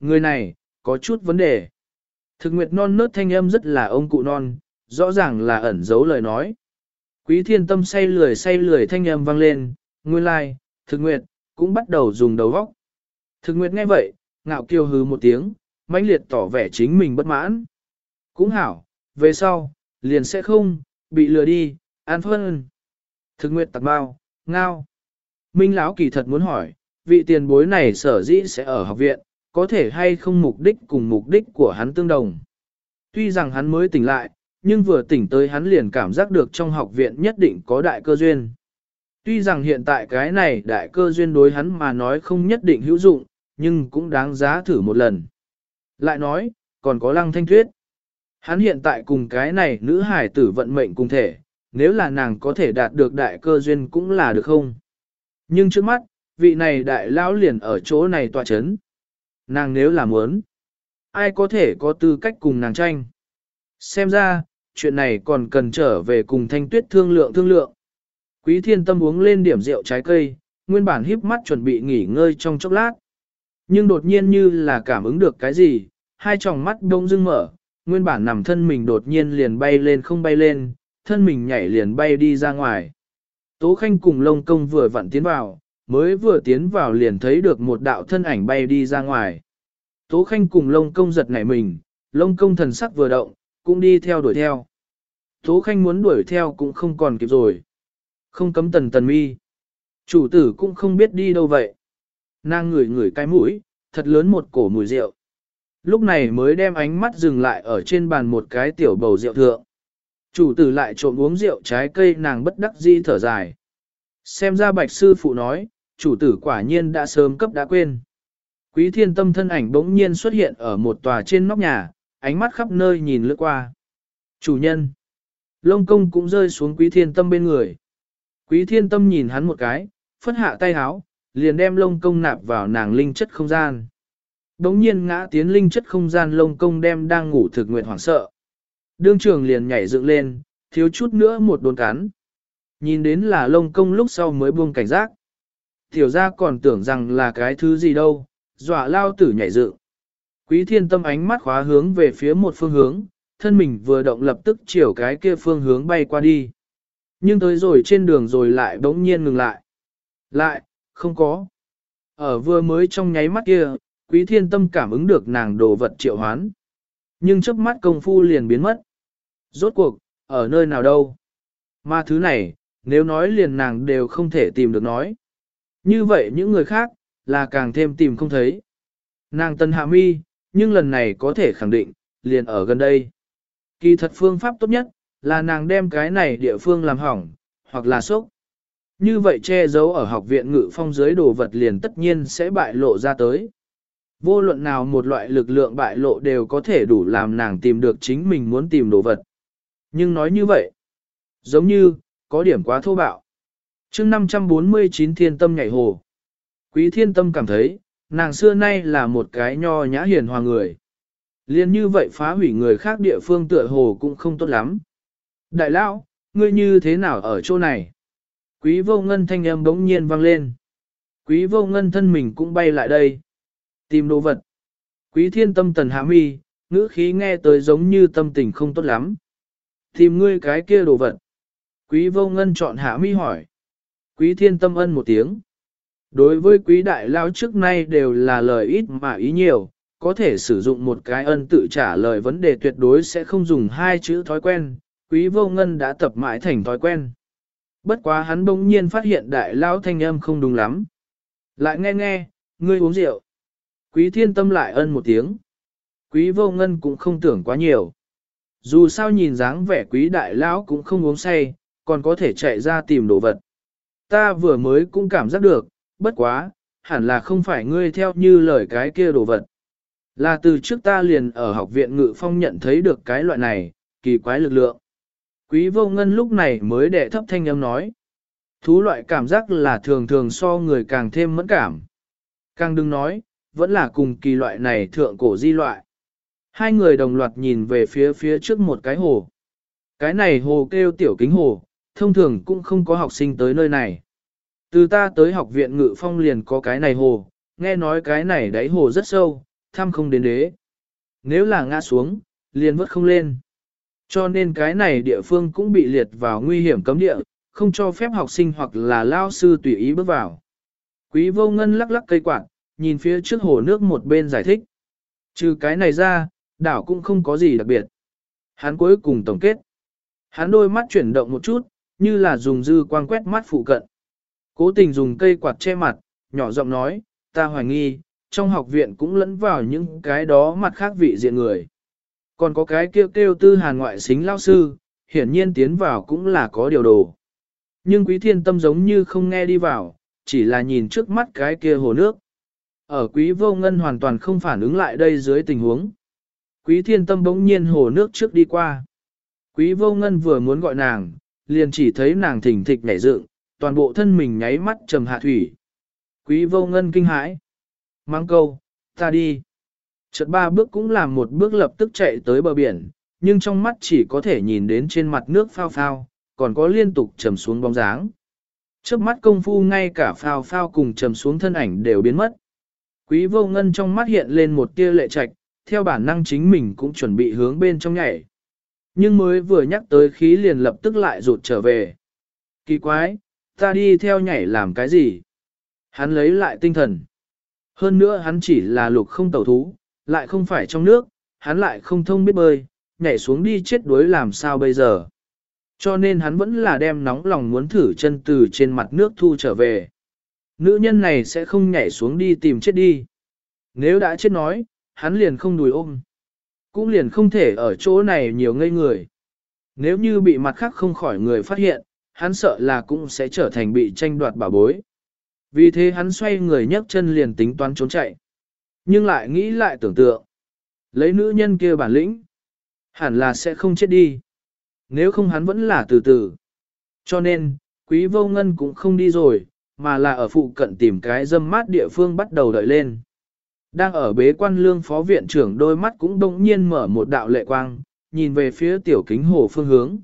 người này, có chút vấn đề. Thực nguyệt non nớt thanh âm rất là ông cụ non, rõ ràng là ẩn giấu lời nói. Quý thiên tâm say lười say lười thanh âm vang lên, nguyên lai, like, thực nguyệt, cũng bắt đầu dùng đầu vóc. Thực nguyệt nghe vậy, ngạo kiêu hứ một tiếng, mãnh liệt tỏ vẻ chính mình bất mãn. Cũng hảo, về sau, liền sẽ không, bị lừa đi, an phân. Thực nguyệt tặc bao, ngao. Minh lão kỳ thật muốn hỏi, vị tiền bối này sở dĩ sẽ ở học viện, có thể hay không mục đích cùng mục đích của hắn tương đồng. Tuy rằng hắn mới tỉnh lại, nhưng vừa tỉnh tới hắn liền cảm giác được trong học viện nhất định có đại cơ duyên. Tuy rằng hiện tại cái này đại cơ duyên đối hắn mà nói không nhất định hữu dụng, nhưng cũng đáng giá thử một lần. Lại nói, còn có lăng thanh tuyết. Hắn hiện tại cùng cái này nữ hải tử vận mệnh cùng thể, nếu là nàng có thể đạt được đại cơ duyên cũng là được không? Nhưng trước mắt, vị này đại lão liền ở chỗ này tọa chấn. Nàng nếu là muốn, ai có thể có tư cách cùng nàng tranh? Xem ra, chuyện này còn cần trở về cùng thanh tuyết thương lượng thương lượng. Quý thiên tâm uống lên điểm rượu trái cây, nguyên bản híp mắt chuẩn bị nghỉ ngơi trong chốc lát. Nhưng đột nhiên như là cảm ứng được cái gì, hai tròng mắt đông dưng mở, nguyên bản nằm thân mình đột nhiên liền bay lên không bay lên, thân mình nhảy liền bay đi ra ngoài. Tố Khanh cùng Lông Công vừa vặn tiến vào, mới vừa tiến vào liền thấy được một đạo thân ảnh bay đi ra ngoài. Tố Khanh cùng Lông Công giật nảy mình, Lông Công thần sắc vừa động, cũng đi theo đuổi theo. Tố Khanh muốn đuổi theo cũng không còn kịp rồi. Không cấm tần tần mi. Chủ tử cũng không biết đi đâu vậy. Nàng ngửi ngửi cái mũi, thật lớn một cổ mùi rượu. Lúc này mới đem ánh mắt dừng lại ở trên bàn một cái tiểu bầu rượu thượng. Chủ tử lại trộm uống rượu trái cây nàng bất đắc di thở dài. Xem ra bạch sư phụ nói, chủ tử quả nhiên đã sớm cấp đã quên. Quý thiên tâm thân ảnh bỗng nhiên xuất hiện ở một tòa trên nóc nhà, ánh mắt khắp nơi nhìn lướt qua. Chủ nhân. Lông công cũng rơi xuống quý thiên tâm bên người. Quý thiên tâm nhìn hắn một cái, phất hạ tay háo, liền đem lông công nạp vào nàng linh chất không gian. Đống nhiên ngã tiến linh chất không gian lông công đem đang ngủ thực nguyện hoảng sợ. Đương trường liền nhảy dựng lên, thiếu chút nữa một đồn cắn. Nhìn đến là lông công lúc sau mới buông cảnh giác. Tiểu ra còn tưởng rằng là cái thứ gì đâu, dọa lao tử nhảy dựng. Quý thiên tâm ánh mắt khóa hướng về phía một phương hướng, thân mình vừa động lập tức chiều cái kia phương hướng bay qua đi. Nhưng tới rồi trên đường rồi lại bỗng nhiên ngừng lại. Lại, không có. Ở vừa mới trong nháy mắt kia, quý thiên tâm cảm ứng được nàng đồ vật triệu hoán. Nhưng trước mắt công phu liền biến mất. Rốt cuộc, ở nơi nào đâu? Mà thứ này, nếu nói liền nàng đều không thể tìm được nói. Như vậy những người khác, là càng thêm tìm không thấy. Nàng tân hạ mi, nhưng lần này có thể khẳng định, liền ở gần đây. Kỳ thật phương pháp tốt nhất, là nàng đem cái này địa phương làm hỏng, hoặc là sốc. Như vậy che giấu ở học viện ngự phong dưới đồ vật liền tất nhiên sẽ bại lộ ra tới. Vô luận nào một loại lực lượng bại lộ đều có thể đủ làm nàng tìm được chính mình muốn tìm đồ vật. Nhưng nói như vậy, giống như, có điểm quá thô bạo. chương 549 thiên tâm nhảy hồ. Quý thiên tâm cảm thấy, nàng xưa nay là một cái nho nhã hiền hòa người. Liên như vậy phá hủy người khác địa phương tựa hồ cũng không tốt lắm. Đại lão, ngươi như thế nào ở chỗ này? Quý vô ngân thanh âm bỗng nhiên vang lên. Quý vô ngân thân mình cũng bay lại đây. Tìm đồ vật. Quý thiên tâm tần hạ mi, ngữ khí nghe tới giống như tâm tình không tốt lắm. Tìm ngươi cái kia đồ vật. Quý vô ngân chọn hạ mi hỏi. Quý thiên tâm ân một tiếng. Đối với quý đại lao trước nay đều là lời ít mà ý nhiều, có thể sử dụng một cái ân tự trả lời vấn đề tuyệt đối sẽ không dùng hai chữ thói quen, quý vô ngân đã tập mãi thành thói quen. Bất quá hắn bỗng nhiên phát hiện đại lao thanh âm không đúng lắm. Lại nghe nghe, ngươi uống rượu. Quý thiên tâm lại ân một tiếng. Quý vô ngân cũng không tưởng quá nhiều. Dù sao nhìn dáng vẻ quý đại lão cũng không uống say, còn có thể chạy ra tìm đồ vật. Ta vừa mới cũng cảm giác được, bất quá, hẳn là không phải ngươi theo như lời cái kia đồ vật. Là từ trước ta liền ở học viện ngự phong nhận thấy được cái loại này, kỳ quái lực lượng. Quý vô ngân lúc này mới đệ thấp thanh âm nói. Thú loại cảm giác là thường thường so người càng thêm mẫn cảm. Càng đừng nói, vẫn là cùng kỳ loại này thượng cổ di loại. Hai người đồng loạt nhìn về phía phía trước một cái hồ. Cái này hồ kêu tiểu kính hồ, thông thường cũng không có học sinh tới nơi này. Từ ta tới học viện ngự phong liền có cái này hồ, nghe nói cái này đáy hồ rất sâu, thăm không đến đế. Nếu là ngã xuống, liền vớt không lên. Cho nên cái này địa phương cũng bị liệt vào nguy hiểm cấm địa, không cho phép học sinh hoặc là lao sư tùy ý bước vào. Quý vô ngân lắc lắc cây quạt, nhìn phía trước hồ nước một bên giải thích. Trừ cái này ra, đảo cũng không có gì đặc biệt. Hắn cuối cùng tổng kết. Hắn đôi mắt chuyển động một chút, như là dùng dư quang quét mắt phụ cận. Cố tình dùng cây quạt che mặt, nhỏ giọng nói, ta hoài nghi, trong học viện cũng lẫn vào những cái đó mặt khác vị diện người. Còn có cái kêu kêu tư hàn ngoại xính lao sư, hiển nhiên tiến vào cũng là có điều đồ. Nhưng quý thiên tâm giống như không nghe đi vào, chỉ là nhìn trước mắt cái kia hồ nước. Ở quý vô ngân hoàn toàn không phản ứng lại đây dưới tình huống. Quý thiên tâm bỗng nhiên hồ nước trước đi qua. Quý vô ngân vừa muốn gọi nàng, liền chỉ thấy nàng thỉnh thịch nhảy dựng, toàn bộ thân mình nháy mắt trầm hạ thủy. Quý vô ngân kinh hãi. Mang câu, ta đi. Chợt ba bước cũng làm một bước lập tức chạy tới bờ biển, nhưng trong mắt chỉ có thể nhìn đến trên mặt nước phao phao, còn có liên tục trầm xuống bóng dáng. Trước mắt công phu ngay cả phao phao cùng trầm xuống thân ảnh đều biến mất. Quý vô ngân trong mắt hiện lên một tia lệ trạch, theo bản năng chính mình cũng chuẩn bị hướng bên trong nhảy. Nhưng mới vừa nhắc tới khí liền lập tức lại rụt trở về. Kỳ quái, ta đi theo nhảy làm cái gì? Hắn lấy lại tinh thần. Hơn nữa hắn chỉ là lục không tẩu thú, lại không phải trong nước, hắn lại không thông biết bơi, nhảy xuống đi chết đuối làm sao bây giờ. Cho nên hắn vẫn là đem nóng lòng muốn thử chân từ trên mặt nước thu trở về. Nữ nhân này sẽ không nhảy xuống đi tìm chết đi. Nếu đã chết nói, hắn liền không đùi ôm. Cũng liền không thể ở chỗ này nhiều ngây người. Nếu như bị mặt khác không khỏi người phát hiện, hắn sợ là cũng sẽ trở thành bị tranh đoạt bảo bối. Vì thế hắn xoay người nhấc chân liền tính toán trốn chạy. Nhưng lại nghĩ lại tưởng tượng. Lấy nữ nhân kia bản lĩnh. Hẳn là sẽ không chết đi. Nếu không hắn vẫn là từ từ. Cho nên, quý vô ngân cũng không đi rồi, mà là ở phụ cận tìm cái dâm mát địa phương bắt đầu đợi lên. Đang ở bế quan lương phó viện trưởng đôi mắt cũng đông nhiên mở một đạo lệ quang, nhìn về phía tiểu kính hồ phương hướng.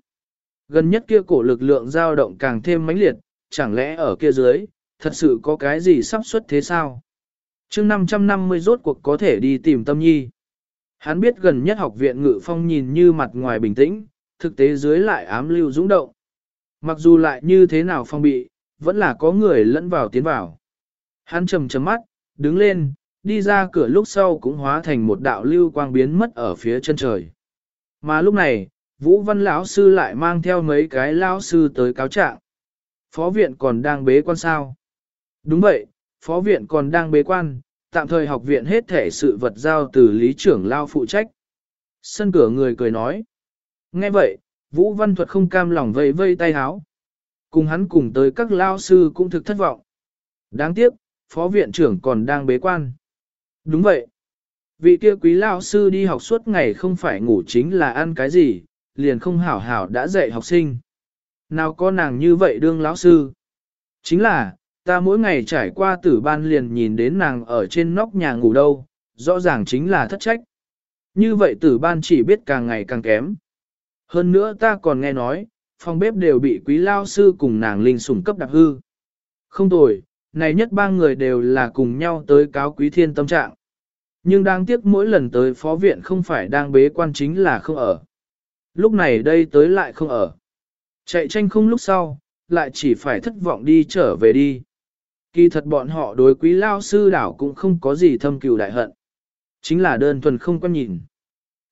Gần nhất kia cổ lực lượng dao động càng thêm mãnh liệt, chẳng lẽ ở kia dưới, thật sự có cái gì sắp xuất thế sao? chương 550 rốt cuộc có thể đi tìm tâm nhi. Hắn biết gần nhất học viện ngự phong nhìn như mặt ngoài bình tĩnh, thực tế dưới lại ám lưu dũng động. Mặc dù lại như thế nào phong bị, vẫn là có người lẫn vào tiến vào. Hắn trầm trầm mắt, đứng lên, đi ra cửa lúc sau cũng hóa thành một đạo lưu quang biến mất ở phía chân trời. Mà lúc này, Vũ Văn lão sư lại mang theo mấy cái lão sư tới cáo trạng. Phó viện còn đang bế quan sao? Đúng vậy, phó viện còn đang bế quan, tạm thời học viện hết thể sự vật giao từ lý trưởng lao phụ trách. Sân cửa người cười nói. Nghe vậy, Vũ Văn Thuật không cam lòng vây vây tay háo. Cùng hắn cùng tới các lao sư cũng thực thất vọng. Đáng tiếc, phó viện trưởng còn đang bế quan. Đúng vậy. Vị kia quý lao sư đi học suốt ngày không phải ngủ chính là ăn cái gì, liền không hảo hảo đã dạy học sinh. Nào có nàng như vậy đương lão sư? Chính là, ta mỗi ngày trải qua tử ban liền nhìn đến nàng ở trên nóc nhà ngủ đâu, rõ ràng chính là thất trách. Như vậy tử ban chỉ biết càng ngày càng kém. Hơn nữa ta còn nghe nói, phòng bếp đều bị quý lao sư cùng nàng linh sủng cấp đặc hư. Không tồi, này nhất ba người đều là cùng nhau tới cáo quý thiên tâm trạng. Nhưng đáng tiếc mỗi lần tới phó viện không phải đang bế quan chính là không ở. Lúc này đây tới lại không ở. Chạy tranh không lúc sau, lại chỉ phải thất vọng đi trở về đi. Kỳ thật bọn họ đối quý lao sư đảo cũng không có gì thâm cừu đại hận. Chính là đơn thuần không quan nhìn.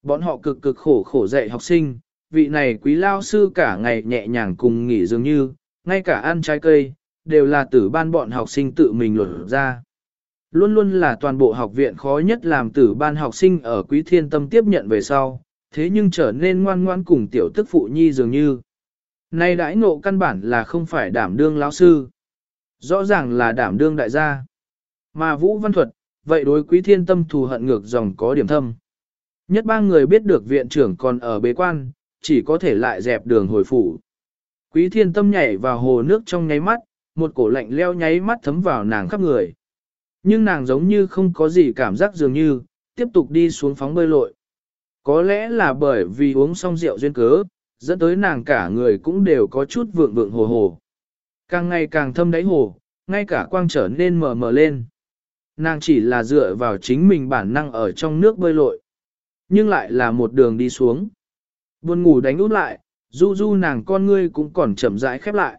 Bọn họ cực cực khổ khổ dạy học sinh, vị này quý lao sư cả ngày nhẹ nhàng cùng nghỉ dường như, ngay cả ăn trái cây, đều là tử ban bọn học sinh tự mình luận ra. Luôn luôn là toàn bộ học viện khó nhất làm tử ban học sinh ở quý thiên tâm tiếp nhận về sau, thế nhưng trở nên ngoan ngoan cùng tiểu tức phụ nhi dường như. Nay đãi ngộ căn bản là không phải đảm đương lão sư. Rõ ràng là đảm đương đại gia. Mà Vũ Văn Thuật, vậy đối quý thiên tâm thù hận ngược dòng có điểm thâm. Nhất ba người biết được viện trưởng còn ở bế quan, chỉ có thể lại dẹp đường hồi phủ. Quý thiên tâm nhảy vào hồ nước trong nháy mắt, một cổ lạnh leo nháy mắt thấm vào nàng khắp người. Nhưng nàng giống như không có gì cảm giác dường như, tiếp tục đi xuống phóng bơi lội. Có lẽ là bởi vì uống xong rượu duyên cớ, dẫn tới nàng cả người cũng đều có chút vượng vượng hồ hồ. Càng ngày càng thâm đáy hồ, ngay cả quang trở nên mờ mờ lên. nàng chỉ là dựa vào chính mình bản năng ở trong nước bơi lội. Nhưng lại là một đường đi xuống. Buồn ngủ đánh út lại, du du nàng con ngươi cũng còn chậm rãi khép lại.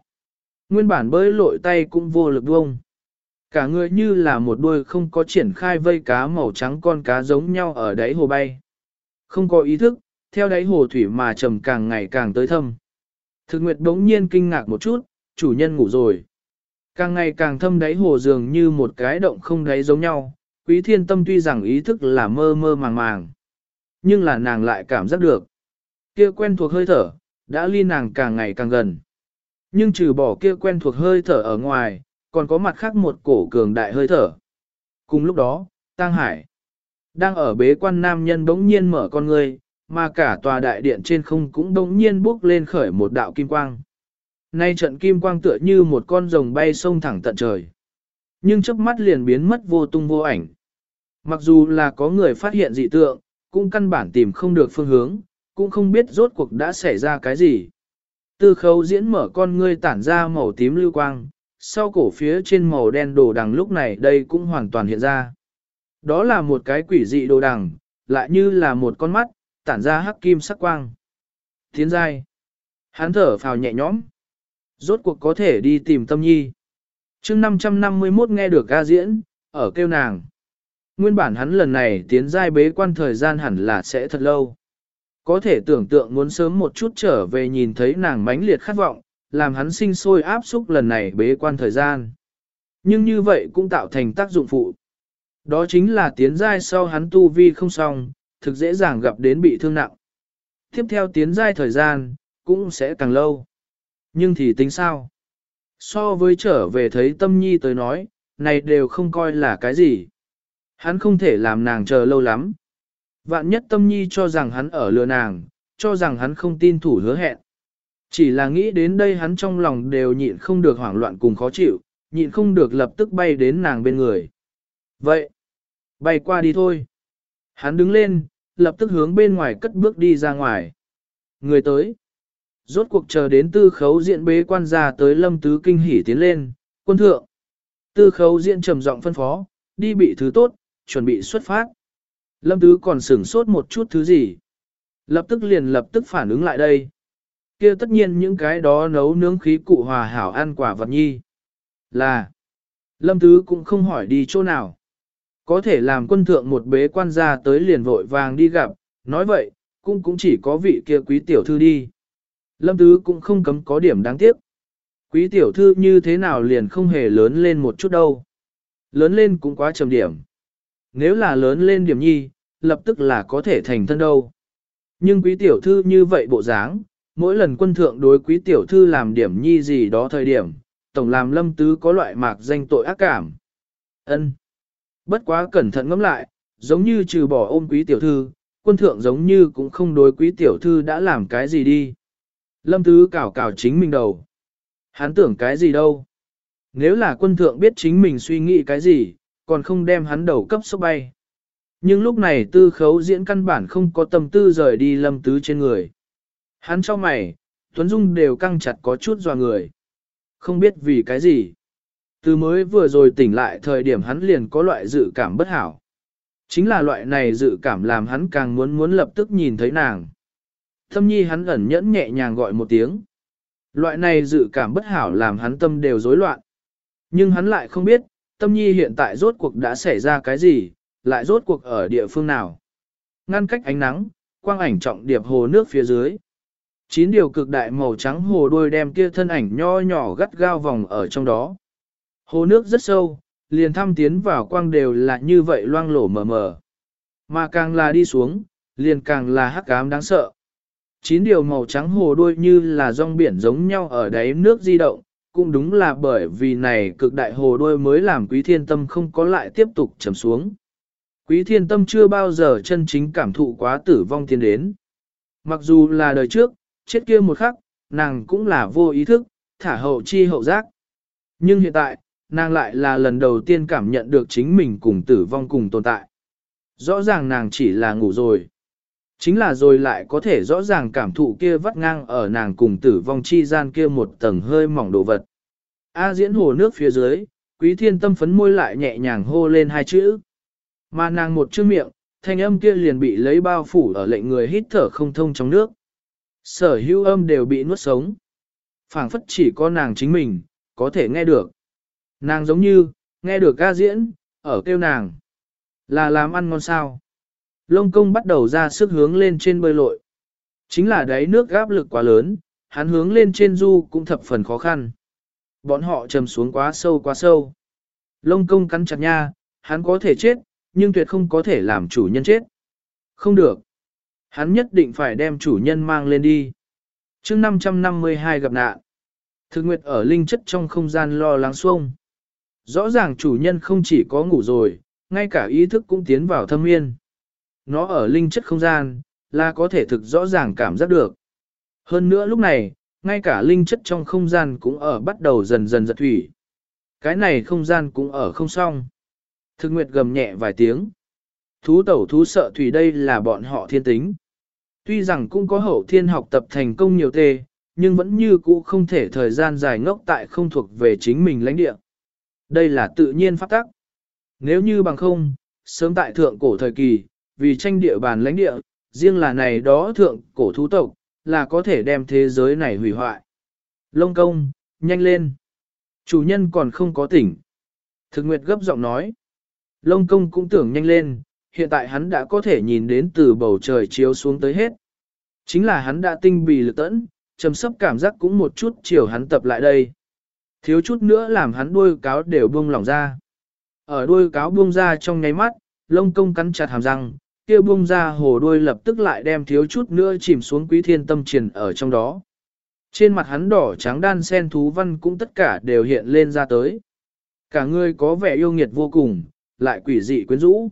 Nguyên bản bơi lội tay cũng vô lực buông. Cả người như là một đuôi không có triển khai vây cá màu trắng con cá giống nhau ở đáy hồ bay. Không có ý thức, theo đáy hồ thủy mà trầm càng ngày càng tới thâm. Thực nguyệt đống nhiên kinh ngạc một chút, chủ nhân ngủ rồi. Càng ngày càng thâm đáy hồ dường như một cái động không đáy giống nhau, quý thiên tâm tuy rằng ý thức là mơ mơ màng màng. Nhưng là nàng lại cảm giác được. Kia quen thuộc hơi thở, đã ly nàng càng ngày càng gần. Nhưng trừ bỏ kia quen thuộc hơi thở ở ngoài, còn có mặt khác một cổ cường đại hơi thở. Cùng lúc đó, Tăng Hải đang ở bế quan nam nhân bỗng nhiên mở con người, mà cả tòa đại điện trên không cũng bỗng nhiên bước lên khởi một đạo kim quang. Nay trận kim quang tựa như một con rồng bay sông thẳng tận trời. Nhưng chớp mắt liền biến mất vô tung vô ảnh. Mặc dù là có người phát hiện dị tượng, cũng căn bản tìm không được phương hướng, cũng không biết rốt cuộc đã xảy ra cái gì. Tư khấu diễn mở con ngươi tản ra màu tím lưu quang, sau cổ phía trên màu đen đồ đằng lúc này đây cũng hoàn toàn hiện ra. Đó là một cái quỷ dị đồ đằng, lại như là một con mắt, tản ra hắc kim sắc quang. Tiến giai. Hắn thở phào nhẹ nhõm. Rốt cuộc có thể đi tìm tâm nhi. chương 551 nghe được ca diễn, ở kêu nàng. Nguyên bản hắn lần này tiến giai bế quan thời gian hẳn là sẽ thật lâu. Có thể tưởng tượng muốn sớm một chút trở về nhìn thấy nàng mãnh liệt khát vọng, làm hắn sinh sôi áp xúc lần này bế quan thời gian. Nhưng như vậy cũng tạo thành tác dụng phụ. Đó chính là tiến giai sau hắn tu vi không xong, thực dễ dàng gặp đến bị thương nặng. Tiếp theo tiến giai thời gian, cũng sẽ càng lâu. Nhưng thì tính sao? So với trở về thấy tâm nhi tới nói, này đều không coi là cái gì. Hắn không thể làm nàng chờ lâu lắm. Vạn nhất tâm nhi cho rằng hắn ở lừa nàng, cho rằng hắn không tin thủ hứa hẹn. Chỉ là nghĩ đến đây hắn trong lòng đều nhịn không được hoảng loạn cùng khó chịu, nhịn không được lập tức bay đến nàng bên người. Vậy, bay qua đi thôi. Hắn đứng lên, lập tức hướng bên ngoài cất bước đi ra ngoài. Người tới. Rốt cuộc chờ đến tư khấu diện bế quan ra tới lâm tứ kinh hỉ tiến lên, quân thượng. Tư khấu diện trầm giọng phân phó, đi bị thứ tốt, chuẩn bị xuất phát. Lâm tứ còn sửng sốt một chút thứ gì. Lập tức liền lập tức phản ứng lại đây. kia tất nhiên những cái đó nấu nướng khí cụ hòa hảo ăn quả vật nhi. Là, Lâm tứ cũng không hỏi đi chỗ nào. Có thể làm quân thượng một bế quan ra tới liền vội vàng đi gặp, nói vậy, cũng cũng chỉ có vị kia quý tiểu thư đi. Lâm Tứ cũng không cấm có điểm đáng tiếc. Quý tiểu thư như thế nào liền không hề lớn lên một chút đâu. Lớn lên cũng quá trầm điểm. Nếu là lớn lên điểm nhi, lập tức là có thể thành thân đâu. Nhưng quý tiểu thư như vậy bộ dáng, mỗi lần quân thượng đối quý tiểu thư làm điểm nhi gì đó thời điểm, tổng làm lâm tứ có loại mạc danh tội ác cảm. ân Bất quá cẩn thận ngẫm lại, giống như trừ bỏ ôm quý tiểu thư, quân thượng giống như cũng không đối quý tiểu thư đã làm cái gì đi. Lâm Tứ cào cào chính mình đầu. Hắn tưởng cái gì đâu. Nếu là quân thượng biết chính mình suy nghĩ cái gì, còn không đem hắn đầu cấp sốc bay. Nhưng lúc này tư khấu diễn căn bản không có tâm tư rời đi lâm tứ trên người. Hắn cho mày, Tuấn Dung đều căng chặt có chút dò người. Không biết vì cái gì. Từ mới vừa rồi tỉnh lại thời điểm hắn liền có loại dự cảm bất hảo. Chính là loại này dự cảm làm hắn càng muốn muốn lập tức nhìn thấy nàng. Thâm nhi hắn ẩn nhẫn nhẹ nhàng gọi một tiếng. Loại này dự cảm bất hảo làm hắn tâm đều rối loạn. Nhưng hắn lại không biết, tâm nhi hiện tại rốt cuộc đã xảy ra cái gì, lại rốt cuộc ở địa phương nào. Ngăn cách ánh nắng, quang ảnh trọng điệp hồ nước phía dưới. Chín điều cực đại màu trắng hồ đôi đem kia thân ảnh nho nhỏ gắt gao vòng ở trong đó. Hồ nước rất sâu, liền thăm tiến vào quang đều là như vậy loang lổ mờ mờ. Mà càng là đi xuống, liền càng là hắc ám đáng sợ. Chín điều màu trắng hồ đuôi như là rong biển giống nhau ở đáy nước di động, cũng đúng là bởi vì này cực đại hồ đuôi mới làm quý thiên tâm không có lại tiếp tục trầm xuống. Quý thiên tâm chưa bao giờ chân chính cảm thụ quá tử vong tiến đến. Mặc dù là đời trước, chết kia một khắc, nàng cũng là vô ý thức, thả hậu chi hậu giác. Nhưng hiện tại, nàng lại là lần đầu tiên cảm nhận được chính mình cùng tử vong cùng tồn tại. Rõ ràng nàng chỉ là ngủ rồi. Chính là rồi lại có thể rõ ràng cảm thụ kia vắt ngang ở nàng cùng tử vong chi gian kia một tầng hơi mỏng đồ vật. A diễn hồ nước phía dưới, quý thiên tâm phấn môi lại nhẹ nhàng hô lên hai chữ. Mà nàng một chữ miệng, thanh âm kia liền bị lấy bao phủ ở lệnh người hít thở không thông trong nước. Sở hữu âm đều bị nuốt sống. phảng phất chỉ có nàng chính mình, có thể nghe được. Nàng giống như, nghe được ca diễn, ở kêu nàng. Là làm ăn ngon sao. Lông công bắt đầu ra sức hướng lên trên bơi lội. Chính là đáy nước gáp lực quá lớn, hắn hướng lên trên du cũng thập phần khó khăn. Bọn họ trầm xuống quá sâu quá sâu. Lông công cắn chặt nha, hắn có thể chết, nhưng tuyệt không có thể làm chủ nhân chết. Không được. Hắn nhất định phải đem chủ nhân mang lên đi. chương 552 gặp nạn. Thực nguyệt ở linh chất trong không gian lo lắng xuông. Rõ ràng chủ nhân không chỉ có ngủ rồi, ngay cả ý thức cũng tiến vào thâm nguyên. Nó ở linh chất không gian, là có thể thực rõ ràng cảm giác được. Hơn nữa lúc này, ngay cả linh chất trong không gian cũng ở bắt đầu dần dần giật thủy. Cái này không gian cũng ở không xong. Thực nguyệt gầm nhẹ vài tiếng. Thú tẩu thú sợ thủy đây là bọn họ thiên tính. Tuy rằng cũng có hậu thiên học tập thành công nhiều tê, nhưng vẫn như cũ không thể thời gian dài ngốc tại không thuộc về chính mình lãnh địa. Đây là tự nhiên pháp tắc. Nếu như bằng không, sớm tại thượng cổ thời kỳ, vì tranh địa bàn lãnh địa, riêng là này đó thượng cổ thú tộc, là có thể đem thế giới này hủy hoại. Lông công, nhanh lên. Chủ nhân còn không có tỉnh. Thực nguyệt gấp giọng nói. Lông công cũng tưởng nhanh lên, hiện tại hắn đã có thể nhìn đến từ bầu trời chiếu xuống tới hết. Chính là hắn đã tinh bì lực tẫn, trầm sấp cảm giác cũng một chút chiều hắn tập lại đây. Thiếu chút nữa làm hắn đuôi cáo đều buông lỏng ra. Ở đuôi cáo buông ra trong nháy mắt, lông công cắn chặt hàm răng, kia buông ra hồ đuôi lập tức lại đem thiếu chút nữa chìm xuống quý thiên tâm triển ở trong đó. Trên mặt hắn đỏ trắng đan sen thú văn cũng tất cả đều hiện lên ra tới. Cả người có vẻ yêu nghiệt vô cùng, lại quỷ dị quyến rũ.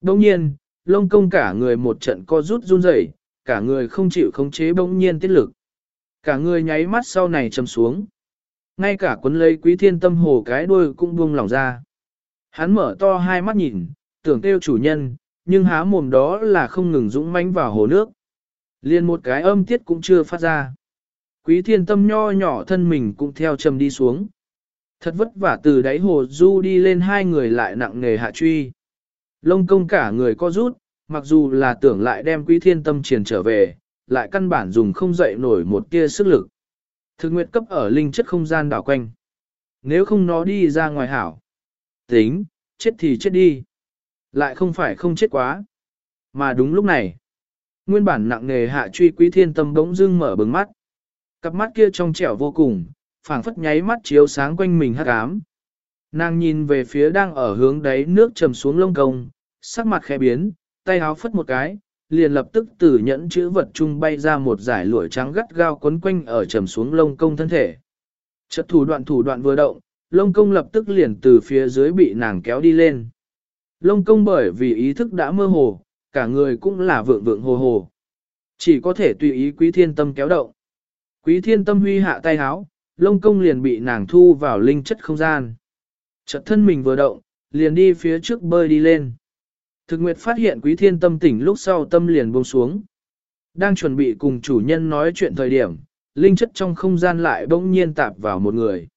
Đồng nhiên, lông công cả người một trận co rút run rẩy, cả người không chịu khống chế bỗng nhiên tiết lực. Cả người nháy mắt sau này chầm xuống. Ngay cả quấn lấy quý thiên tâm hồ cái đuôi cũng buông lỏng ra. Hắn mở to hai mắt nhìn, tưởng tiêu chủ nhân, nhưng há mồm đó là không ngừng dũng mãnh vào hồ nước. Liên một cái âm tiết cũng chưa phát ra. Quý thiên tâm nho nhỏ thân mình cũng theo trầm đi xuống. Thật vất vả từ đáy hồ du đi lên hai người lại nặng nghề hạ truy. Lông công cả người co rút, mặc dù là tưởng lại đem quý thiên tâm triển trở về, lại căn bản dùng không dậy nổi một tia sức lực. Thực nguyệt cấp ở linh chất không gian đảo quanh. Nếu không nó đi ra ngoài hảo. Tính, chết thì chết đi. Lại không phải không chết quá. Mà đúng lúc này, nguyên bản nặng nề hạ truy quý thiên tâm bỗng dưng mở bừng mắt. Cặp mắt kia trong trẻo vô cùng, phảng phất nháy mắt chiếu sáng quanh mình hắc ám. Nàng nhìn về phía đang ở hướng đáy nước trầm xuống lông công, sắc mặt khẽ biến, tay áo phất một cái, liền lập tức từ nhẫn chữ vật trung bay ra một giải lụa trắng gắt gao quấn quanh ở trầm xuống lông công thân thể. Chợt thủ đoạn thủ đoạn vừa động, lông công lập tức liền từ phía dưới bị nàng kéo đi lên. Lông công bởi vì ý thức đã mơ hồ, cả người cũng là vượng vượng hồ hồ. Chỉ có thể tùy ý quý thiên tâm kéo động. Quý thiên tâm huy hạ tay háo, lông công liền bị nàng thu vào linh chất không gian. Chợt thân mình vừa động, liền đi phía trước bơi đi lên. Thực nguyệt phát hiện quý thiên tâm tỉnh lúc sau tâm liền buông xuống. Đang chuẩn bị cùng chủ nhân nói chuyện thời điểm, linh chất trong không gian lại bỗng nhiên tạp vào một người.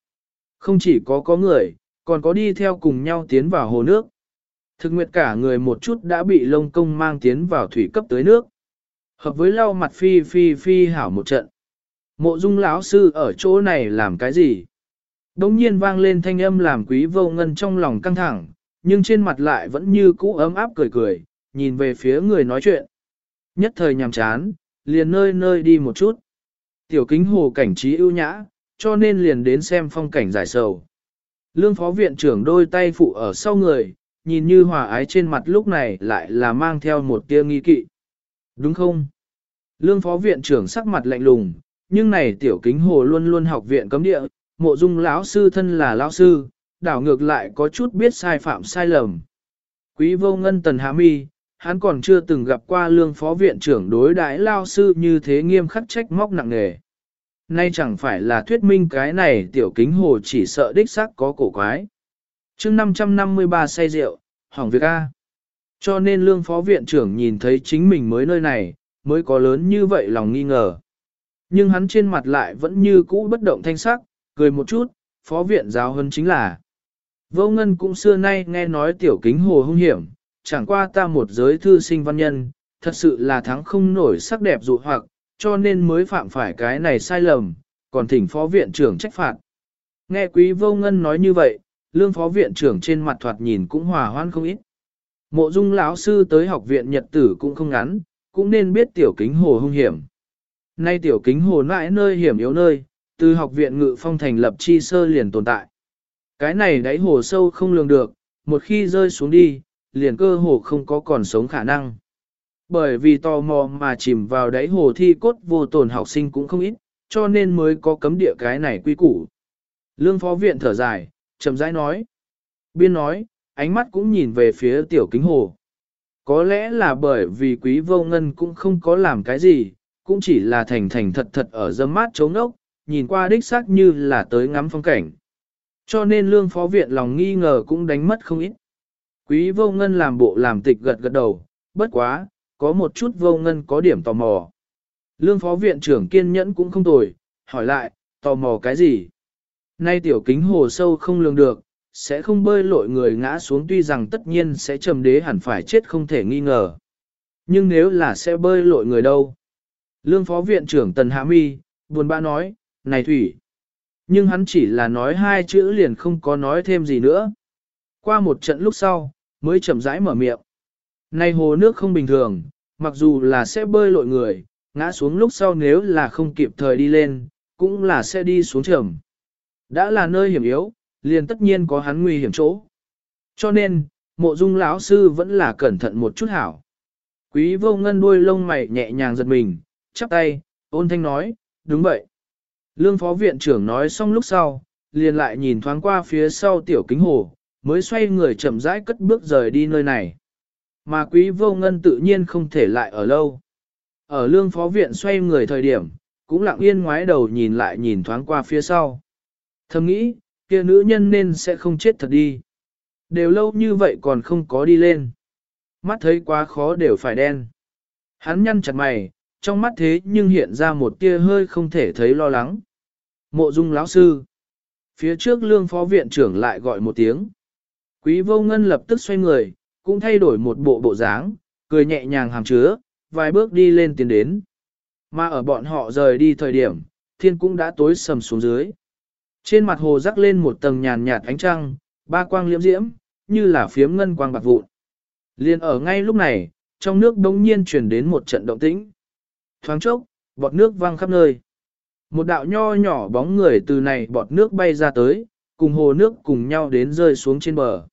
Không chỉ có có người, còn có đi theo cùng nhau tiến vào hồ nước. Thực nguyệt cả người một chút đã bị lông công mang tiến vào thủy cấp tới nước. Hợp với lau mặt phi phi phi hảo một trận. Mộ dung lão sư ở chỗ này làm cái gì? Đống nhiên vang lên thanh âm làm quý vô ngân trong lòng căng thẳng, nhưng trên mặt lại vẫn như cũ ấm áp cười cười, nhìn về phía người nói chuyện. Nhất thời nhàm chán, liền nơi nơi đi một chút. Tiểu kính hồ cảnh trí ưu nhã, cho nên liền đến xem phong cảnh giải sầu. Lương phó viện trưởng đôi tay phụ ở sau người, nhìn như hòa ái trên mặt lúc này lại là mang theo một tia nghi kỵ. Đúng không? Lương phó viện trưởng sắc mặt lạnh lùng, nhưng này tiểu kính hồ luôn luôn học viện cấm địa, mộ dung lão sư thân là lão sư, đảo ngược lại có chút biết sai phạm sai lầm. Quý vô ngân tần hạ mi, hắn còn chưa từng gặp qua lương phó viện trưởng đối đãi lao sư như thế nghiêm khắc trách móc nặng nề. Nay chẳng phải là thuyết minh cái này tiểu kính hồ chỉ sợ đích xác có cổ quái. chương 553 say rượu, hỏng việc A. Cho nên lương phó viện trưởng nhìn thấy chính mình mới nơi này, mới có lớn như vậy lòng nghi ngờ. Nhưng hắn trên mặt lại vẫn như cũ bất động thanh sắc, cười một chút, phó viện giáo hơn chính là Vô ngân cũng xưa nay nghe nói tiểu kính hồ hung hiểm, chẳng qua ta một giới thư sinh văn nhân, thật sự là thắng không nổi sắc đẹp dụ hoặc, cho nên mới phạm phải cái này sai lầm, còn thỉnh phó viện trưởng trách phạt. Nghe quý vô ngân nói như vậy, lương phó viện trưởng trên mặt thoạt nhìn cũng hòa hoan không ít. Mộ dung lão sư tới học viện nhật tử cũng không ngắn, cũng nên biết tiểu kính hồ hung hiểm. Nay tiểu kính hồ mãi nơi hiểm yếu nơi, từ học viện ngự phong thành lập chi sơ liền tồn tại. Cái này đáy hồ sâu không lường được, một khi rơi xuống đi, liền cơ hồ không có còn sống khả năng. Bởi vì tò mò mà chìm vào đáy hồ thi cốt vô tổn học sinh cũng không ít, cho nên mới có cấm địa cái này quy củ. Lương phó viện thở dài, chậm rãi nói. Biên nói, ánh mắt cũng nhìn về phía tiểu kính hồ. Có lẽ là bởi vì quý vô ngân cũng không có làm cái gì, cũng chỉ là thành thành thật thật ở dâm mát trống ốc, nhìn qua đích xác như là tới ngắm phong cảnh. Cho nên lương phó viện lòng nghi ngờ cũng đánh mất không ít. Quý vô ngân làm bộ làm tịch gật gật đầu, bất quá, có một chút vô ngân có điểm tò mò. Lương phó viện trưởng kiên nhẫn cũng không tồi, hỏi lại, tò mò cái gì? Nay tiểu kính hồ sâu không lường được, sẽ không bơi lội người ngã xuống tuy rằng tất nhiên sẽ trầm đế hẳn phải chết không thể nghi ngờ. Nhưng nếu là sẽ bơi lội người đâu? Lương phó viện trưởng Tần Hạ Mi, buồn bã nói, này Thủy. Nhưng hắn chỉ là nói hai chữ liền không có nói thêm gì nữa. Qua một trận lúc sau, mới chậm rãi mở miệng. Này hồ nước không bình thường, mặc dù là sẽ bơi lội người, ngã xuống lúc sau nếu là không kịp thời đi lên, cũng là sẽ đi xuống trầm. Đã là nơi hiểm yếu, liền tất nhiên có hắn nguy hiểm chỗ. Cho nên, mộ dung lão sư vẫn là cẩn thận một chút hảo. Quý vô ngân đuôi lông mày nhẹ nhàng giật mình, chắp tay, ôn thanh nói, đúng vậy. Lương phó viện trưởng nói xong lúc sau, liền lại nhìn thoáng qua phía sau tiểu kính hồ, mới xoay người chậm rãi cất bước rời đi nơi này. Mà quý vô ngân tự nhiên không thể lại ở lâu. Ở lương phó viện xoay người thời điểm, cũng lặng yên ngoái đầu nhìn lại nhìn thoáng qua phía sau. Thầm nghĩ, kia nữ nhân nên sẽ không chết thật đi. Đều lâu như vậy còn không có đi lên. Mắt thấy quá khó đều phải đen. Hắn nhăn chặt mày, trong mắt thế nhưng hiện ra một tia hơi không thể thấy lo lắng. Mộ dung lão sư. Phía trước lương phó viện trưởng lại gọi một tiếng. Quý vô ngân lập tức xoay người, cũng thay đổi một bộ bộ dáng, cười nhẹ nhàng hàm chứa, vài bước đi lên tiến đến. Mà ở bọn họ rời đi thời điểm, thiên cũng đã tối sầm xuống dưới. Trên mặt hồ rắc lên một tầng nhàn nhạt ánh trăng, ba quang liễm diễm, như là phiếm ngân quang bạc vụn. Liên ở ngay lúc này, trong nước đống nhiên truyền đến một trận động tĩnh. Thoáng chốc, bọt nước văng khắp nơi. Một đạo nho nhỏ bóng người từ này bọt nước bay ra tới, cùng hồ nước cùng nhau đến rơi xuống trên bờ.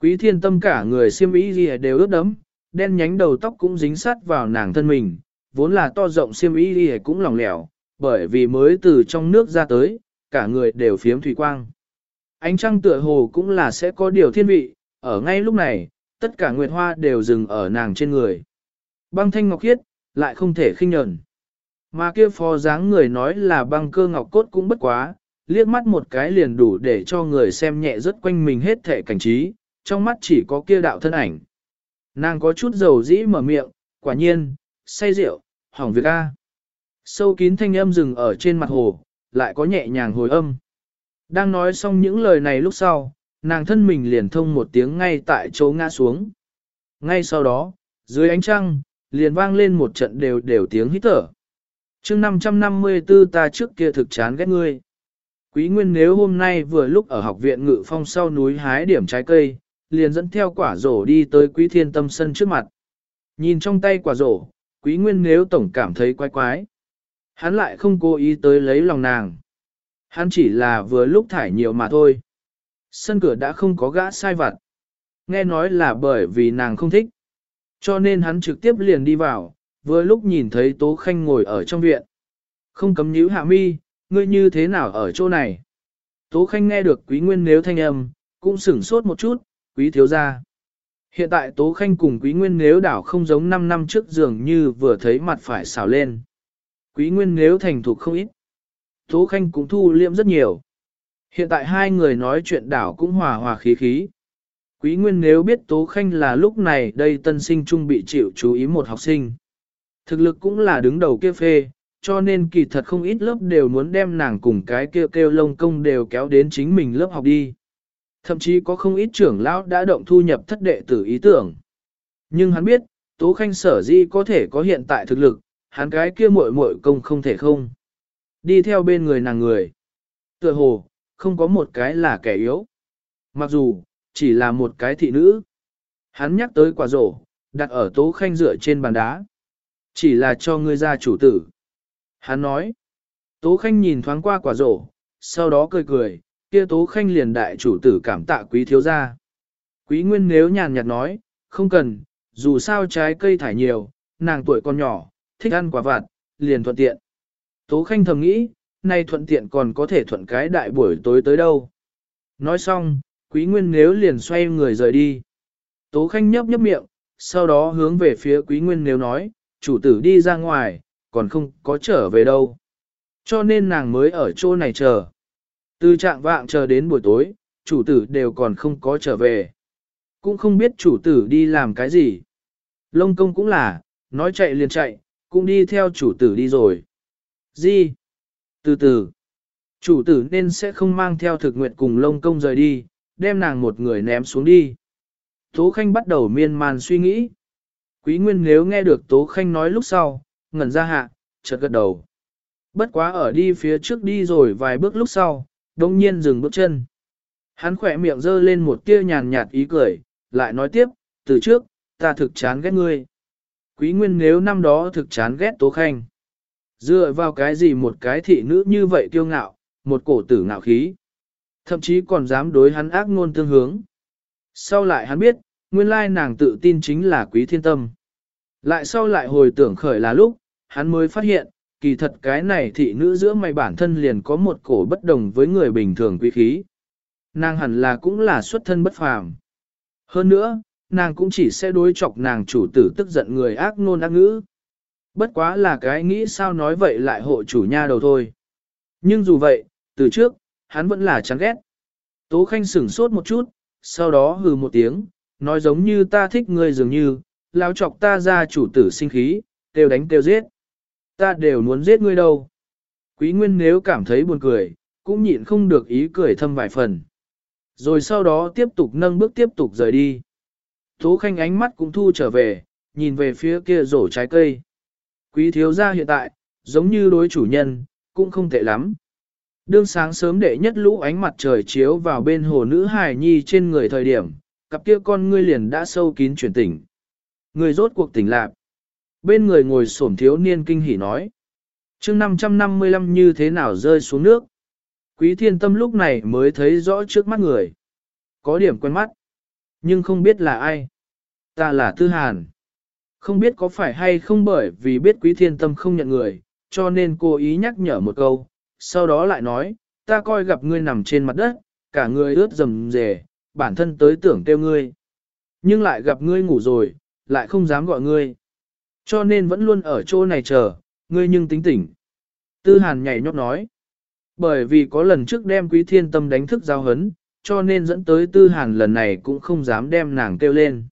Quý thiên tâm cả người xiêm y gì đều ướt đẫm, đen nhánh đầu tóc cũng dính sát vào nàng thân mình, vốn là to rộng xiêm y gì cũng lỏng lẻo, bởi vì mới từ trong nước ra tới, cả người đều phiếm thủy quang. Ánh trăng tựa hồ cũng là sẽ có điều thiên vị, ở ngay lúc này, tất cả nguyệt hoa đều dừng ở nàng trên người. Băng thanh ngọc khiết, lại không thể khinh nhẫn. Mà kia phó dáng người nói là băng cơ ngọc cốt cũng bất quá, liếc mắt một cái liền đủ để cho người xem nhẹ rất quanh mình hết thể cảnh trí, trong mắt chỉ có kia đạo thân ảnh. Nàng có chút dầu dĩ mở miệng, quả nhiên, say rượu, hỏng việc a. Sâu kín thanh âm dừng ở trên mặt hồ, lại có nhẹ nhàng hồi âm. Đang nói xong những lời này lúc sau, nàng thân mình liền thông một tiếng ngay tại chỗ ngã xuống. Ngay sau đó, dưới ánh trăng, liền vang lên một trận đều đều tiếng hít thở chương 554 ta trước kia thực chán ghét ngươi. Quý Nguyên nếu hôm nay vừa lúc ở học viện ngự phong sau núi hái điểm trái cây, liền dẫn theo quả rổ đi tới Quý Thiên Tâm sân trước mặt. Nhìn trong tay quả rổ, Quý Nguyên nếu tổng cảm thấy quái quái. Hắn lại không cố ý tới lấy lòng nàng. Hắn chỉ là vừa lúc thải nhiều mà thôi. Sân cửa đã không có gã sai vặt. Nghe nói là bởi vì nàng không thích. Cho nên hắn trực tiếp liền đi vào, vừa lúc nhìn thấy Tố Khanh ngồi ở trong viện. Không cấm nhíu hạ mi, ngươi như thế nào ở chỗ này? Tố Khanh nghe được quý nguyên nếu thanh âm, cũng sửng sốt một chút, quý thiếu gia. Hiện tại Tố Khanh cùng quý nguyên nếu đảo không giống 5 năm trước dường như vừa thấy mặt phải xào lên. Quý nguyên nếu thành thục không ít. Tố Khanh cũng thu liệm rất nhiều. Hiện tại hai người nói chuyện đảo cũng hòa hòa khí khí. Quý Nguyên nếu biết Tố Khanh là lúc này đây tân sinh trung bị chịu chú ý một học sinh. Thực lực cũng là đứng đầu kia phê, cho nên kỳ thật không ít lớp đều muốn đem nàng cùng cái kêu kêu lông công đều kéo đến chính mình lớp học đi. Thậm chí có không ít trưởng lão đã động thu nhập thất đệ tử ý tưởng. Nhưng hắn biết, Tố Khanh sở di có thể có hiện tại thực lực, hắn cái kia muội muội công không thể không. Đi theo bên người nàng người. Tựa hồ, không có một cái là kẻ yếu. Mặc dù, chỉ là một cái thị nữ. Hắn nhắc tới quả rổ, đặt ở Tố Khanh dựa trên bàn đá. Chỉ là cho ngươi ra chủ tử. Hắn nói. Tố Khanh nhìn thoáng qua quả rổ, sau đó cười cười, kia Tố Khanh liền đại chủ tử cảm tạ quý thiếu gia. Quý Nguyên nếu nhàn nhạt nói, không cần, dù sao trái cây thải nhiều, nàng tuổi còn nhỏ, thích ăn quả vặt, liền thuận tiện. Tố Khanh thầm nghĩ, nay thuận tiện còn có thể thuận cái đại buổi tối tới đâu. Nói xong, Quý Nguyên nếu liền xoay người rời đi. Tố Khanh nhấp nhấp miệng, sau đó hướng về phía Quý Nguyên nếu nói, chủ tử đi ra ngoài, còn không có trở về đâu. Cho nên nàng mới ở chỗ này chờ. Từ trạng vạng chờ đến buổi tối, chủ tử đều còn không có trở về. Cũng không biết chủ tử đi làm cái gì. Lông công cũng là, nói chạy liền chạy, cũng đi theo chủ tử đi rồi. Gì? Từ từ, chủ tử nên sẽ không mang theo thực nguyện cùng lông công rời đi, đem nàng một người ném xuống đi. Tố Khanh bắt đầu miên man suy nghĩ. Quý Nguyên nếu nghe được Tố Khanh nói lúc sau, ngẩn ra hạ, chợt gật đầu. Bất quá ở đi phía trước đi rồi vài bước lúc sau, đông nhiên dừng bước chân. Hắn khỏe miệng giơ lên một tia nhàn nhạt ý cười, lại nói tiếp, từ trước, ta thực chán ghét ngươi. Quý Nguyên nếu năm đó thực chán ghét Tố Khanh. Dựa vào cái gì một cái thị nữ như vậy kiêu ngạo, một cổ tử ngạo khí. Thậm chí còn dám đối hắn ác ngôn tương hướng. Sau lại hắn biết, nguyên lai nàng tự tin chính là quý thiên tâm. Lại sau lại hồi tưởng khởi là lúc, hắn mới phát hiện, kỳ thật cái này thị nữ giữa mày bản thân liền có một cổ bất đồng với người bình thường quý khí. Nàng hẳn là cũng là xuất thân bất phàm. Hơn nữa, nàng cũng chỉ sẽ đối chọc nàng chủ tử tức giận người ác nôn ác ngữ. Bất quá là cái nghĩ sao nói vậy lại hộ chủ nha đầu thôi. Nhưng dù vậy, từ trước, hắn vẫn là chán ghét. Tố Khanh sửng sốt một chút, sau đó hừ một tiếng, nói giống như ta thích ngươi dường như, lao chọc ta ra chủ tử sinh khí, tiêu đánh tiêu giết. Ta đều muốn giết ngươi đâu. Quý Nguyên nếu cảm thấy buồn cười, cũng nhịn không được ý cười thâm vài phần. Rồi sau đó tiếp tục nâng bước tiếp tục rời đi. Tố Khanh ánh mắt cũng thu trở về, nhìn về phía kia rổ trái cây. Quý thiếu gia hiện tại, giống như đối chủ nhân, cũng không tệ lắm. Đương sáng sớm đệ nhất lũ ánh mặt trời chiếu vào bên hồ nữ hài nhi trên người thời điểm, cặp kia con ngươi liền đã sâu kín chuyển tỉnh. Người rốt cuộc tỉnh lạc. Bên người ngồi xổm thiếu niên kinh hỉ nói. chương 555 như thế nào rơi xuống nước. Quý thiên tâm lúc này mới thấy rõ trước mắt người. Có điểm quen mắt. Nhưng không biết là ai. Ta là Tư Hàn. Không biết có phải hay không bởi vì biết quý thiên tâm không nhận người, cho nên cô ý nhắc nhở một câu, sau đó lại nói, ta coi gặp ngươi nằm trên mặt đất, cả người ướt rầm rề, bản thân tới tưởng kêu ngươi. Nhưng lại gặp ngươi ngủ rồi, lại không dám gọi ngươi. Cho nên vẫn luôn ở chỗ này chờ, ngươi nhưng tính tỉnh. Tư hàn nhảy nhót nói. Bởi vì có lần trước đem quý thiên tâm đánh thức giao hấn, cho nên dẫn tới tư hàn lần này cũng không dám đem nàng kêu lên.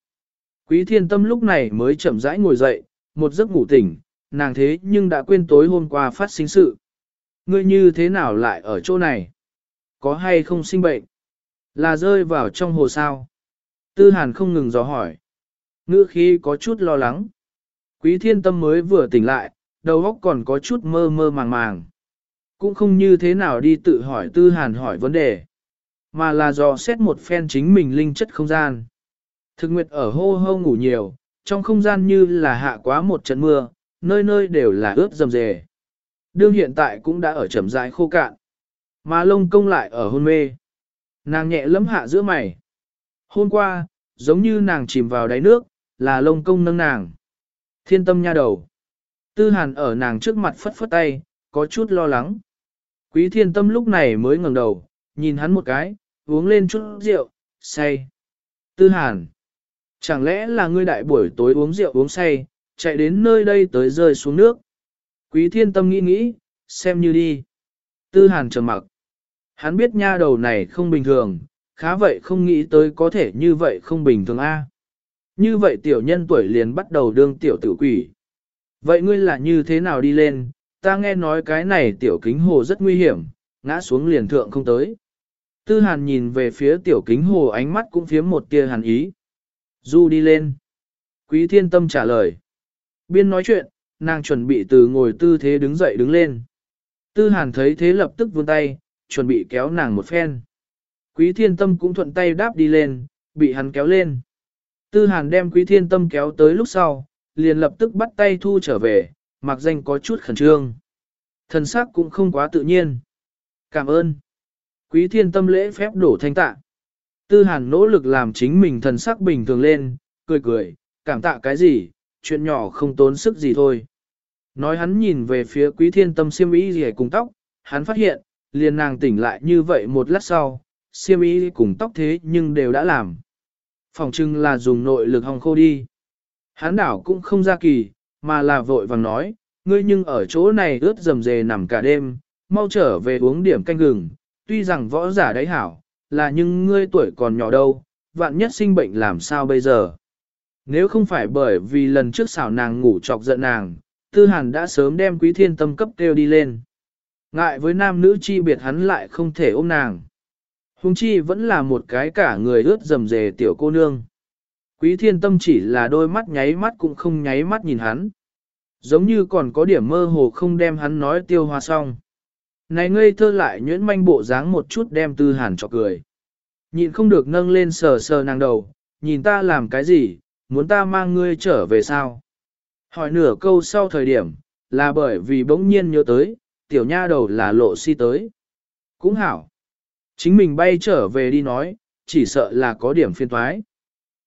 Quý thiên tâm lúc này mới chậm rãi ngồi dậy, một giấc ngủ tỉnh, nàng thế nhưng đã quên tối hôm qua phát sinh sự. Ngươi như thế nào lại ở chỗ này? Có hay không sinh bệnh? Là rơi vào trong hồ sao? Tư hàn không ngừng dò hỏi. Ngữ khí có chút lo lắng. Quý thiên tâm mới vừa tỉnh lại, đầu óc còn có chút mơ mơ màng màng. Cũng không như thế nào đi tự hỏi tư hàn hỏi vấn đề. Mà là dò xét một phen chính mình linh chất không gian. Thực nguyệt ở hô hô ngủ nhiều, trong không gian như là hạ quá một trận mưa, nơi nơi đều là ướt dầm dề. Đương hiện tại cũng đã ở trầm dài khô cạn. Mà lông công lại ở hôn mê. Nàng nhẹ lấm hạ giữa mày. Hôm qua, giống như nàng chìm vào đáy nước, là lông công nâng nàng. Thiên tâm nha đầu. Tư hàn ở nàng trước mặt phất phất tay, có chút lo lắng. Quý thiên tâm lúc này mới ngẩng đầu, nhìn hắn một cái, uống lên chút rượu, say. Tư hàn. Chẳng lẽ là ngươi đại buổi tối uống rượu uống say, chạy đến nơi đây tới rơi xuống nước. Quý thiên tâm nghĩ nghĩ, xem như đi. Tư hàn trầm mặc. Hắn biết nha đầu này không bình thường, khá vậy không nghĩ tới có thể như vậy không bình thường a. Như vậy tiểu nhân tuổi liền bắt đầu đương tiểu tử quỷ. Vậy ngươi là như thế nào đi lên, ta nghe nói cái này tiểu kính hồ rất nguy hiểm, ngã xuống liền thượng không tới. Tư hàn nhìn về phía tiểu kính hồ ánh mắt cũng phiếm một tia hàn ý. Du đi lên. Quý thiên tâm trả lời. Biên nói chuyện, nàng chuẩn bị từ ngồi tư thế đứng dậy đứng lên. Tư hàn thấy thế lập tức vươn tay, chuẩn bị kéo nàng một phen. Quý thiên tâm cũng thuận tay đáp đi lên, bị hắn kéo lên. Tư hàn đem quý thiên tâm kéo tới lúc sau, liền lập tức bắt tay thu trở về, mặc danh có chút khẩn trương. Thần sắc cũng không quá tự nhiên. Cảm ơn. Quý thiên tâm lễ phép đổ thanh tạ. Tư hàn nỗ lực làm chính mình thần sắc bình thường lên, cười cười, cảm tạ cái gì, chuyện nhỏ không tốn sức gì thôi. Nói hắn nhìn về phía quý thiên tâm siêm ý gì cùng tóc, hắn phát hiện, liền nàng tỉnh lại như vậy một lát sau, siêm ý cùng tóc thế nhưng đều đã làm. Phòng trưng là dùng nội lực hong khô đi. Hán đảo cũng không ra kỳ, mà là vội vàng nói, ngươi nhưng ở chỗ này ướt dầm dề nằm cả đêm, mau trở về uống điểm canh gừng, tuy rằng võ giả đấy hảo, là nhưng ngươi tuổi còn nhỏ đâu, vạn nhất sinh bệnh làm sao bây giờ. Nếu không phải bởi vì lần trước xảo nàng ngủ chọc giận nàng, tư hàn đã sớm đem quý thiên tâm cấp kêu đi lên. Ngại với nam nữ chi biệt hắn lại không thể ôm nàng. Hùng chi vẫn là một cái cả người ướt dầm dề tiểu cô nương. Quý thiên tâm chỉ là đôi mắt nháy mắt cũng không nháy mắt nhìn hắn. Giống như còn có điểm mơ hồ không đem hắn nói tiêu hoa xong. Này ngây thơ lại nhuyễn manh bộ dáng một chút đem tư hàn cho cười. Nhịn không được nâng lên sờ sờ nàng đầu, nhìn ta làm cái gì, muốn ta mang ngươi trở về sao? Hỏi nửa câu sau thời điểm, là bởi vì bỗng nhiên nhớ tới, tiểu nha đầu là lộ si tới. Cũng hảo. Chính mình bay trở về đi nói, chỉ sợ là có điểm phiên thoái.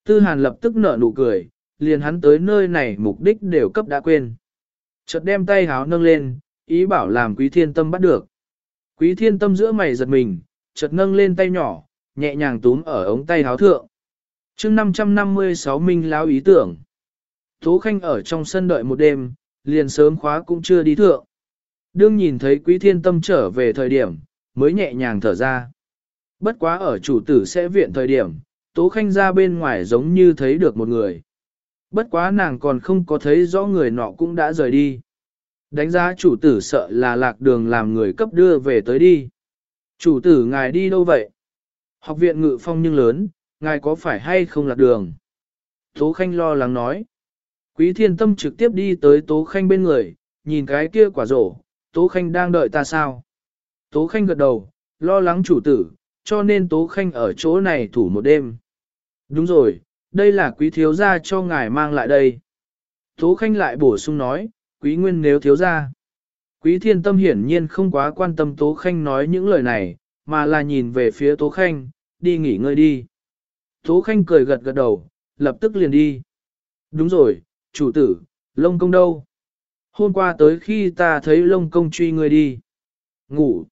Tư hàn lập tức nở nụ cười, liền hắn tới nơi này mục đích đều cấp đã quên. Chợt đem tay háo nâng lên, ý bảo làm quý thiên tâm bắt được. Quý thiên tâm giữa mày giật mình, chợt nâng lên tay nhỏ, nhẹ nhàng túm ở ống tay háo thượng. chương 556 minh láo ý tưởng. Tố Khanh ở trong sân đợi một đêm, liền sớm khóa cũng chưa đi thượng. Đương nhìn thấy quý thiên tâm trở về thời điểm, mới nhẹ nhàng thở ra. Bất quá ở chủ tử sẽ viện thời điểm, Tố Khanh ra bên ngoài giống như thấy được một người. Bất quá nàng còn không có thấy rõ người nọ cũng đã rời đi. Đánh giá chủ tử sợ là lạc đường làm người cấp đưa về tới đi. Chủ tử ngài đi đâu vậy? Học viện ngự phong nhưng lớn, ngài có phải hay không lạc đường? Tố Khanh lo lắng nói. Quý thiên tâm trực tiếp đi tới Tố Khanh bên người, nhìn cái kia quả rổ, Tố Khanh đang đợi ta sao? Tố Khanh gật đầu, lo lắng chủ tử, cho nên Tố Khanh ở chỗ này thủ một đêm. Đúng rồi, đây là quý thiếu gia cho ngài mang lại đây. Tố Khanh lại bổ sung nói, quý nguyên nếu thiếu gia. Quý thiên tâm hiển nhiên không quá quan tâm Tố Khanh nói những lời này, mà là nhìn về phía Tố Khanh, đi nghỉ ngơi đi. Tố Khanh cười gật gật đầu, lập tức liền đi. Đúng rồi, chủ tử, lông công đâu? Hôm qua tới khi ta thấy lông công truy ngươi đi. Ngủ.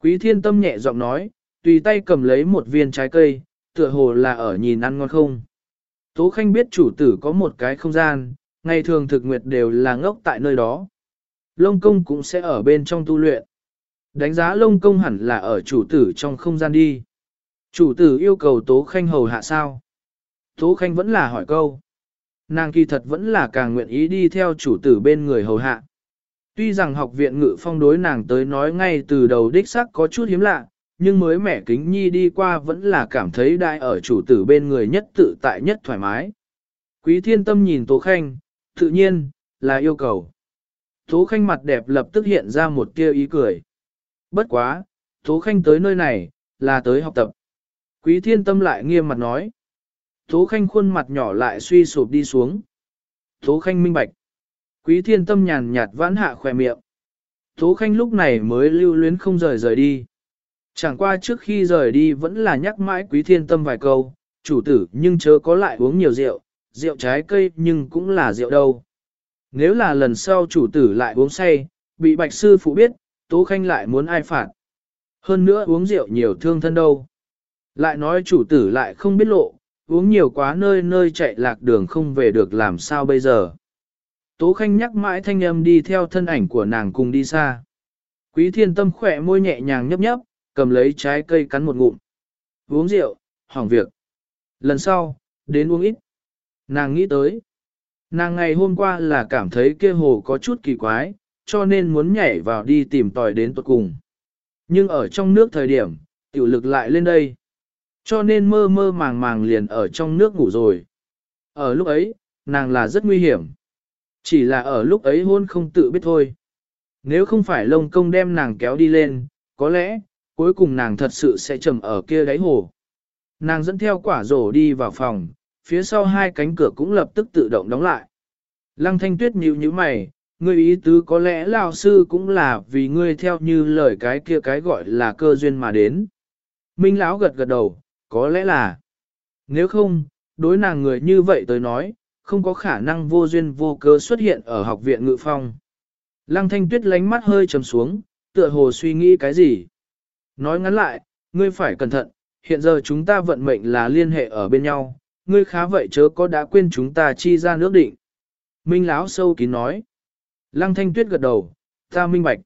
Quý thiên tâm nhẹ giọng nói, tùy tay cầm lấy một viên trái cây, tựa hồ là ở nhìn ăn ngon không. Tố Khanh biết chủ tử có một cái không gian, ngày thường thực nguyệt đều là ngốc tại nơi đó. Lông công cũng sẽ ở bên trong tu luyện. Đánh giá lông công hẳn là ở chủ tử trong không gian đi. Chủ tử yêu cầu Tố Khanh hầu hạ sao? Tố Khanh vẫn là hỏi câu. Nàng kỳ thật vẫn là càng nguyện ý đi theo chủ tử bên người hầu hạ. Tuy rằng học viện ngự phong đối nàng tới nói ngay từ đầu đích sắc có chút hiếm lạ, nhưng mới mẻ kính nhi đi qua vẫn là cảm thấy đại ở chủ tử bên người nhất tự tại nhất thoải mái. Quý thiên tâm nhìn Tố Khanh, tự nhiên, là yêu cầu. Tố Khanh mặt đẹp lập tức hiện ra một tia ý cười. Bất quá, Tố Khanh tới nơi này, là tới học tập. Quý thiên tâm lại nghiêm mặt nói. Tố Khanh khuôn mặt nhỏ lại suy sụp đi xuống. Tố Khanh minh bạch. Quý thiên tâm nhàn nhạt vãn hạ khỏe miệng. Tố Khanh lúc này mới lưu luyến không rời rời đi. Chẳng qua trước khi rời đi vẫn là nhắc mãi quý thiên tâm vài câu, chủ tử nhưng chớ có lại uống nhiều rượu, rượu trái cây nhưng cũng là rượu đâu. Nếu là lần sau chủ tử lại uống say, bị bạch sư phụ biết, Tố Khanh lại muốn ai phạt. Hơn nữa uống rượu nhiều thương thân đâu. Lại nói chủ tử lại không biết lộ, uống nhiều quá nơi nơi chạy lạc đường không về được làm sao bây giờ. Tố Khanh nhắc mãi thanh âm đi theo thân ảnh của nàng cùng đi xa. Quý thiên tâm khỏe môi nhẹ nhàng nhấp nhấp, cầm lấy trái cây cắn một ngụm. Uống rượu, hỏng việc. Lần sau, đến uống ít. Nàng nghĩ tới. Nàng ngày hôm qua là cảm thấy kia hồ có chút kỳ quái, cho nên muốn nhảy vào đi tìm tòi đến tuột cùng. Nhưng ở trong nước thời điểm, tiểu lực lại lên đây. Cho nên mơ mơ màng màng liền ở trong nước ngủ rồi. Ở lúc ấy, nàng là rất nguy hiểm. Chỉ là ở lúc ấy hôn không tự biết thôi. Nếu không phải lông công đem nàng kéo đi lên, có lẽ, cuối cùng nàng thật sự sẽ trầm ở kia đáy hồ. Nàng dẫn theo quả rổ đi vào phòng, phía sau hai cánh cửa cũng lập tức tự động đóng lại. Lăng thanh tuyết nhíu như mày, ngươi ý tứ có lẽ lao sư cũng là vì ngươi theo như lời cái kia cái gọi là cơ duyên mà đến. Minh lão gật gật đầu, có lẽ là. Nếu không, đối nàng người như vậy tới nói, không có khả năng vô duyên vô cớ xuất hiện ở học viện ngự phong. Lăng thanh tuyết lánh mắt hơi trầm xuống, tựa hồ suy nghĩ cái gì. Nói ngắn lại, ngươi phải cẩn thận, hiện giờ chúng ta vận mệnh là liên hệ ở bên nhau, ngươi khá vậy chớ có đã quên chúng ta chi ra nước định. Minh Lão sâu kín nói. Lăng thanh tuyết gật đầu, ta minh bạch.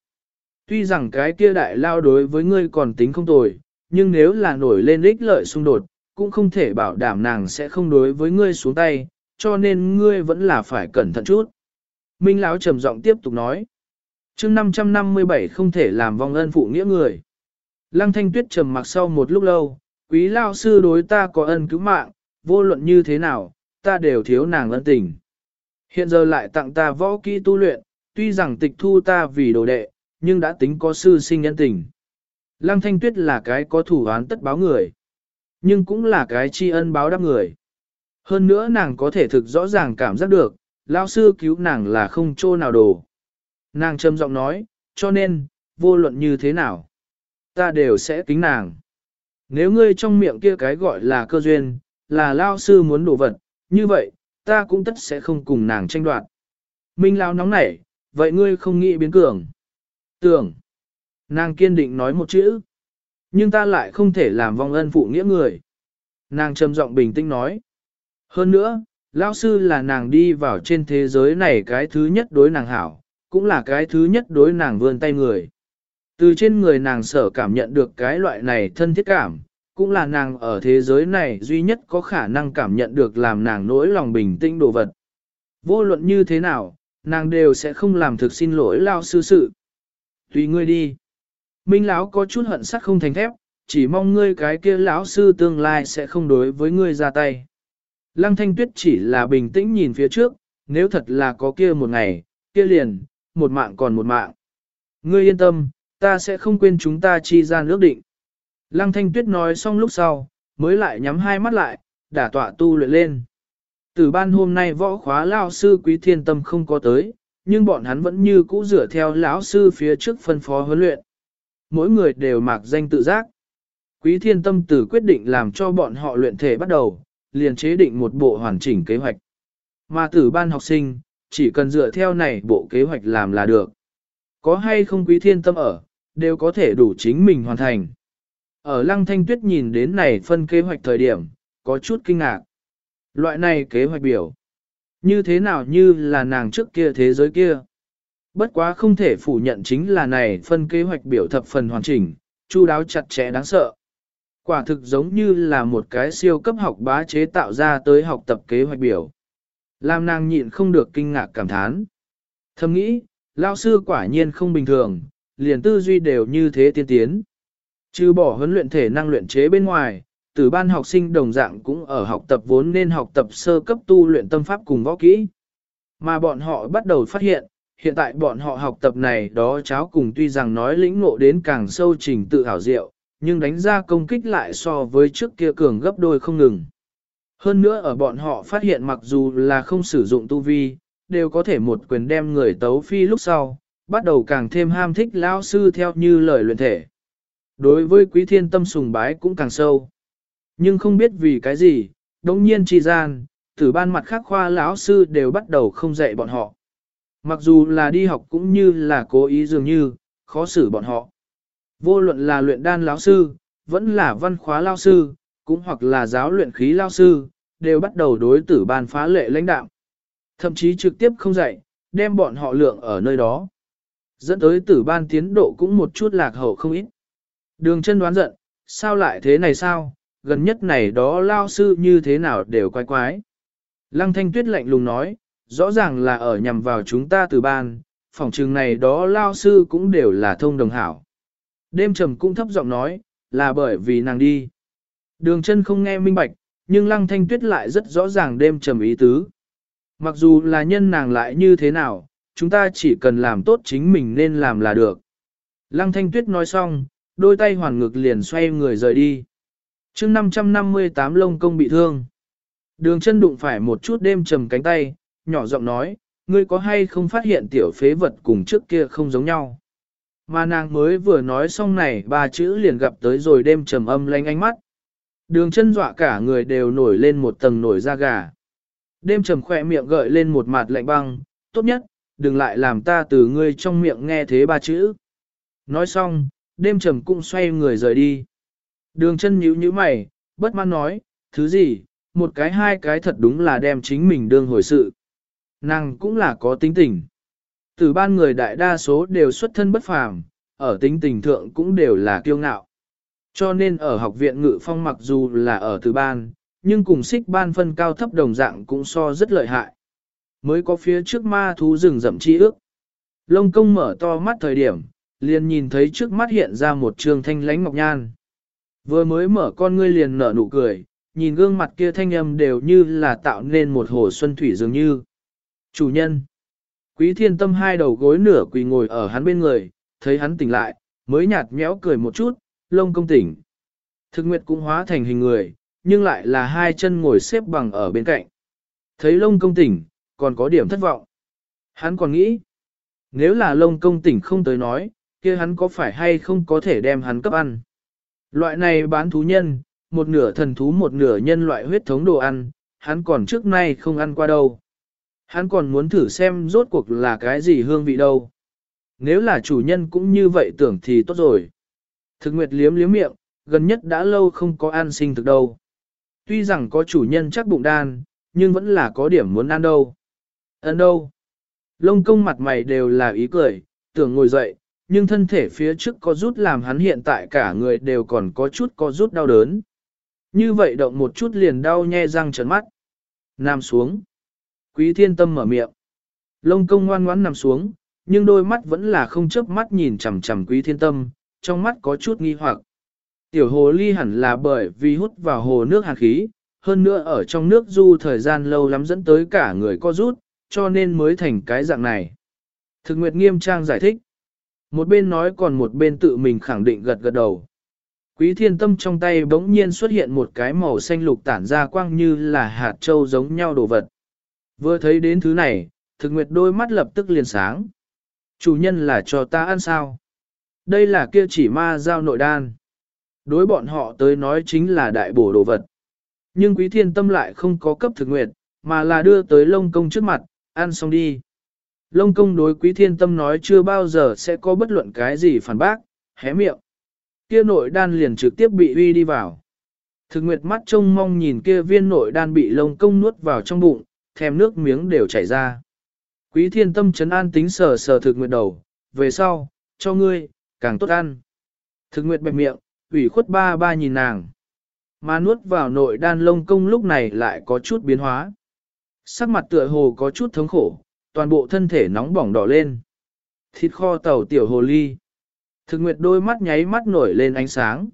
Tuy rằng cái kia đại lao đối với ngươi còn tính không tồi, nhưng nếu là nổi lên ích lợi xung đột, cũng không thể bảo đảm nàng sẽ không đối với ngươi xuống tay, cho nên ngươi vẫn là phải cẩn thận chút. Minh Lão trầm giọng tiếp tục nói. chương 557 không thể làm vong ân phụ nghĩa người. Lăng thanh tuyết trầm mặc sau một lúc lâu, quý lao sư đối ta có ân cứu mạng, vô luận như thế nào, ta đều thiếu nàng ân tình. Hiện giờ lại tặng ta võ kỹ tu luyện, tuy rằng tịch thu ta vì đồ đệ, nhưng đã tính có sư sinh nhân tình. Lăng thanh tuyết là cái có thủ án tất báo người, nhưng cũng là cái tri ân báo đáp người. Hơn nữa nàng có thể thực rõ ràng cảm giác được, lao sư cứu nàng là không trô nào đồ. Nàng trầm giọng nói, cho nên, vô luận như thế nào, ta đều sẽ kính nàng. Nếu ngươi trong miệng kia cái gọi là cơ duyên, là lao sư muốn đổ vật, như vậy, ta cũng tất sẽ không cùng nàng tranh đoạt. Minh lao nóng nảy, vậy ngươi không nghĩ biến cường. Tưởng. Nàng kiên định nói một chữ. Nhưng ta lại không thể làm vong ân phụ nghĩa người. Nàng trầm giọng bình tĩnh nói. Hơn nữa, lão sư là nàng đi vào trên thế giới này cái thứ nhất đối nàng hảo, cũng là cái thứ nhất đối nàng vươn tay người. Từ trên người nàng sở cảm nhận được cái loại này thân thiết cảm, cũng là nàng ở thế giới này duy nhất có khả năng cảm nhận được làm nàng nỗi lòng bình tĩnh đồ vật. Vô luận như thế nào, nàng đều sẽ không làm thực xin lỗi lao sư sự. Tùy ngươi đi. Minh lão có chút hận sắc không thành thép, chỉ mong ngươi cái kia lão sư tương lai sẽ không đối với ngươi ra tay. Lăng thanh tuyết chỉ là bình tĩnh nhìn phía trước, nếu thật là có kia một ngày, kia liền, một mạng còn một mạng. Ngươi yên tâm, ta sẽ không quên chúng ta chi ra ước định. Lăng thanh tuyết nói xong lúc sau, mới lại nhắm hai mắt lại, đả tọa tu luyện lên. Từ ban hôm nay võ khóa lao sư quý thiên tâm không có tới, nhưng bọn hắn vẫn như cũ rửa theo lão sư phía trước phân phó huấn luyện. Mỗi người đều mặc danh tự giác. Quý thiên tâm tử quyết định làm cho bọn họ luyện thể bắt đầu, liền chế định một bộ hoàn chỉnh kế hoạch. Mà tử ban học sinh, chỉ cần dựa theo này bộ kế hoạch làm là được. Có hay không quý thiên tâm ở, đều có thể đủ chính mình hoàn thành. Ở lăng thanh tuyết nhìn đến này phân kế hoạch thời điểm, có chút kinh ngạc. Loại này kế hoạch biểu. Như thế nào như là nàng trước kia thế giới kia. Bất quá không thể phủ nhận chính là này phân kế hoạch biểu thập phần hoàn chỉnh, chu đáo chặt chẽ đáng sợ. Quả thực giống như là một cái siêu cấp học bá chế tạo ra tới học tập kế hoạch biểu. Làm nàng nhịn không được kinh ngạc cảm thán. Thầm nghĩ, lao sư quả nhiên không bình thường, liền tư duy đều như thế tiên tiến. Trừ bỏ huấn luyện thể năng luyện chế bên ngoài, từ ban học sinh đồng dạng cũng ở học tập vốn nên học tập sơ cấp tu luyện tâm pháp cùng võ kỹ. Mà bọn họ bắt đầu phát hiện, hiện tại bọn họ học tập này đó cháu cùng tuy rằng nói lĩnh ngộ đến càng sâu trình tự hảo diệu, nhưng đánh ra công kích lại so với trước kia cường gấp đôi không ngừng. Hơn nữa ở bọn họ phát hiện mặc dù là không sử dụng tu vi, đều có thể một quyền đem người tấu phi lúc sau, bắt đầu càng thêm ham thích lao sư theo như lời luyện thể. Đối với quý thiên tâm sùng bái cũng càng sâu. Nhưng không biết vì cái gì, đống nhiên chi gian, tử ban mặt khác khoa lão sư đều bắt đầu không dạy bọn họ. Mặc dù là đi học cũng như là cố ý dường như, khó xử bọn họ. Vô luận là luyện đan lão sư, vẫn là văn khóa lão sư, cũng hoặc là giáo luyện khí lão sư, đều bắt đầu đối tử ban phá lệ lãnh đạo. Thậm chí trực tiếp không dạy, đem bọn họ lượng ở nơi đó. Dẫn tới tử ban tiến độ cũng một chút lạc hậu không ít. Đường chân đoán giận, sao lại thế này sao, gần nhất này đó lao sư như thế nào đều quái quái. Lăng thanh tuyết lạnh lùng nói, rõ ràng là ở nhằm vào chúng ta từ ban, phòng trường này đó lao sư cũng đều là thông đồng hảo. Đêm trầm cũng thấp giọng nói, là bởi vì nàng đi. Đường chân không nghe minh bạch, nhưng lăng thanh tuyết lại rất rõ ràng đêm trầm ý tứ. Mặc dù là nhân nàng lại như thế nào, chúng ta chỉ cần làm tốt chính mình nên làm là được. Lăng thanh tuyết nói xong, đôi tay hoàn ngực liền xoay người rời đi. chương 558 lông công bị thương. Đường chân đụng phải một chút đêm trầm cánh tay, nhỏ giọng nói, ngươi có hay không phát hiện tiểu phế vật cùng trước kia không giống nhau. Mà nàng mới vừa nói xong này ba chữ liền gặp tới rồi đêm trầm âm lanh ánh mắt. Đường chân dọa cả người đều nổi lên một tầng nổi da gà. Đêm trầm khỏe miệng gợi lên một mặt lạnh băng, tốt nhất, đừng lại làm ta từ ngươi trong miệng nghe thế ba chữ. Nói xong, đêm trầm cũng xoay người rời đi. Đường chân nhíu nhíu mày, bất mãn nói, thứ gì, một cái hai cái thật đúng là đem chính mình đương hồi sự. Nàng cũng là có tính tình. Từ ban người đại đa số đều xuất thân bất phàm, ở tính tình thượng cũng đều là kiêu ngạo. Cho nên ở học viện ngự phong mặc dù là ở từ ban, nhưng cùng xích ban phân cao thấp đồng dạng cũng so rất lợi hại. Mới có phía trước ma thú rừng rậm chi ước. Lông công mở to mắt thời điểm, liền nhìn thấy trước mắt hiện ra một trường thanh lánh ngọc nhan. Vừa mới mở con ngươi liền nở nụ cười, nhìn gương mặt kia thanh âm đều như là tạo nên một hồ xuân thủy dường như. Chủ nhân. Quý thiên tâm hai đầu gối nửa quỳ ngồi ở hắn bên người, thấy hắn tỉnh lại, mới nhạt nhẽo cười một chút, lông công tỉnh. Thực nguyệt cũng hóa thành hình người, nhưng lại là hai chân ngồi xếp bằng ở bên cạnh. Thấy lông công tỉnh, còn có điểm thất vọng. Hắn còn nghĩ, nếu là lông công tỉnh không tới nói, kia hắn có phải hay không có thể đem hắn cấp ăn. Loại này bán thú nhân, một nửa thần thú một nửa nhân loại huyết thống đồ ăn, hắn còn trước nay không ăn qua đâu. Hắn còn muốn thử xem rốt cuộc là cái gì hương vị đâu. Nếu là chủ nhân cũng như vậy tưởng thì tốt rồi. Thực nguyệt liếm liếm miệng, gần nhất đã lâu không có ăn sinh thực đâu. Tuy rằng có chủ nhân chắc bụng đan, nhưng vẫn là có điểm muốn ăn đâu. Ấn đâu? Lông công mặt mày đều là ý cười, tưởng ngồi dậy, nhưng thân thể phía trước có rút làm hắn hiện tại cả người đều còn có chút có rút đau đớn. Như vậy động một chút liền đau nhe răng trấn mắt. Nằm xuống. Quý thiên tâm mở miệng. Lông công ngoan ngoãn nằm xuống, nhưng đôi mắt vẫn là không chớp mắt nhìn chằm chằm quý thiên tâm, trong mắt có chút nghi hoặc. Tiểu hồ ly hẳn là bởi vì hút vào hồ nước hàn khí, hơn nữa ở trong nước du thời gian lâu lắm dẫn tới cả người co rút, cho nên mới thành cái dạng này. Thực nguyệt nghiêm trang giải thích. Một bên nói còn một bên tự mình khẳng định gật gật đầu. Quý thiên tâm trong tay bỗng nhiên xuất hiện một cái màu xanh lục tản ra quang như là hạt trâu giống nhau đồ vật. Vừa thấy đến thứ này, thực nguyệt đôi mắt lập tức liền sáng. Chủ nhân là cho ta ăn sao? Đây là kia chỉ ma giao nội đan. Đối bọn họ tới nói chính là đại bổ đồ vật. Nhưng quý thiên tâm lại không có cấp thực nguyệt, mà là đưa tới lông công trước mặt, ăn xong đi. Lông công đối quý thiên tâm nói chưa bao giờ sẽ có bất luận cái gì phản bác, hé miệng. Kia nội đan liền trực tiếp bị uy đi vào. Thực nguyệt mắt trông mong nhìn kia viên nội đan bị lông công nuốt vào trong bụng, thèm nước miếng đều chảy ra. Quý thiên tâm chấn an tính sờ sờ thực nguyệt đầu, về sau, cho ngươi, càng tốt ăn. Thực nguyệt bẹp miệng, ủy khuất ba ba nhìn nàng. Mà nuốt vào nội đan lông công lúc này lại có chút biến hóa. Sắc mặt tựa hồ có chút thống khổ, toàn bộ thân thể nóng bỏng đỏ lên. Thịt kho tàu tiểu hồ ly. Thực nguyệt đôi mắt nháy mắt nổi lên ánh sáng.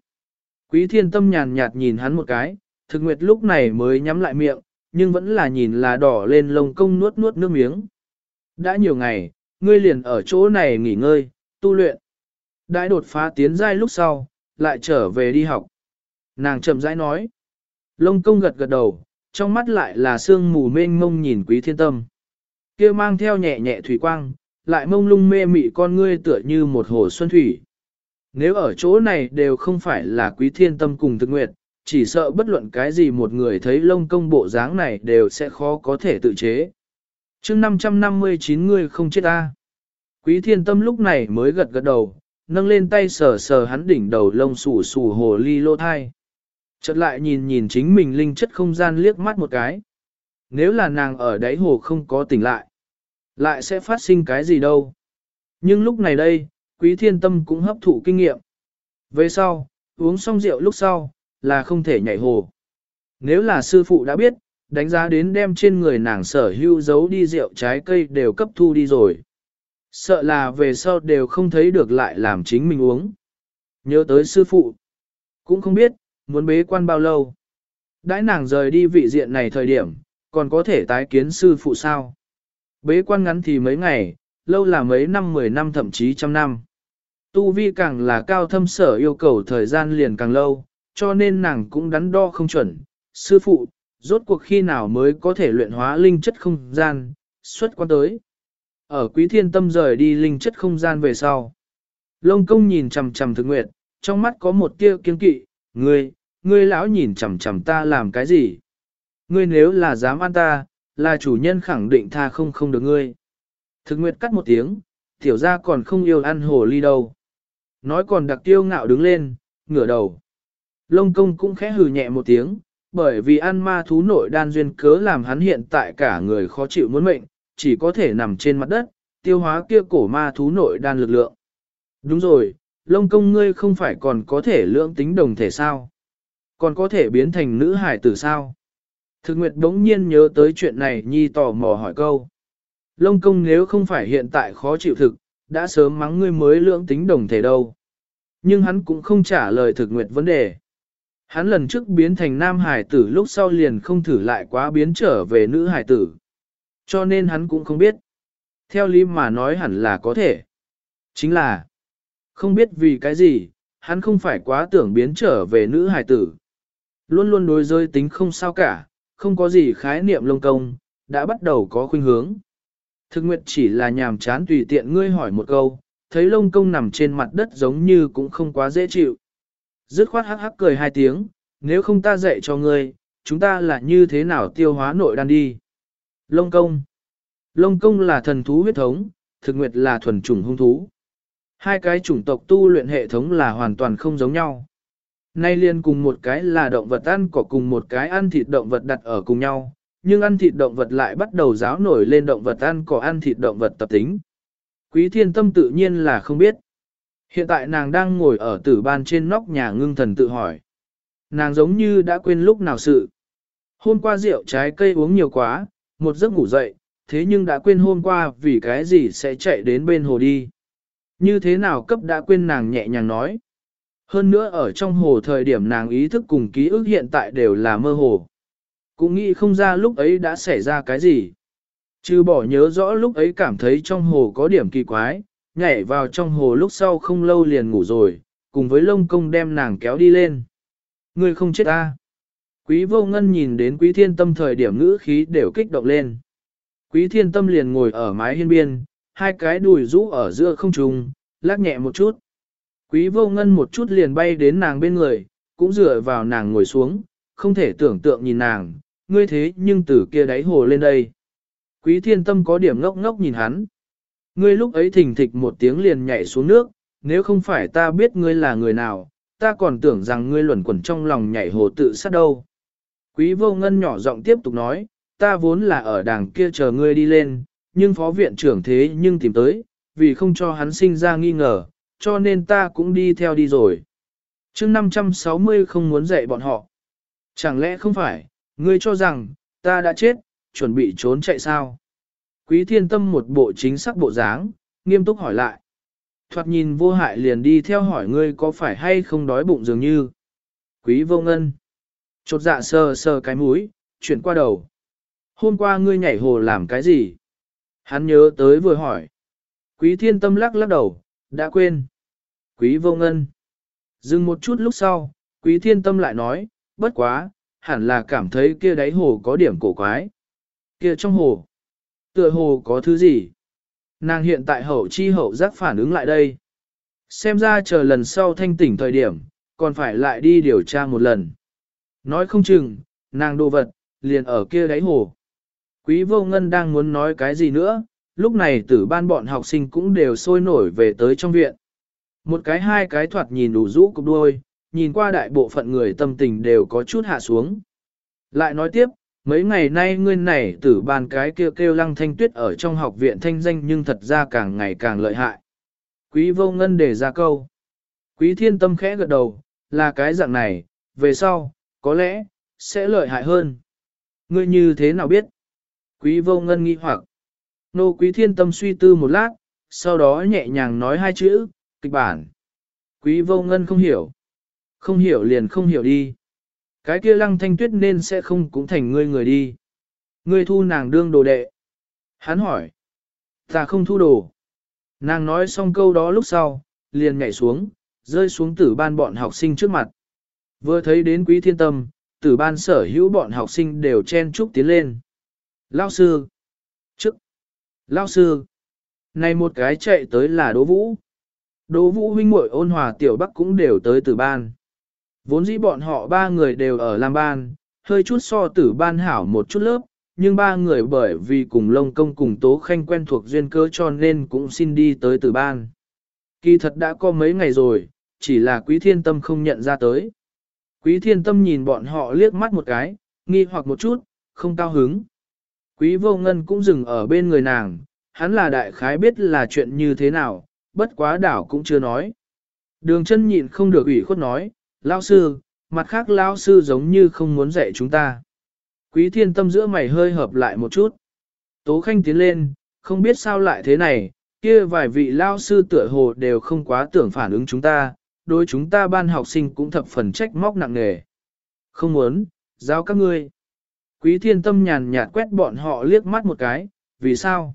Quý thiên tâm nhàn nhạt nhìn hắn một cái, thực nguyệt lúc này mới nhắm lại miệng, nhưng vẫn là nhìn là đỏ lên lông công nuốt nuốt nước miếng. Đã nhiều ngày, ngươi liền ở chỗ này nghỉ ngơi, tu luyện. Đãi đột phá tiến giai lúc sau, lại trở về đi học. Nàng chậm rãi nói. Lông công gật gật đầu, trong mắt lại là sương mù mênh mông nhìn quý thiên tâm. kia mang theo nhẹ nhẹ thủy quang, lại mông lung mê mị con ngươi tựa như một hồ xuân thủy. Nếu ở chỗ này đều không phải là quý thiên tâm cùng thực nguyệt, chỉ sợ bất luận cái gì một người thấy lông công bộ dáng này đều sẽ khó có thể tự chế. chương 559 người không chết ta. Quý thiên tâm lúc này mới gật gật đầu, nâng lên tay sờ sờ hắn đỉnh đầu lông xù xù hồ ly lô thai. Chợt lại nhìn nhìn chính mình linh chất không gian liếc mắt một cái. Nếu là nàng ở đáy hồ không có tỉnh lại, lại sẽ phát sinh cái gì đâu. Nhưng lúc này đây, quý thiên tâm cũng hấp thụ kinh nghiệm. Về sau, uống xong rượu lúc sau, là không thể nhảy hồ. Nếu là sư phụ đã biết, đánh giá đến đem trên người nàng sở hưu giấu đi rượu trái cây đều cấp thu đi rồi. Sợ là về sau đều không thấy được lại làm chính mình uống. Nhớ tới sư phụ. Cũng không biết, muốn bế quan bao lâu. Đãi nàng rời đi vị diện này thời điểm, còn có thể tái kiến sư phụ sao. Bế quan ngắn thì mấy ngày, lâu là mấy năm mười năm thậm chí trăm năm. Tu vi càng là cao thâm sở yêu cầu thời gian liền càng lâu, cho nên nàng cũng đắn đo không chuẩn. Sư phụ, rốt cuộc khi nào mới có thể luyện hóa linh chất không gian, xuất quan tới. Ở quý thiên tâm rời đi linh chất không gian về sau. Lông công nhìn chằm chằm thực nguyệt, trong mắt có một tia kiên kỵ, ngươi, ngươi lão nhìn chằm chằm ta làm cái gì? Ngươi nếu là dám ăn ta, là chủ nhân khẳng định tha không không được ngươi. Thực nguyệt cắt một tiếng, tiểu ra còn không yêu ăn hồ ly đâu. Nói còn đặc tiêu ngạo đứng lên, ngửa đầu. Lông công cũng khẽ hừ nhẹ một tiếng, bởi vì ăn ma thú nội đan duyên cớ làm hắn hiện tại cả người khó chịu muốn mệnh, chỉ có thể nằm trên mặt đất, tiêu hóa kia cổ ma thú nội đan lực lượng. Đúng rồi, lông công ngươi không phải còn có thể lượng tính đồng thể sao? Còn có thể biến thành nữ hải tử sao? Thực nguyệt đống nhiên nhớ tới chuyện này nhi tò mò hỏi câu. Lông công nếu không phải hiện tại khó chịu thực, đã sớm mắng ngươi mới lượng tính đồng thể đâu. Nhưng hắn cũng không trả lời thực nguyệt vấn đề. Hắn lần trước biến thành nam hải tử lúc sau liền không thử lại quá biến trở về nữ hải tử. Cho nên hắn cũng không biết. Theo lý mà nói hẳn là có thể. Chính là, không biết vì cái gì, hắn không phải quá tưởng biến trở về nữ hải tử. Luôn luôn đối rơi tính không sao cả, không có gì khái niệm lông công, đã bắt đầu có khuynh hướng. Thực nguyệt chỉ là nhàm chán tùy tiện ngươi hỏi một câu, thấy lông công nằm trên mặt đất giống như cũng không quá dễ chịu. Dứt khoát hắc hắc cười hai tiếng, nếu không ta dạy cho ngươi, chúng ta là như thế nào tiêu hóa nội đan đi. Lông công. Lông công là thần thú huyết thống, thực nguyệt là thuần chủng hung thú. Hai cái chủng tộc tu luyện hệ thống là hoàn toàn không giống nhau. Nay liền cùng một cái là động vật ăn cỏ cùng một cái ăn thịt động vật đặt ở cùng nhau, nhưng ăn thịt động vật lại bắt đầu giáo nổi lên động vật ăn cỏ ăn thịt động vật tập tính. Quý thiên tâm tự nhiên là không biết. Hiện tại nàng đang ngồi ở tử ban trên nóc nhà ngưng thần tự hỏi. Nàng giống như đã quên lúc nào sự. Hôm qua rượu trái cây uống nhiều quá, một giấc ngủ dậy, thế nhưng đã quên hôm qua vì cái gì sẽ chạy đến bên hồ đi. Như thế nào cấp đã quên nàng nhẹ nhàng nói. Hơn nữa ở trong hồ thời điểm nàng ý thức cùng ký ức hiện tại đều là mơ hồ. Cũng nghĩ không ra lúc ấy đã xảy ra cái gì. Chứ bỏ nhớ rõ lúc ấy cảm thấy trong hồ có điểm kỳ quái, nhảy vào trong hồ lúc sau không lâu liền ngủ rồi, cùng với lông công đem nàng kéo đi lên. Người không chết ta. Quý vô ngân nhìn đến quý thiên tâm thời điểm ngữ khí đều kích động lên. Quý thiên tâm liền ngồi ở mái hiên biên, hai cái đùi rũ ở giữa không trung, lắc nhẹ một chút. Quý vô ngân một chút liền bay đến nàng bên người, cũng dựa vào nàng ngồi xuống, không thể tưởng tượng nhìn nàng, ngươi thế nhưng từ kia đáy hồ lên đây. Quý thiên tâm có điểm ngốc ngốc nhìn hắn. Ngươi lúc ấy thình thịch một tiếng liền nhảy xuống nước, nếu không phải ta biết ngươi là người nào, ta còn tưởng rằng ngươi luẩn quẩn trong lòng nhảy hồ tự sát đâu. Quý vô ngân nhỏ giọng tiếp tục nói, ta vốn là ở đàng kia chờ ngươi đi lên, nhưng phó viện trưởng thế nhưng tìm tới, vì không cho hắn sinh ra nghi ngờ, cho nên ta cũng đi theo đi rồi. chương 560 không muốn dạy bọn họ. Chẳng lẽ không phải, ngươi cho rằng, ta đã chết, chuẩn bị trốn chạy sao? Quý thiên tâm một bộ chính xác bộ dáng, nghiêm túc hỏi lại. Thoạt nhìn vô hại liền đi theo hỏi ngươi có phải hay không đói bụng dường như. Quý vô ngân. Chột dạ sờ sờ cái mũi, chuyển qua đầu. Hôm qua ngươi nhảy hồ làm cái gì? Hắn nhớ tới vừa hỏi. Quý thiên tâm lắc lắc đầu, đã quên. Quý vô ngân. Dừng một chút lúc sau, quý thiên tâm lại nói, bất quá, hẳn là cảm thấy kia đáy hồ có điểm cổ quái. Kia trong hồ, tựa hồ có thứ gì? Nàng hiện tại hậu chi hậu giác phản ứng lại đây. Xem ra chờ lần sau thanh tỉnh thời điểm, còn phải lại đi điều tra một lần. Nói không chừng, nàng đồ vật, liền ở kia đáy hồ. Quý vô ngân đang muốn nói cái gì nữa, lúc này tử ban bọn học sinh cũng đều sôi nổi về tới trong viện. Một cái hai cái thoạt nhìn đủ rũ cục đuôi, nhìn qua đại bộ phận người tâm tình đều có chút hạ xuống. Lại nói tiếp, mấy ngày nay ngươi này tử bàn cái kêu kêu lăng thanh tuyết ở trong học viện thanh danh nhưng thật ra càng ngày càng lợi hại. Quý vô ngân để ra câu. Quý thiên tâm khẽ gật đầu, là cái dạng này, về sau, có lẽ, sẽ lợi hại hơn. Ngươi như thế nào biết? Quý vô ngân nghi hoặc. Nô quý thiên tâm suy tư một lát, sau đó nhẹ nhàng nói hai chữ, kịch bản. Quý vô ngân không hiểu. Không hiểu liền không hiểu đi. Cái kia lăng thanh tuyết nên sẽ không cũng thành ngươi người đi. Ngươi thu nàng đương đồ đệ. Hắn hỏi. Ta không thu đồ. Nàng nói xong câu đó lúc sau, liền nhảy xuống, rơi xuống tử ban bọn học sinh trước mặt. Vừa thấy đến quý thiên tâm, tử ban sở hữu bọn học sinh đều chen chúc tiến lên. Lao sư. Trước. Lao sư. Này một cái chạy tới là Đỗ Vũ. Đỗ Vũ huynh muội ôn hòa tiểu bắc cũng đều tới tử ban. Vốn dĩ bọn họ ba người đều ở Lam Ban, hơi chút so tử ban hảo một chút lớp, nhưng ba người bởi vì cùng lông công cùng tố khanh quen thuộc duyên cơ cho nên cũng xin đi tới tử ban. Kỳ thật đã có mấy ngày rồi, chỉ là quý thiên tâm không nhận ra tới. Quý thiên tâm nhìn bọn họ liếc mắt một cái, nghi hoặc một chút, không cao hứng. Quý vô ngân cũng dừng ở bên người nàng, hắn là đại khái biết là chuyện như thế nào, bất quá đảo cũng chưa nói. Đường chân nhịn không được ủy khuất nói, lao sư, mặt khác lao sư giống như không muốn dạy chúng ta. Quý thiên tâm giữa mày hơi hợp lại một chút. Tố khanh tiến lên, không biết sao lại thế này, kia vài vị lao sư tựa hồ đều không quá tưởng phản ứng chúng ta, đối chúng ta ban học sinh cũng thập phần trách móc nặng nề. Không muốn, giao các ngươi. Quý thiên tâm nhàn nhạt quét bọn họ liếc mắt một cái, vì sao?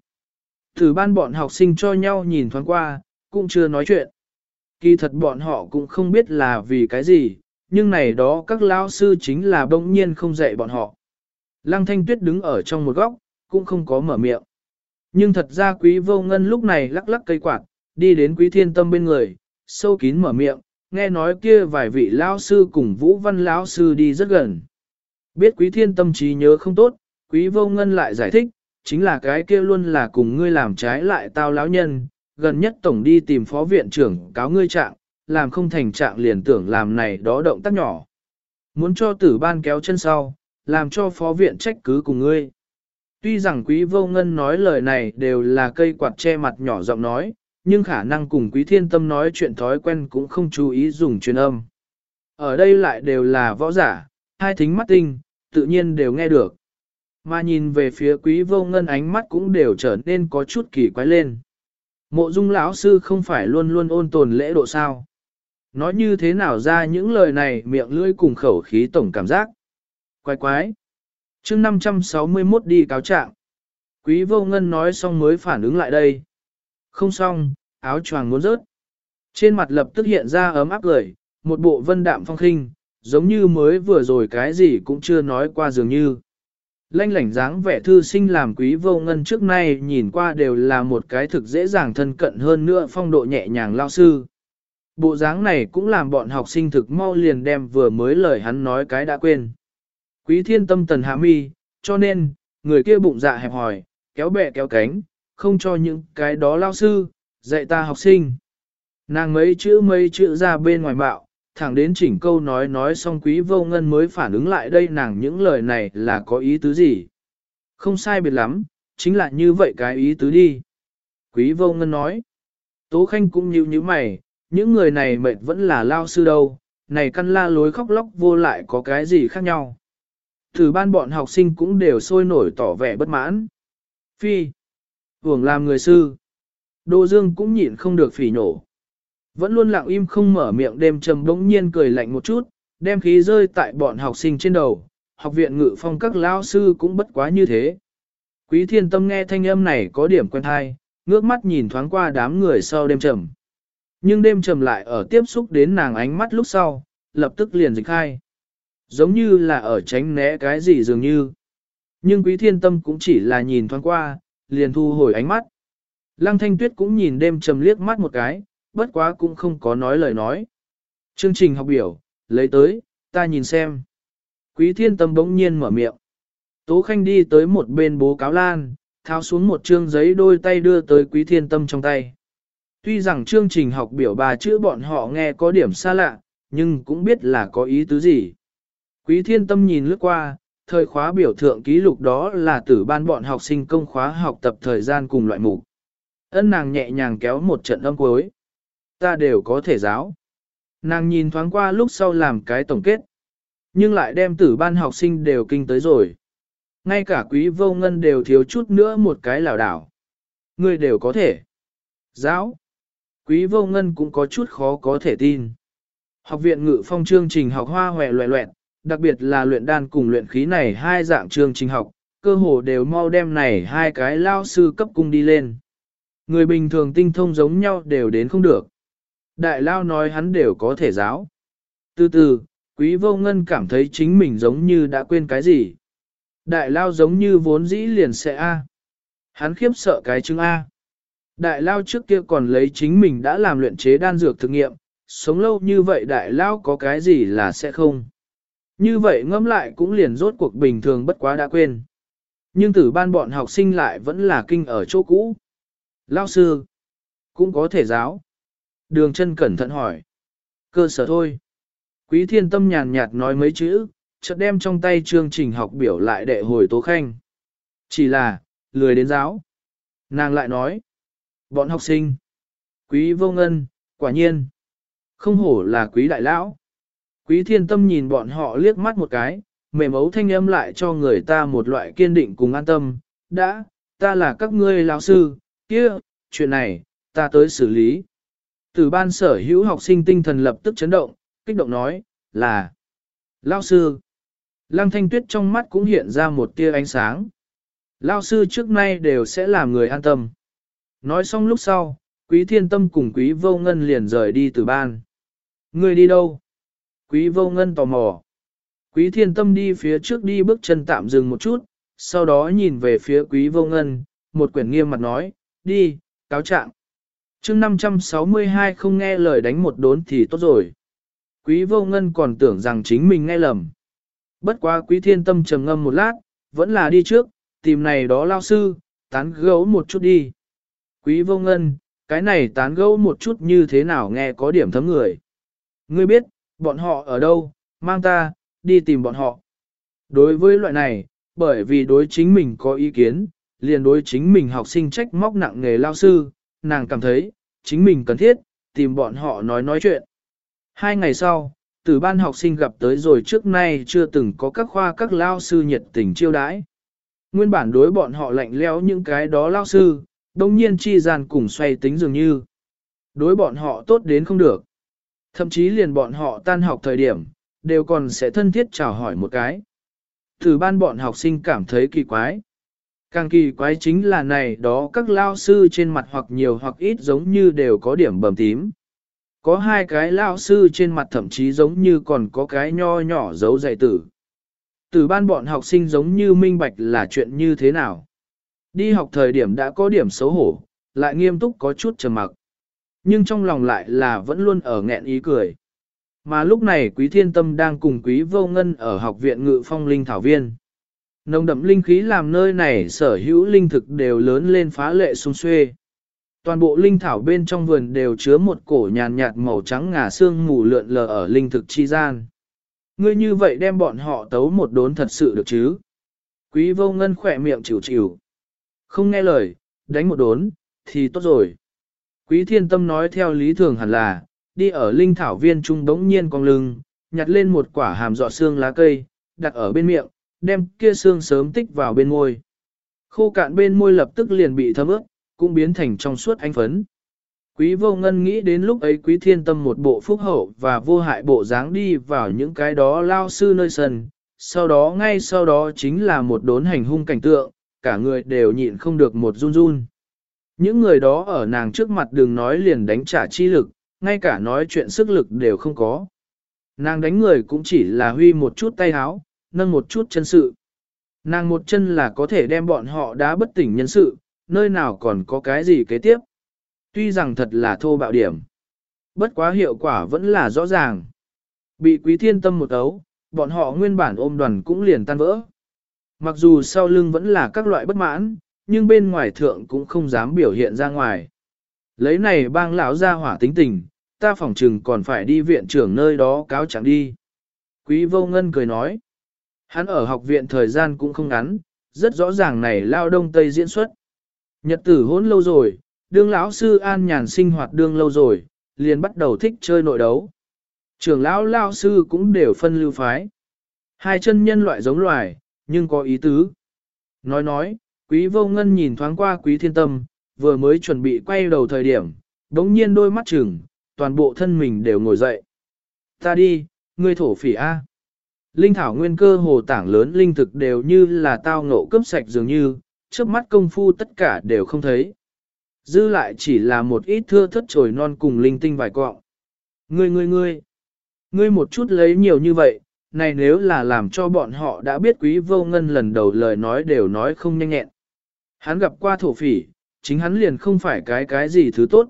Thử ban bọn học sinh cho nhau nhìn thoáng qua, cũng chưa nói chuyện. Kỳ thật bọn họ cũng không biết là vì cái gì, nhưng này đó các lão sư chính là bỗng nhiên không dạy bọn họ. Lăng thanh tuyết đứng ở trong một góc, cũng không có mở miệng. Nhưng thật ra quý vô ngân lúc này lắc lắc cây quạt, đi đến quý thiên tâm bên người, sâu kín mở miệng, nghe nói kia vài vị lão sư cùng vũ văn lão sư đi rất gần. Biết quý thiên tâm trí nhớ không tốt, quý vô ngân lại giải thích, chính là cái kia luôn là cùng ngươi làm trái lại tao lão nhân, gần nhất tổng đi tìm phó viện trưởng cáo ngươi trạng, làm không thành trạng liền tưởng làm này đó động tác nhỏ. Muốn cho tử ban kéo chân sau, làm cho phó viện trách cứ cùng ngươi. Tuy rằng quý vô ngân nói lời này đều là cây quạt che mặt nhỏ giọng nói, nhưng khả năng cùng quý thiên tâm nói chuyện thói quen cũng không chú ý dùng truyền âm. Ở đây lại đều là võ giả, hai thính mắt tinh, tự nhiên đều nghe được. Mà nhìn về phía quý vô ngân ánh mắt cũng đều trở nên có chút kỳ quái lên. Mộ dung lão sư không phải luôn luôn ôn tồn lễ độ sao. Nói như thế nào ra những lời này miệng lưỡi cùng khẩu khí tổng cảm giác. Quái quái. chương 561 đi cáo trạng. Quý vô ngân nói xong mới phản ứng lại đây. Không xong, áo choàng muốn rớt. Trên mặt lập tức hiện ra ấm áp cười, một bộ vân đạm phong khinh, giống như mới vừa rồi cái gì cũng chưa nói qua dường như. Lanh lảnh dáng vẻ thư sinh làm quý vô ngân trước nay nhìn qua đều là một cái thực dễ dàng thân cận hơn nữa phong độ nhẹ nhàng lao sư. Bộ dáng này cũng làm bọn học sinh thực mau liền đem vừa mới lời hắn nói cái đã quên. Quý thiên tâm tần hạ mi, cho nên, người kia bụng dạ hẹp hòi, kéo bẹ kéo cánh, không cho những cái đó lao sư, dạy ta học sinh. Nàng mấy chữ mấy chữ ra bên ngoài bạo, thẳng đến chỉnh câu nói nói xong quý vô ngân mới phản ứng lại đây nàng những lời này là có ý tứ gì. Không sai biệt lắm, chính là như vậy cái ý tứ đi. Quý vô ngân nói. Tố khanh cũng như như mày, những người này mệt vẫn là lao sư đâu, này căn la lối khóc lóc vô lại có cái gì khác nhau. Thử ban bọn học sinh cũng đều sôi nổi tỏ vẻ bất mãn. Phi. Hưởng làm người sư. Đô Dương cũng nhịn không được phỉ nổ. Vẫn luôn lặng im không mở miệng đêm trầm bỗng nhiên cười lạnh một chút, đem khí rơi tại bọn học sinh trên đầu. Học viện ngự phong các lao sư cũng bất quá như thế. Quý thiên tâm nghe thanh âm này có điểm quen thai, ngước mắt nhìn thoáng qua đám người sau đêm trầm. Nhưng đêm trầm lại ở tiếp xúc đến nàng ánh mắt lúc sau, lập tức liền dịch khai. Giống như là ở tránh né cái gì dường như. Nhưng quý thiên tâm cũng chỉ là nhìn thoáng qua, liền thu hồi ánh mắt. Lăng thanh tuyết cũng nhìn đêm trầm liếc mắt một cái, bất quá cũng không có nói lời nói. Chương trình học biểu, lấy tới, ta nhìn xem. Quý thiên tâm bỗng nhiên mở miệng. Tố Khanh đi tới một bên bố cáo lan, tháo xuống một chương giấy đôi tay đưa tới quý thiên tâm trong tay. Tuy rằng chương trình học biểu bà chữ bọn họ nghe có điểm xa lạ, nhưng cũng biết là có ý tứ gì. Quý thiên tâm nhìn lướt qua, thời khóa biểu thượng ký lục đó là tử ban bọn học sinh công khóa học tập thời gian cùng loại mục. Ân nàng nhẹ nhàng kéo một trận âm cuối. Ta đều có thể giáo. Nàng nhìn thoáng qua lúc sau làm cái tổng kết. Nhưng lại đem tử ban học sinh đều kinh tới rồi. Ngay cả quý vô ngân đều thiếu chút nữa một cái lảo đảo. Người đều có thể. Giáo. Quý vô ngân cũng có chút khó có thể tin. Học viện ngự phong chương trình học hoa hòe loẹ loẹt, đặc biệt là luyện đan cùng luyện khí này hai dạng chương trình học, cơ hồ đều mau đem này hai cái lao sư cấp cung đi lên. Người bình thường tinh thông giống nhau đều đến không được. Đại lao nói hắn đều có thể giáo. Từ từ, quý vô ngân cảm thấy chính mình giống như đã quên cái gì. Đại lao giống như vốn dĩ liền sẽ A. Hắn khiếp sợ cái chứng A. Đại lao trước kia còn lấy chính mình đã làm luyện chế đan dược thực nghiệm, sống lâu như vậy đại lao có cái gì là sẽ không. Như vậy ngẫm lại cũng liền rốt cuộc bình thường bất quá đã quên. Nhưng tử ban bọn học sinh lại vẫn là kinh ở chỗ cũ. Lao sư, cũng có thể giáo. Đường chân cẩn thận hỏi. Cơ sở thôi. Quý thiên tâm nhàn nhạt nói mấy chữ, chợt đem trong tay chương trình học biểu lại đệ hồi tố khanh. Chỉ là, lười đến giáo. Nàng lại nói. Bọn học sinh. Quý vô ngân, quả nhiên. Không hổ là quý đại lão. Quý thiên tâm nhìn bọn họ liếc mắt một cái, mềm ấu thanh âm lại cho người ta một loại kiên định cùng an tâm. Đã, ta là các ngươi lão sư, kia, chuyện này, ta tới xử lý. Từ ban sở hữu học sinh tinh thần lập tức chấn động, kích động nói, là Lao sư. Lăng thanh tuyết trong mắt cũng hiện ra một tia ánh sáng. Lao sư trước nay đều sẽ làm người an tâm. Nói xong lúc sau, quý thiên tâm cùng quý vô ngân liền rời đi từ ban. Người đi đâu? Quý vô ngân tò mò. Quý thiên tâm đi phía trước đi bước chân tạm dừng một chút, sau đó nhìn về phía quý vô ngân, một quyển nghiêm mặt nói, đi, cáo trạng chương 562 không nghe lời đánh một đốn thì tốt rồi. Quý vô ngân còn tưởng rằng chính mình nghe lầm. Bất quá quý thiên tâm trầm ngâm một lát, vẫn là đi trước, tìm này đó lao sư, tán gấu một chút đi. Quý vô ngân, cái này tán gấu một chút như thế nào nghe có điểm thấm người. Ngươi biết, bọn họ ở đâu, mang ta, đi tìm bọn họ. Đối với loại này, bởi vì đối chính mình có ý kiến, liền đối chính mình học sinh trách móc nặng nghề lao sư, nàng cảm thấy, chính mình cần thiết, tìm bọn họ nói nói chuyện. Hai ngày sau, từ ban học sinh gặp tới rồi trước nay chưa từng có các khoa các lao sư nhiệt tình chiêu đãi. Nguyên bản đối bọn họ lạnh lẽo những cái đó lao sư, đồng nhiên chi gian cùng xoay tính dường như. Đối bọn họ tốt đến không được. Thậm chí liền bọn họ tan học thời điểm, đều còn sẽ thân thiết chào hỏi một cái. Từ ban bọn học sinh cảm thấy kỳ quái. Càng kỳ quái chính là này đó các lao sư trên mặt hoặc nhiều hoặc ít giống như đều có điểm bầm tím. Có hai cái lao sư trên mặt thậm chí giống như còn có cái nho nhỏ dấu dạy tử. Từ ban bọn học sinh giống như minh bạch là chuyện như thế nào. Đi học thời điểm đã có điểm xấu hổ, lại nghiêm túc có chút trầm mặc. Nhưng trong lòng lại là vẫn luôn ở nghẹn ý cười. Mà lúc này Quý Thiên Tâm đang cùng Quý Vô Ngân ở học viện ngự phong linh thảo viên. Nồng đậm linh khí làm nơi này sở hữu linh thực đều lớn lên phá lệ sung xuê. Toàn bộ linh thảo bên trong vườn đều chứa một cổ nhàn nhạt màu trắng ngà xương mù lượn lờ ở linh thực chi gian. Ngươi như vậy đem bọn họ tấu một đốn thật sự được chứ? Quý vô ngân khỏe miệng chịu chịu. Không nghe lời, đánh một đốn, thì tốt rồi. Quý thiên tâm nói theo lý thường hẳn là, đi ở linh thảo viên trung bỗng nhiên cong lưng, nhặt lên một quả hàm dọ xương lá cây, đặt ở bên miệng, đem kia xương sớm tích vào bên môi. Khô cạn bên môi lập tức liền bị thấm ướt, cũng biến thành trong suốt ánh phấn. Quý vô ngân nghĩ đến lúc ấy quý thiên tâm một bộ phúc hậu và vô hại bộ dáng đi vào những cái đó lao sư nơi sân, sau đó ngay sau đó chính là một đốn hành hung cảnh tượng, cả người đều nhịn không được một run run. Những người đó ở nàng trước mặt đừng nói liền đánh trả chi lực, ngay cả nói chuyện sức lực đều không có. Nàng đánh người cũng chỉ là huy một chút tay háo, nâng một chút chân sự. Nàng một chân là có thể đem bọn họ đá bất tỉnh nhân sự, nơi nào còn có cái gì kế tiếp. Tuy rằng thật là thô bạo điểm. Bất quá hiệu quả vẫn là rõ ràng. Bị quý thiên tâm một ấu, bọn họ nguyên bản ôm đoàn cũng liền tan vỡ. Mặc dù sau lưng vẫn là các loại bất mãn, nhưng bên ngoài thượng cũng không dám biểu hiện ra ngoài. Lấy này bang lão ra hỏa tính tình, ta phỏng chừng còn phải đi viện trưởng nơi đó cáo chẳng đi. Quý vô ngân cười nói. Hắn ở học viện thời gian cũng không ngắn, rất rõ ràng này lao đông tây diễn xuất. Nhật tử hỗn lâu rồi, đương lão sư an nhàn sinh hoạt đương lâu rồi, liền bắt đầu thích chơi nội đấu. Trưởng lão lao sư cũng đều phân lưu phái. Hai chân nhân loại giống loài, nhưng có ý tứ. Nói nói, quý vô ngân nhìn thoáng qua quý thiên tâm, vừa mới chuẩn bị quay đầu thời điểm, đống nhiên đôi mắt chừng, toàn bộ thân mình đều ngồi dậy. Ta đi, ngươi thổ phỉ A. Linh thảo nguyên cơ hồ tảng lớn linh thực đều như là tao ngộ cướp sạch dường như, trước mắt công phu tất cả đều không thấy. Dư lại chỉ là một ít thưa thất trồi non cùng linh tinh vài cọng. Ngươi ngươi ngươi, ngươi một chút lấy nhiều như vậy, này nếu là làm cho bọn họ đã biết quý vô ngân lần đầu lời nói đều nói không nhanh nhẹn. Hắn gặp qua thổ phỉ, chính hắn liền không phải cái cái gì thứ tốt.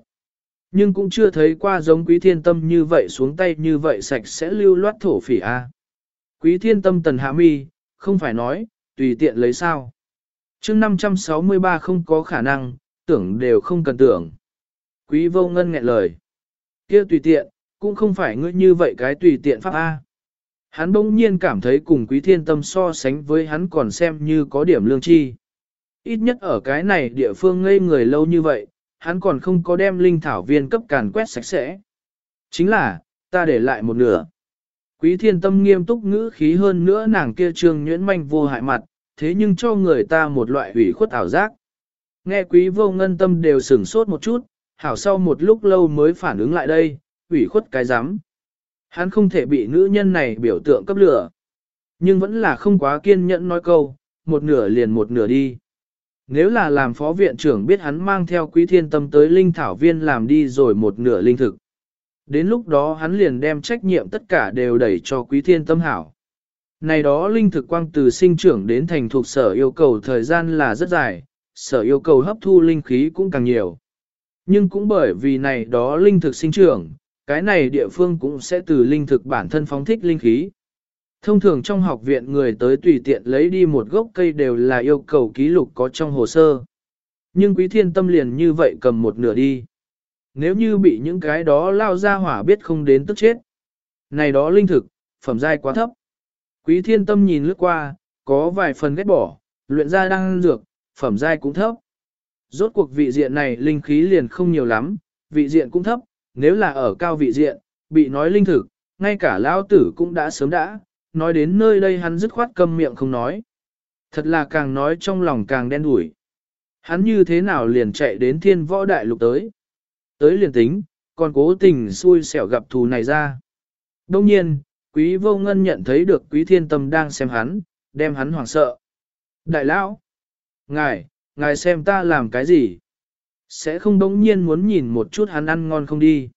Nhưng cũng chưa thấy qua giống quý thiên tâm như vậy xuống tay như vậy sạch sẽ lưu loát thổ phỉ a. Quý thiên tâm tần hạ mi, không phải nói, tùy tiện lấy sao. chương 563 không có khả năng, tưởng đều không cần tưởng. Quý vô ngân nghẹn lời. kia tùy tiện, cũng không phải ngươi như vậy cái tùy tiện pháp A. Hắn bỗng nhiên cảm thấy cùng quý thiên tâm so sánh với hắn còn xem như có điểm lương chi. Ít nhất ở cái này địa phương ngây người lâu như vậy, hắn còn không có đem linh thảo viên cấp càn quét sạch sẽ. Chính là, ta để lại một nửa. Quý thiên tâm nghiêm túc ngữ khí hơn nữa nàng kia trương nhuyễn manh vô hại mặt, thế nhưng cho người ta một loại ủy khuất ảo giác. Nghe quý vô ngân tâm đều sửng sốt một chút, hảo sau một lúc lâu mới phản ứng lại đây, ủy khuất cái rắm Hắn không thể bị nữ nhân này biểu tượng cấp lửa. Nhưng vẫn là không quá kiên nhẫn nói câu, một nửa liền một nửa đi. Nếu là làm phó viện trưởng biết hắn mang theo quý thiên tâm tới linh thảo viên làm đi rồi một nửa linh thực. Đến lúc đó hắn liền đem trách nhiệm tất cả đều đẩy cho quý thiên tâm hảo. Này đó linh thực quang từ sinh trưởng đến thành thuộc sở yêu cầu thời gian là rất dài, sở yêu cầu hấp thu linh khí cũng càng nhiều. Nhưng cũng bởi vì này đó linh thực sinh trưởng, cái này địa phương cũng sẽ từ linh thực bản thân phóng thích linh khí. Thông thường trong học viện người tới tùy tiện lấy đi một gốc cây đều là yêu cầu ký lục có trong hồ sơ. Nhưng quý thiên tâm liền như vậy cầm một nửa đi. Nếu như bị những cái đó lao ra hỏa biết không đến tức chết. Này đó linh thực, phẩm giai quá thấp. Quý thiên tâm nhìn lướt qua, có vài phần ghét bỏ, luyện ra đang dược, phẩm giai cũng thấp. Rốt cuộc vị diện này linh khí liền không nhiều lắm, vị diện cũng thấp, nếu là ở cao vị diện, bị nói linh thực, ngay cả lao tử cũng đã sớm đã, nói đến nơi đây hắn dứt khoát câm miệng không nói. Thật là càng nói trong lòng càng đen đủi. Hắn như thế nào liền chạy đến thiên võ đại lục tới. Tới liền tính, còn cố tình xui xẻo gặp thù này ra. Đông nhiên, quý vô ngân nhận thấy được quý thiên tâm đang xem hắn, đem hắn hoảng sợ. Đại lão, ngài, ngài xem ta làm cái gì? Sẽ không đông nhiên muốn nhìn một chút hắn ăn ngon không đi.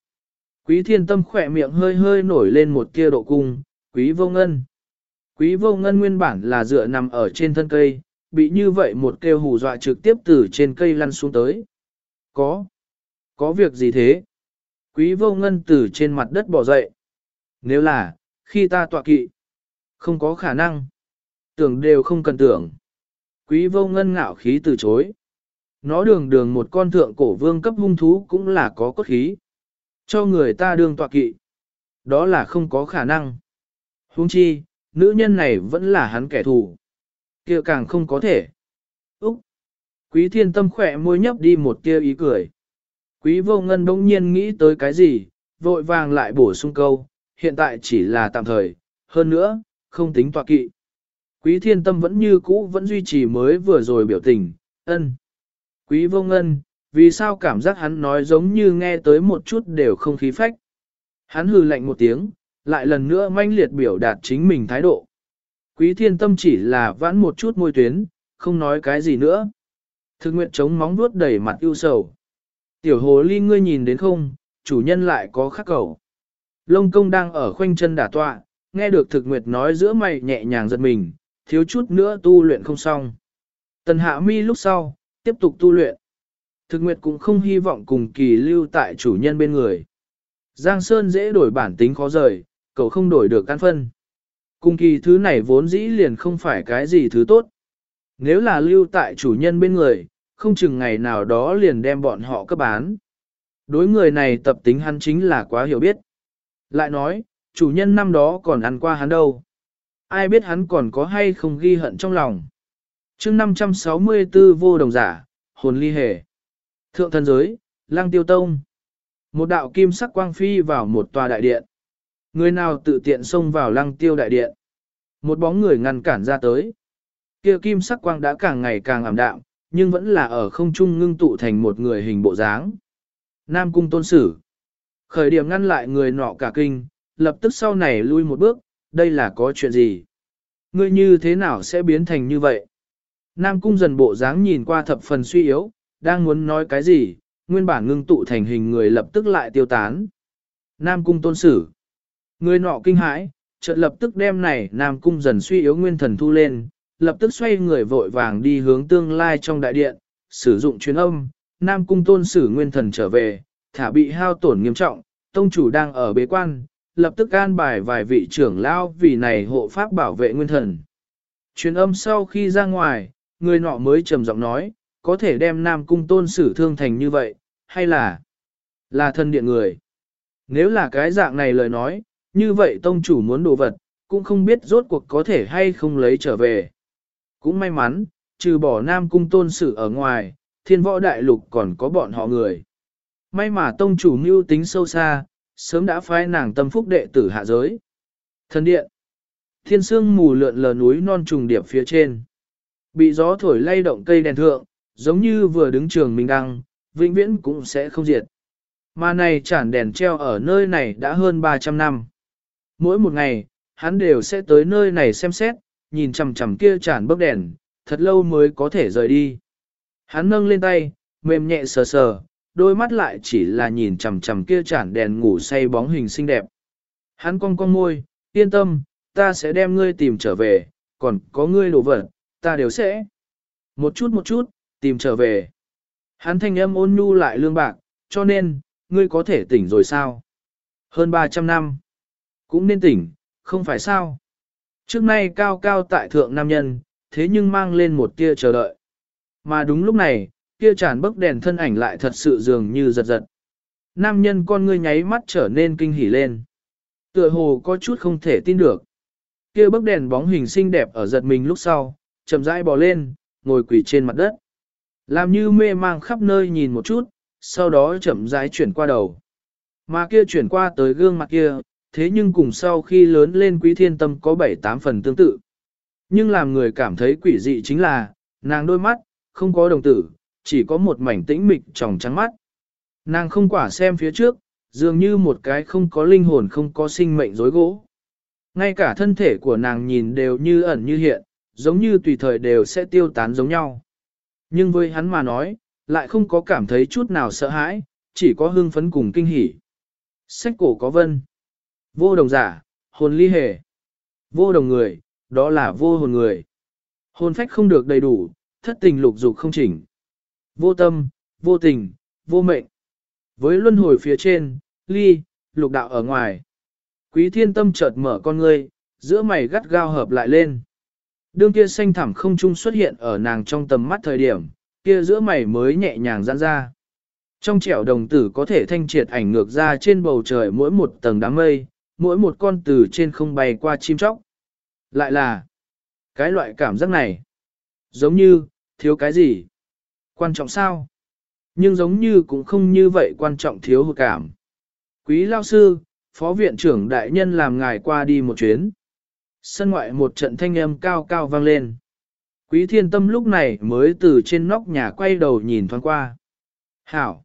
Quý thiên tâm khỏe miệng hơi hơi nổi lên một tia độ cung, quý vô ngân. Quý vô ngân nguyên bản là dựa nằm ở trên thân cây, bị như vậy một kêu hù dọa trực tiếp từ trên cây lăn xuống tới. Có. Có việc gì thế? Quý vô ngân từ trên mặt đất bỏ dậy. Nếu là, khi ta tọa kỵ, không có khả năng. Tưởng đều không cần tưởng. Quý vô ngân ngạo khí từ chối. Nó đường đường một con thượng cổ vương cấp hung thú cũng là có cốt khí. Cho người ta đường tọa kỵ. Đó là không có khả năng. Huống chi, nữ nhân này vẫn là hắn kẻ thù. kia càng không có thể. Úc! Quý thiên tâm khỏe môi nhấp đi một tia ý cười. Quý vô ngân đông nhiên nghĩ tới cái gì, vội vàng lại bổ sung câu, hiện tại chỉ là tạm thời, hơn nữa, không tính tọa kỵ. Quý thiên tâm vẫn như cũ vẫn duy trì mới vừa rồi biểu tình, ân. Quý vô ngân, vì sao cảm giác hắn nói giống như nghe tới một chút đều không khí phách. Hắn hừ lạnh một tiếng, lại lần nữa manh liệt biểu đạt chính mình thái độ. Quý thiên tâm chỉ là vãn một chút môi tuyến, không nói cái gì nữa. Thực nguyện chống móng vuốt đầy mặt ưu sầu. Tiểu hồ ly ngươi nhìn đến không, chủ nhân lại có khắc cầu. Lông công đang ở khoanh chân đả tọa, nghe được thực nguyệt nói giữa mày nhẹ nhàng giật mình, thiếu chút nữa tu luyện không xong. Tần hạ mi lúc sau, tiếp tục tu luyện. Thực nguyệt cũng không hy vọng cùng kỳ lưu tại chủ nhân bên người. Giang Sơn dễ đổi bản tính khó rời, cậu không đổi được căn phân. Cùng kỳ thứ này vốn dĩ liền không phải cái gì thứ tốt. Nếu là lưu tại chủ nhân bên người, không chừng ngày nào đó liền đem bọn họ cấp bán. Đối người này tập tính hắn chính là quá hiểu biết. Lại nói, chủ nhân năm đó còn ăn qua hắn đâu. Ai biết hắn còn có hay không ghi hận trong lòng. chương 564 vô đồng giả, hồn ly hề. Thượng thần giới, lang tiêu tông. Một đạo kim sắc quang phi vào một tòa đại điện. Người nào tự tiện xông vào lăng tiêu đại điện. Một bóng người ngăn cản ra tới. Kia kim sắc quang đã càng ngày càng ảm đạm, nhưng vẫn là ở không trung ngưng tụ thành một người hình bộ dáng. Nam cung tôn sử. Khởi điểm ngăn lại người nọ cả kinh, lập tức sau này lui một bước, đây là có chuyện gì? Ngươi như thế nào sẽ biến thành như vậy? Nam cung dần bộ dáng nhìn qua thập phần suy yếu, đang muốn nói cái gì, nguyên bản ngưng tụ thành hình người lập tức lại tiêu tán. Nam cung tôn sử. Người nọ kinh hãi, chợt lập tức đem này Nam cung dần suy yếu nguyên thần thu lên, lập tức xoay người vội vàng đi hướng tương lai trong đại điện, sử dụng truyền âm, Nam cung tôn sử nguyên thần trở về, thả bị hao tổn nghiêm trọng, tông chủ đang ở bế quan, lập tức an bài vài vị trưởng lão vì này hộ pháp bảo vệ nguyên thần. Truyền âm sau khi ra ngoài, người nọ mới trầm giọng nói, có thể đem Nam cung tôn sử thương thành như vậy, hay là là thân điện người. Nếu là cái dạng này lời nói, như vậy tông chủ muốn đồ vật, cũng không biết rốt cuộc có thể hay không lấy trở về. Cũng may mắn, trừ bỏ Nam cung tôn sử ở ngoài, thiên võ đại lục còn có bọn họ người. May mà tông chủ mưu tính sâu xa, sớm đã phái nàng tâm phúc đệ tử hạ giới. Thần điện. Thiên sương mù lượn lờ núi non trùng điệp phía trên. Bị gió thổi lay động cây đèn thượng, giống như vừa đứng trường mình đăng, vĩnh viễn cũng sẽ không diệt. Mà này chản đèn treo ở nơi này đã hơn 300 năm. Mỗi một ngày, hắn đều sẽ tới nơi này xem xét, nhìn chằm chằm kia chản bốc đèn, thật lâu mới có thể rời đi. Hắn nâng lên tay, mềm nhẹ sờ sờ, đôi mắt lại chỉ là nhìn chằm chằm kia chản đèn ngủ say bóng hình xinh đẹp. Hắn cong cong môi, yên tâm, ta sẽ đem ngươi tìm trở về, còn có ngươi đồ vật, ta đều sẽ. Một chút một chút, tìm trở về. Hắn thanh âm ôn nhu lại lương bạc, cho nên, ngươi có thể tỉnh rồi sao? Hơn 300 năm. Cũng nên tỉnh, không phải sao? Trước nay cao cao tại thượng nam nhân, thế nhưng mang lên một tia chờ đợi. Mà đúng lúc này, kia tràn bức đèn thân ảnh lại thật sự dường như giật giật. Nam nhân con ngươi nháy mắt trở nên kinh hỉ lên. Tựa hồ có chút không thể tin được. Kia bức đèn bóng hình xinh đẹp ở giật mình lúc sau, chậm rãi bò lên, ngồi quỳ trên mặt đất. Làm như mê mang khắp nơi nhìn một chút, sau đó chậm rãi chuyển qua đầu. Mà kia chuyển qua tới gương mặt kia, thế nhưng cùng sau khi lớn lên quý thiên tâm có 7-8 phần tương tự. Nhưng làm người cảm thấy quỷ dị chính là, nàng đôi mắt, không có đồng tử, chỉ có một mảnh tĩnh mịch tròng trắng mắt. Nàng không quả xem phía trước, dường như một cái không có linh hồn không có sinh mệnh rối gỗ. Ngay cả thân thể của nàng nhìn đều như ẩn như hiện, giống như tùy thời đều sẽ tiêu tán giống nhau. Nhưng với hắn mà nói, lại không có cảm thấy chút nào sợ hãi, chỉ có hưng phấn cùng kinh hỉ. Sách cổ có vân. Vô đồng giả, hồn ly hề. Vô đồng người, đó là vô hồn người. Hồn phách không được đầy đủ, thất tình lục dục không chỉnh. Vô tâm, vô tình, vô mệnh. Với luân hồi phía trên, ly, lục đạo ở ngoài. Quý thiên tâm chợt mở con ngươi, giữa mày gắt gao hợp lại lên. Đương kia xanh thẳm không trung xuất hiện ở nàng trong tầm mắt thời điểm, kia giữa mày mới nhẹ nhàng giãn ra. Trong trẻo đồng tử có thể thanh triệt ảnh ngược ra trên bầu trời mỗi một tầng đám mây, mỗi một con từ trên không bay qua chim chóc. Lại là, cái loại cảm giác này, giống như, thiếu cái gì? Quan trọng sao? Nhưng giống như cũng không như vậy quan trọng thiếu hụt cảm. Quý lao sư, phó viện trưởng đại nhân làm ngài qua đi một chuyến. Sân ngoại một trận thanh âm cao cao vang lên. Quý thiên tâm lúc này mới từ trên nóc nhà quay đầu nhìn thoáng qua. Hảo!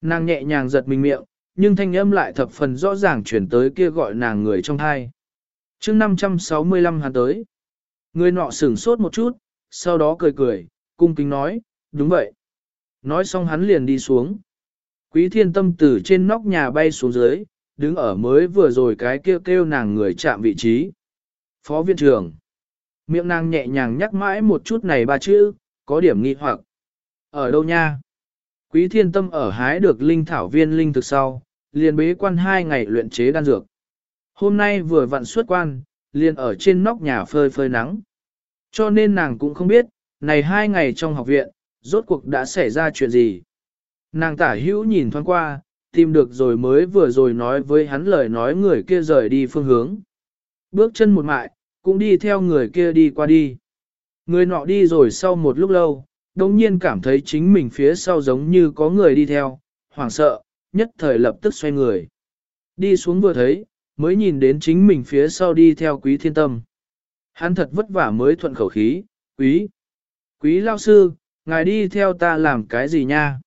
Nàng nhẹ nhàng giật mình miệng, nhưng thanh âm lại thập phần rõ ràng chuyển tới kia gọi nàng người trong thai. chương 565 hắn tới. Người nọ sửng sốt một chút, sau đó cười cười, cung kính nói, đúng vậy. Nói xong hắn liền đi xuống. Quý thiên tâm từ trên nóc nhà bay xuống dưới, đứng ở mới vừa rồi cái kêu kêu nàng người chạm vị trí. Phó viện trưởng. Miệng nàng nhẹ nhàng nhắc mãi một chút này ba chữ, có điểm nghi hoặc. Ở đâu nha? Quý thiên tâm ở hái được linh thảo viên linh thực sau, liền bế quan hai ngày luyện chế đan dược. Hôm nay vừa vặn xuất quan, liền ở trên nóc nhà phơi phơi nắng. Cho nên nàng cũng không biết, này hai ngày trong học viện, rốt cuộc đã xảy ra chuyện gì. Nàng tả hữu nhìn thoáng qua, tìm được rồi mới vừa rồi nói với hắn lời nói người kia rời đi phương hướng. Bước chân một mại, cũng đi theo người kia đi qua đi. Người nọ đi rồi sau một lúc lâu, đồng nhiên cảm thấy chính mình phía sau giống như có người đi theo, hoảng sợ, nhất thời lập tức xoay người. Đi xuống vừa thấy, mới nhìn đến chính mình phía sau đi theo quý thiên tâm. Hắn thật vất vả mới thuận khẩu khí, quý. Quý lao sư, ngài đi theo ta làm cái gì nha?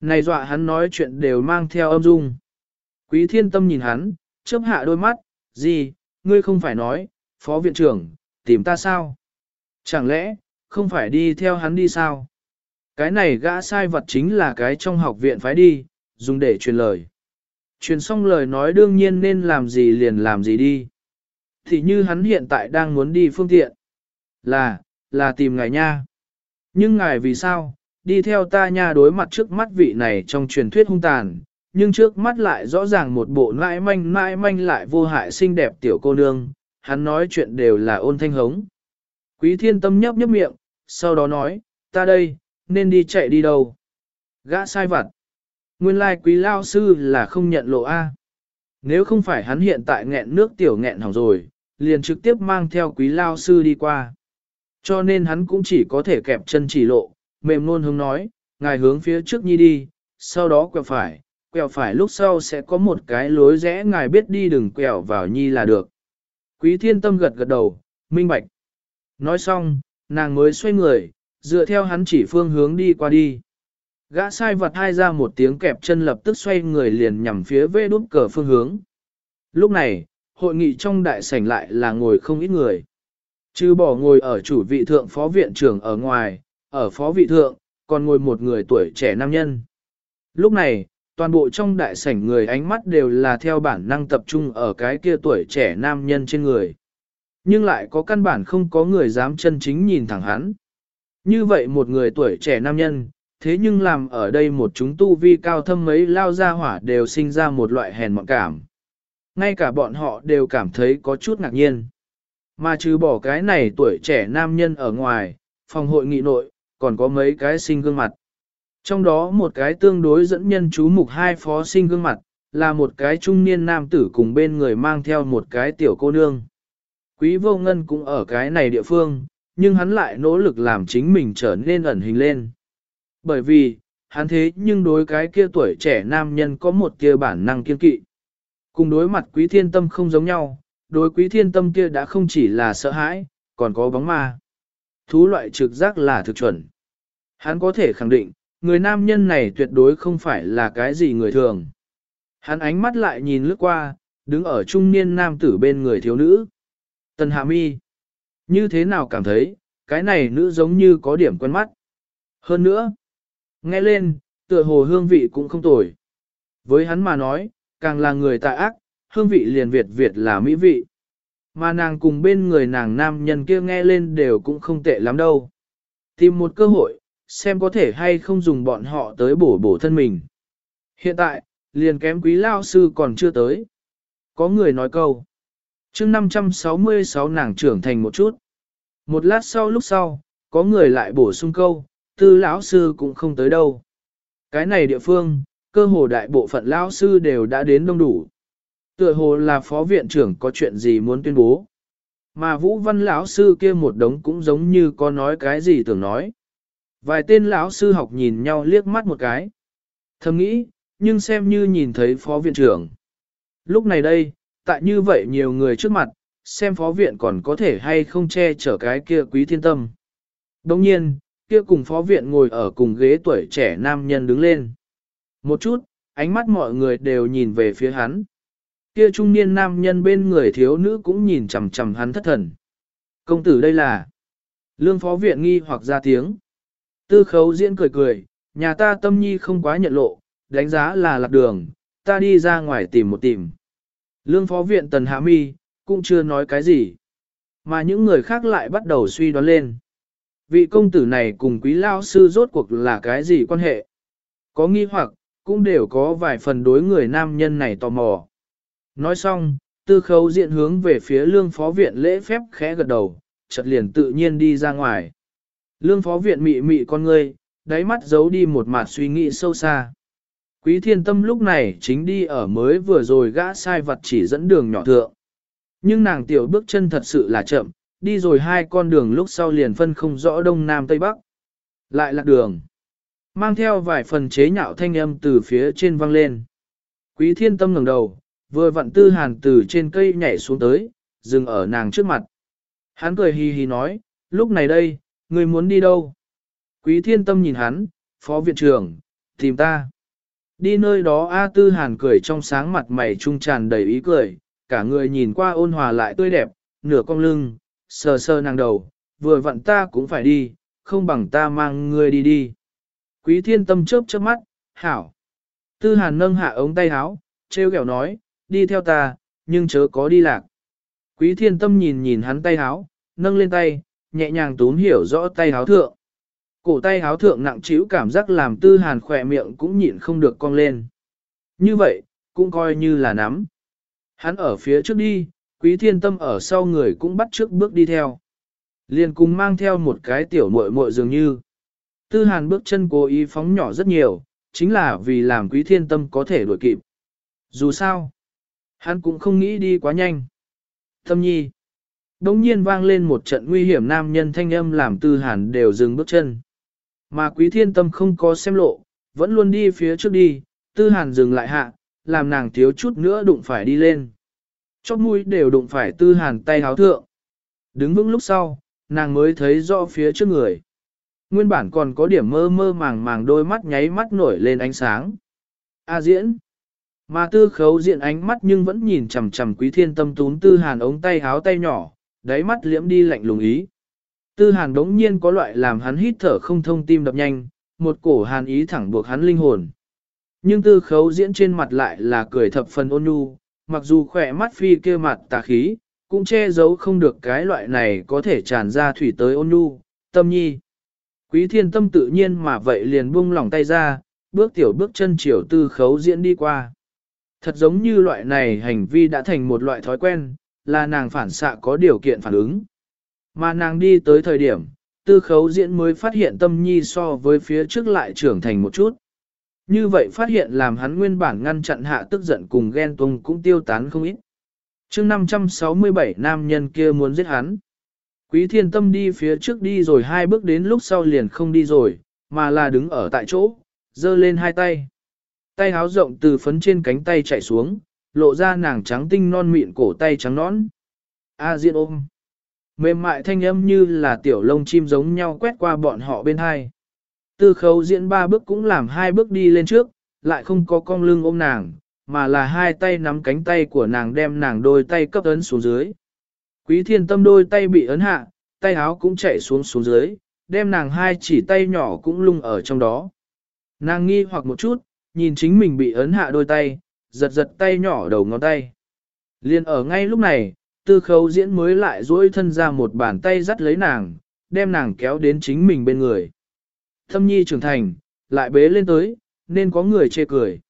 Này dọa hắn nói chuyện đều mang theo âm dung. Quý thiên tâm nhìn hắn, chớp hạ đôi mắt, gì, ngươi không phải nói, phó viện trưởng, tìm ta sao? Chẳng lẽ, không phải đi theo hắn đi sao? Cái này gã sai vật chính là cái trong học viện phái đi, dùng để truyền lời. Truyền xong lời nói đương nhiên nên làm gì liền làm gì đi. Thì như hắn hiện tại đang muốn đi phương tiện. Là, là tìm ngài nha. Nhưng ngài vì sao, đi theo ta nha đối mặt trước mắt vị này trong truyền thuyết hung tàn, nhưng trước mắt lại rõ ràng một bộ nãi manh nãi manh lại vô hại xinh đẹp tiểu cô nương, hắn nói chuyện đều là ôn thanh hống. Quý thiên tâm nhấp nhấp miệng, sau đó nói, ta đây, nên đi chạy đi đâu? Gã sai vặt. Nguyên lai quý lao sư là không nhận lộ A. Nếu không phải hắn hiện tại nghẹn nước tiểu nghẹn hỏng rồi, liền trực tiếp mang theo quý lao sư đi qua. Cho nên hắn cũng chỉ có thể kẹp chân chỉ lộ, mềm luôn hướng nói, ngài hướng phía trước nhi đi, sau đó quẹo phải, quẹo phải lúc sau sẽ có một cái lối rẽ ngài biết đi đừng quẹo vào nhi là được. Quý thiên tâm gật gật đầu, minh bạch. Nói xong, nàng mới xoay người, dựa theo hắn chỉ phương hướng đi qua đi. Gã sai vật hai ra một tiếng kẹp chân lập tức xoay người liền nhằm phía vê đút cờ phương hướng. Lúc này, hội nghị trong đại sảnh lại là ngồi không ít người. Chứ bỏ ngồi ở chủ vị thượng phó viện trưởng ở ngoài, ở phó vị thượng, còn ngồi một người tuổi trẻ nam nhân. Lúc này, toàn bộ trong đại sảnh người ánh mắt đều là theo bản năng tập trung ở cái kia tuổi trẻ nam nhân trên người. Nhưng lại có căn bản không có người dám chân chính nhìn thẳng hắn. Như vậy một người tuổi trẻ nam nhân, thế nhưng làm ở đây một chúng tu vi cao thâm mấy lao ra hỏa đều sinh ra một loại hèn mọn cảm. Ngay cả bọn họ đều cảm thấy có chút ngạc nhiên. Mà trừ bỏ cái này tuổi trẻ nam nhân ở ngoài, phòng hội nghị nội, còn có mấy cái sinh gương mặt. Trong đó một cái tương đối dẫn nhân chú mục hai phó sinh gương mặt, là một cái trung niên nam tử cùng bên người mang theo một cái tiểu cô nương. Quý vô ngân cũng ở cái này địa phương, nhưng hắn lại nỗ lực làm chính mình trở nên ẩn hình lên. Bởi vì, hắn thế nhưng đối cái kia tuổi trẻ nam nhân có một kia bản năng kiên kỵ. Cùng đối mặt quý thiên tâm không giống nhau, đối quý thiên tâm kia đã không chỉ là sợ hãi, còn có bóng ma. Thú loại trực giác là thực chuẩn. Hắn có thể khẳng định, người nam nhân này tuyệt đối không phải là cái gì người thường. Hắn ánh mắt lại nhìn lướt qua, đứng ở trung niên nam tử bên người thiếu nữ. Tần Hạ Mi. Như thế nào cảm thấy, cái này nữ giống như có điểm quen mắt. Hơn nữa, nghe lên, tựa hồ hương vị cũng không tồi. Với hắn mà nói, càng là người tạ ác, hương vị liền Việt Việt là mỹ vị. Mà nàng cùng bên người nàng nam nhân kia nghe lên đều cũng không tệ lắm đâu. Tìm một cơ hội, xem có thể hay không dùng bọn họ tới bổ bổ thân mình. Hiện tại, liền kém quý lao sư còn chưa tới. Có người nói câu chương 566 nàng trưởng thành một chút. Một lát sau lúc sau, có người lại bổ sung câu, tư lão sư cũng không tới đâu. Cái này địa phương, cơ hồ đại bộ phận lão sư đều đã đến đông đủ. Tựa hồ là phó viện trưởng có chuyện gì muốn tuyên bố. Mà Vũ Văn lão sư kia một đống cũng giống như có nói cái gì tưởng nói. Vài tên lão sư học nhìn nhau liếc mắt một cái. Thầm nghĩ, nhưng xem như nhìn thấy phó viện trưởng. Lúc này đây, tại như vậy nhiều người trước mặt, xem phó viện còn có thể hay không che chở cái kia quý thiên tâm. Đồng nhiên, kia cùng phó viện ngồi ở cùng ghế tuổi trẻ nam nhân đứng lên. Một chút, ánh mắt mọi người đều nhìn về phía hắn. Kia trung niên nam nhân bên người thiếu nữ cũng nhìn chằm chằm hắn thất thần. Công tử đây là... Lương phó viện nghi hoặc ra tiếng. Tư khấu diễn cười cười, nhà ta tâm nhi không quá nhận lộ, đánh giá là lạc đường, ta đi ra ngoài tìm một tìm. Lương phó viện tần hạ mi, cũng chưa nói cái gì. Mà những người khác lại bắt đầu suy đoán lên. Vị công tử này cùng quý lao sư rốt cuộc là cái gì quan hệ? Có nghi hoặc, cũng đều có vài phần đối người nam nhân này tò mò. Nói xong, tư khấu diện hướng về phía lương phó viện lễ phép khẽ gật đầu, chợt liền tự nhiên đi ra ngoài. Lương phó viện mị mị con ngươi, đáy mắt giấu đi một mặt suy nghĩ sâu xa. Quý thiên tâm lúc này chính đi ở mới vừa rồi gã sai vật chỉ dẫn đường nhỏ thượng. Nhưng nàng tiểu bước chân thật sự là chậm, đi rồi hai con đường lúc sau liền phân không rõ đông nam tây bắc. Lại lạc đường. Mang theo vài phần chế nhạo thanh âm từ phía trên vang lên. Quý thiên tâm ngẩng đầu, vừa vặn tư hàn từ trên cây nhảy xuống tới, dừng ở nàng trước mặt. Hắn cười hì hì nói, lúc này đây, người muốn đi đâu? Quý thiên tâm nhìn hắn, phó viện trưởng, tìm ta. Đi nơi đó A Tư Hàn cười trong sáng mặt mày trung tràn đầy ý cười, cả người nhìn qua ôn hòa lại tươi đẹp, nửa cong lưng, sờ sờ nàng đầu, vừa vặn ta cũng phải đi, không bằng ta mang ngươi đi đi. Quý thiên tâm chớp chớp mắt, hảo. Tư Hàn nâng hạ ống tay áo, treo kẹo nói, đi theo ta, nhưng chớ có đi lạc. Quý thiên tâm nhìn nhìn hắn tay áo, nâng lên tay, nhẹ nhàng túm hiểu rõ tay áo thượng. Cổ tay áo thượng nặng trĩu cảm giác làm tư hàn khỏe miệng cũng nhịn không được cong lên. Như vậy, cũng coi như là nắm. Hắn ở phía trước đi, quý thiên tâm ở sau người cũng bắt trước bước đi theo. Liền cùng mang theo một cái tiểu muội muội dường như. Tư hàn bước chân cố ý phóng nhỏ rất nhiều, chính là vì làm quý thiên tâm có thể đuổi kịp. Dù sao, hắn cũng không nghĩ đi quá nhanh. Tâm nhi. Đông nhiên vang lên một trận nguy hiểm nam nhân thanh âm làm tư hàn đều dừng bước chân. Mà quý thiên tâm không có xem lộ, vẫn luôn đi phía trước đi, tư hàn dừng lại hạ, làm nàng thiếu chút nữa đụng phải đi lên. Chóp mũi đều đụng phải tư hàn tay háo thượng. Đứng vững lúc sau, nàng mới thấy rõ phía trước người. Nguyên bản còn có điểm mơ mơ màng màng đôi mắt nháy mắt nổi lên ánh sáng. A diễn. Mà tư khấu diện ánh mắt nhưng vẫn nhìn chằm chằm quý thiên tâm tún tư hàn ống tay háo tay nhỏ, đáy mắt liễm đi lạnh lùng ý. Tư hàn đống nhiên có loại làm hắn hít thở không thông tim đập nhanh, một cổ hàn ý thẳng buộc hắn linh hồn. Nhưng tư khấu diễn trên mặt lại là cười thập phần ôn nhu, mặc dù khỏe mắt phi kia mặt tà khí, cũng che giấu không được cái loại này có thể tràn ra thủy tới ôn nhu, tâm nhi. Quý thiên tâm tự nhiên mà vậy liền buông lỏng tay ra, bước tiểu bước chân chiều tư khấu diễn đi qua. Thật giống như loại này hành vi đã thành một loại thói quen, là nàng phản xạ có điều kiện phản ứng. Mà nàng đi tới thời điểm, tư khấu diễn mới phát hiện tâm nhi so với phía trước lại trưởng thành một chút. Như vậy phát hiện làm hắn nguyên bản ngăn chặn hạ tức giận cùng ghen tung cũng tiêu tán không ít. chương 567 nam nhân kia muốn giết hắn. Quý thiên tâm đi phía trước đi rồi hai bước đến lúc sau liền không đi rồi, mà là đứng ở tại chỗ, giơ lên hai tay. Tay háo rộng từ phấn trên cánh tay chạy xuống, lộ ra nàng trắng tinh non mịn cổ tay trắng nõn. A diện ôm. Mềm mại thanh âm như là tiểu lông chim giống nhau quét qua bọn họ bên hai. Tư khấu diễn ba bước cũng làm hai bước đi lên trước, lại không có cong lưng ôm nàng, mà là hai tay nắm cánh tay của nàng đem nàng đôi tay cấp ấn xuống dưới. Quý thiên tâm đôi tay bị ấn hạ, tay áo cũng chạy xuống xuống dưới, đem nàng hai chỉ tay nhỏ cũng lung ở trong đó. Nàng nghi hoặc một chút, nhìn chính mình bị ấn hạ đôi tay, giật giật tay nhỏ đầu ngón tay. Liên ở ngay lúc này, tư khấu diễn mới lại duỗi thân ra một bàn tay dắt lấy nàng, đem nàng kéo đến chính mình bên người. Thâm nhi trưởng thành, lại bế lên tới, nên có người chê cười.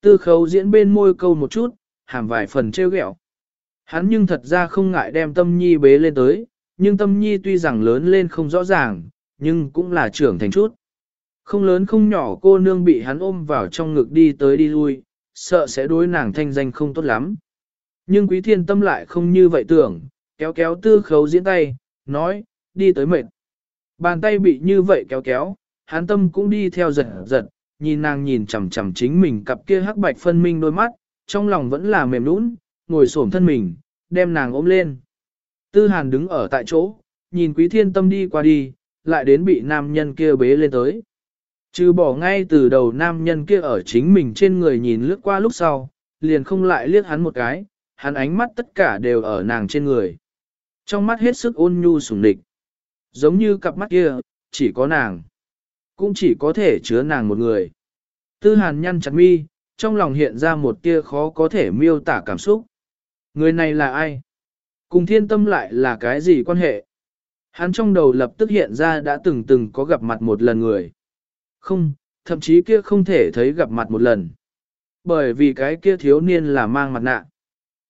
Tư khấu diễn bên môi câu một chút, hàm vài phần trêu ghẹo. Hắn nhưng thật ra không ngại đem tâm nhi bế lên tới, nhưng tâm nhi tuy rằng lớn lên không rõ ràng, nhưng cũng là trưởng thành chút. Không lớn không nhỏ cô nương bị hắn ôm vào trong ngực đi tới đi lui, sợ sẽ đối nàng thanh danh không tốt lắm. Nhưng quý thiên tâm lại không như vậy tưởng, kéo kéo tư khấu diễn tay, nói, đi tới mệt. Bàn tay bị như vậy kéo kéo, hắn tâm cũng đi theo giật giật, nhìn nàng nhìn chằm chằm chính mình cặp kia hắc bạch phân minh đôi mắt, trong lòng vẫn là mềm nũng, ngồi xổm thân mình, đem nàng ôm lên. Tư hàn đứng ở tại chỗ, nhìn quý thiên tâm đi qua đi, lại đến bị nam nhân kia bế lên tới. Trừ bỏ ngay từ đầu nam nhân kia ở chính mình trên người nhìn lướt qua lúc sau, liền không lại liếc hắn một cái, hắn ánh mắt tất cả đều ở nàng trên người. Trong mắt hết sức ôn nhu sủng địch. Giống như cặp mắt kia, chỉ có nàng. Cũng chỉ có thể chứa nàng một người. Tư hàn nhăn chặt mi, trong lòng hiện ra một tia khó có thể miêu tả cảm xúc. Người này là ai? Cùng thiên tâm lại là cái gì quan hệ? Hắn trong đầu lập tức hiện ra đã từng từng có gặp mặt một lần người. Không, thậm chí kia không thể thấy gặp mặt một lần. Bởi vì cái kia thiếu niên là mang mặt nạ.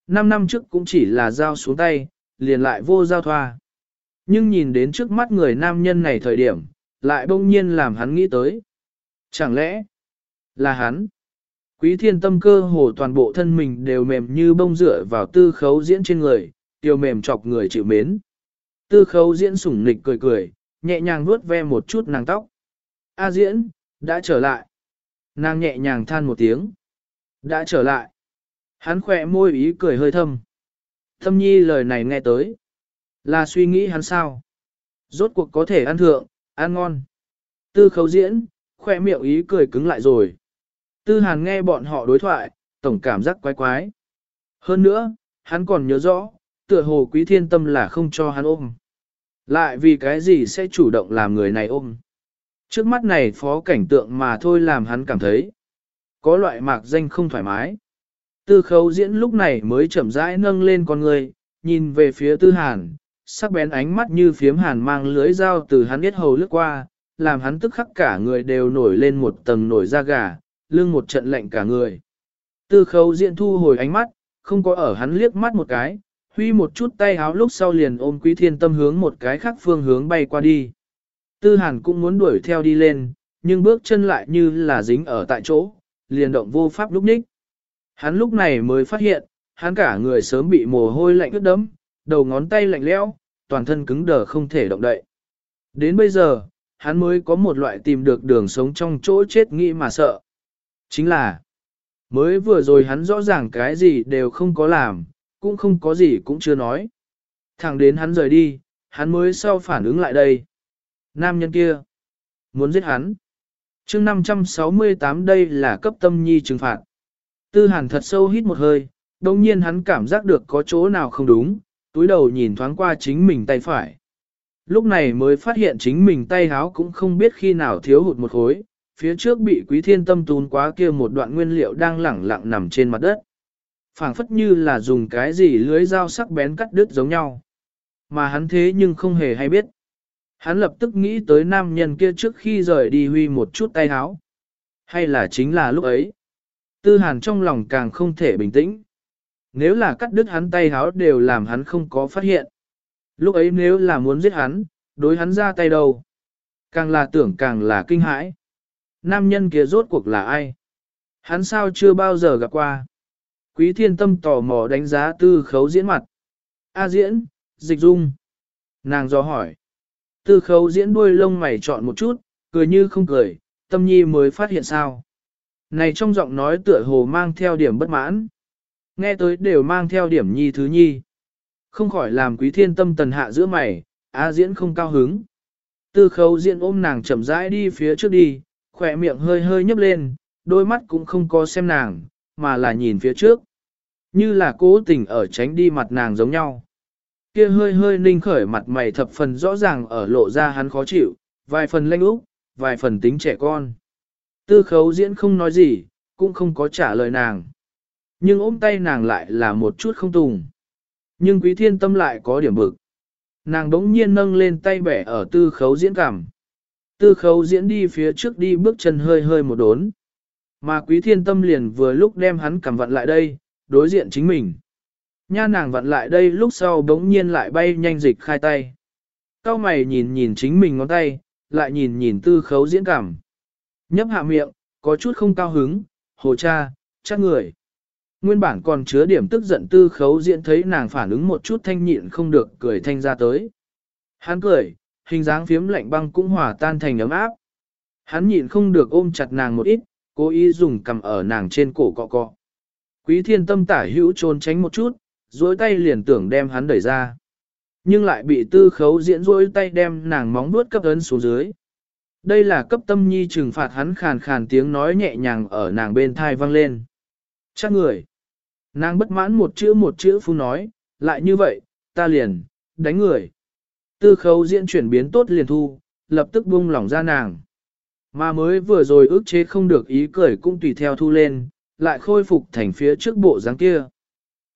Năm năm trước cũng chỉ là giao xuống tay, liền lại vô giao thoa. Nhưng nhìn đến trước mắt người nam nhân này thời điểm, lại bỗng nhiên làm hắn nghĩ tới. Chẳng lẽ là hắn? Quý thiên tâm cơ hồ toàn bộ thân mình đều mềm như bông rửa vào tư khấu diễn trên người, tiêu mềm chọc người chịu mến. Tư khấu diễn sủng nịch cười cười, nhẹ nhàng vuốt ve một chút nàng tóc. A diễn, đã trở lại. Nàng nhẹ nhàng than một tiếng. Đã trở lại. Hắn khỏe môi ý cười hơi thâm. Thâm nhi lời này nghe tới. Là suy nghĩ hắn sao? Rốt cuộc có thể ăn thượng, ăn ngon. Tư khấu diễn, khỏe miệng ý cười cứng lại rồi. Tư hàn nghe bọn họ đối thoại, tổng cảm giác quái quái. Hơn nữa, hắn còn nhớ rõ, tựa hồ quý thiên tâm là không cho hắn ôm. Lại vì cái gì sẽ chủ động làm người này ôm. Trước mắt này phó cảnh tượng mà thôi làm hắn cảm thấy. Có loại mạc danh không thoải mái. Tư khấu diễn lúc này mới chậm rãi nâng lên con người, nhìn về phía tư hàn, sắc bén ánh mắt như phiếm hàn mang lưới dao từ hắn biết hầu lướt qua, làm hắn tức khắc cả người đều nổi lên một tầng nổi da gà, lưng một trận lạnh cả người. Tư khấu diễn thu hồi ánh mắt, không có ở hắn liếc mắt một cái, huy một chút tay háo lúc sau liền ôm quý thiên tâm hướng một cái khác phương hướng bay qua đi. Tư hàn cũng muốn đuổi theo đi lên, nhưng bước chân lại như là dính ở tại chỗ, liền động vô pháp lúc ních. Hắn lúc này mới phát hiện, hắn cả người sớm bị mồ hôi lạnh ướt đẫm, đầu ngón tay lạnh lẽo, toàn thân cứng đờ không thể động đậy. Đến bây giờ, hắn mới có một loại tìm được đường sống trong chỗ chết nghĩ mà sợ. Chính là, mới vừa rồi hắn rõ ràng cái gì đều không có làm, cũng không có gì cũng chưa nói. Thẳng đến hắn rời đi, hắn mới sau phản ứng lại đây. Nam nhân kia, muốn giết hắn. chương 568 đây là cấp tâm nhi trừng phạt. Tư hàn thật sâu hít một hơi, đồng nhiên hắn cảm giác được có chỗ nào không đúng, túi đầu nhìn thoáng qua chính mình tay phải. Lúc này mới phát hiện chính mình tay háo cũng không biết khi nào thiếu hụt một khối, phía trước bị quý thiên tâm tún quá kia một đoạn nguyên liệu đang lẳng lặng nằm trên mặt đất. phảng phất như là dùng cái gì lưới dao sắc bén cắt đứt giống nhau. Mà hắn thế nhưng không hề hay biết. Hắn lập tức nghĩ tới nam nhân kia trước khi rời đi huy một chút tay háo. Hay là chính là lúc ấy. Tư hàn trong lòng càng không thể bình tĩnh. Nếu là cắt đứt hắn tay háo đều làm hắn không có phát hiện. Lúc ấy nếu là muốn giết hắn, đối hắn ra tay đâu. Càng là tưởng càng là kinh hãi. Nam nhân kia rốt cuộc là ai? Hắn sao chưa bao giờ gặp qua? Quý thiên tâm tò mò đánh giá tư khấu diễn mặt. A diễn, dịch dung. Nàng do hỏi. Tư khấu diễn đuôi lông mày chọn một chút, cười như không cười, tâm nhi mới phát hiện sao. Này trong giọng nói tựa hồ mang theo điểm bất mãn. Nghe tới đều mang theo điểm nhi thứ nhi. Không khỏi làm quý thiên tâm tần hạ giữa mày, A diễn không cao hứng. Tư khấu diễn ôm nàng chậm rãi đi phía trước đi, khỏe miệng hơi hơi nhấp lên, đôi mắt cũng không có xem nàng, mà là nhìn phía trước. Như là cố tình ở tránh đi mặt nàng giống nhau. Kia hơi hơi ninh khởi mặt mày thập phần rõ ràng ở lộ ra hắn khó chịu, vài phần lanh úc, vài phần tính trẻ con. Tư khấu diễn không nói gì, cũng không có trả lời nàng. Nhưng ôm tay nàng lại là một chút không tùng. Nhưng quý thiên tâm lại có điểm bực. Nàng đống nhiên nâng lên tay bẻ ở tư khấu diễn cảm. Tư khấu diễn đi phía trước đi bước chân hơi hơi một đốn. Mà quý thiên tâm liền vừa lúc đem hắn cảm vặn lại đây, đối diện chính mình. Nha nàng vặn lại đây lúc sau đống nhiên lại bay nhanh dịch khai tay. Cao mày nhìn nhìn chính mình ngón tay, lại nhìn nhìn tư khấu diễn cảm. Nhấp hạ miệng, có chút không cao hứng, hồ cha, chắc người. Nguyên bản còn chứa điểm tức giận tư khấu diễn thấy nàng phản ứng một chút thanh nhịn không được cười thanh ra tới. Hắn cười, hình dáng phiếm lạnh băng cũng hòa tan thành ấm áp. Hắn nhịn không được ôm chặt nàng một ít, cố ý dùng cầm ở nàng trên cổ cọ cọ. Quý thiên tâm tả hữu trốn tránh một chút, dối tay liền tưởng đem hắn đẩy ra. Nhưng lại bị tư khấu diễn dối tay đem nàng móng nuốt cấp ấn xuống dưới. Đây là cấp tâm nhi trừng phạt hắn khàn khàn tiếng nói nhẹ nhàng ở nàng bên thai vang lên. Chắc người. Nàng bất mãn một chữ một chữ phu nói, lại như vậy, ta liền, đánh người. Tư khấu diễn chuyển biến tốt liền thu, lập tức buông lỏng ra nàng. Mà mới vừa rồi ước chế không được ý cười cũng tùy theo thu lên, lại khôi phục thành phía trước bộ dáng kia.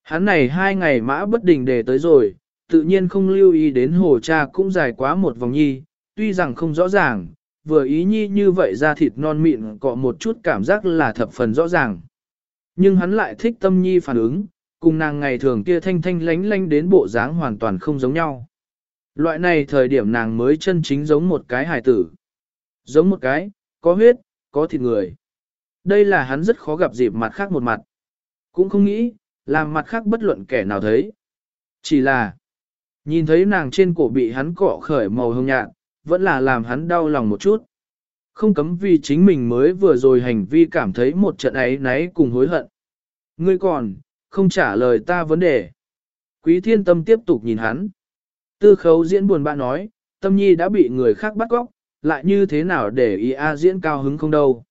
Hắn này hai ngày mã bất đình để tới rồi, tự nhiên không lưu ý đến hồ cha cũng dài quá một vòng nhi, tuy rằng không rõ ràng, vừa ý nhi như vậy ra thịt non mịn cọ một chút cảm giác là thập phần rõ ràng. Nhưng hắn lại thích tâm nhi phản ứng, cùng nàng ngày thường kia thanh thanh lánh lánh đến bộ dáng hoàn toàn không giống nhau. Loại này thời điểm nàng mới chân chính giống một cái hài tử. Giống một cái, có huyết, có thịt người. Đây là hắn rất khó gặp dịp mặt khác một mặt. Cũng không nghĩ, làm mặt khác bất luận kẻ nào thấy. Chỉ là, nhìn thấy nàng trên cổ bị hắn cọ khởi màu hồng nhạt, vẫn là làm hắn đau lòng một chút. Không cấm vì chính mình mới vừa rồi hành vi cảm thấy một trận ấy náy cùng hối hận. Ngươi còn, không trả lời ta vấn đề. Quý thiên tâm tiếp tục nhìn hắn. Tư khấu diễn buồn bã nói, tâm nhi đã bị người khác bắt góc, lại như thế nào để ý A diễn cao hứng không đâu.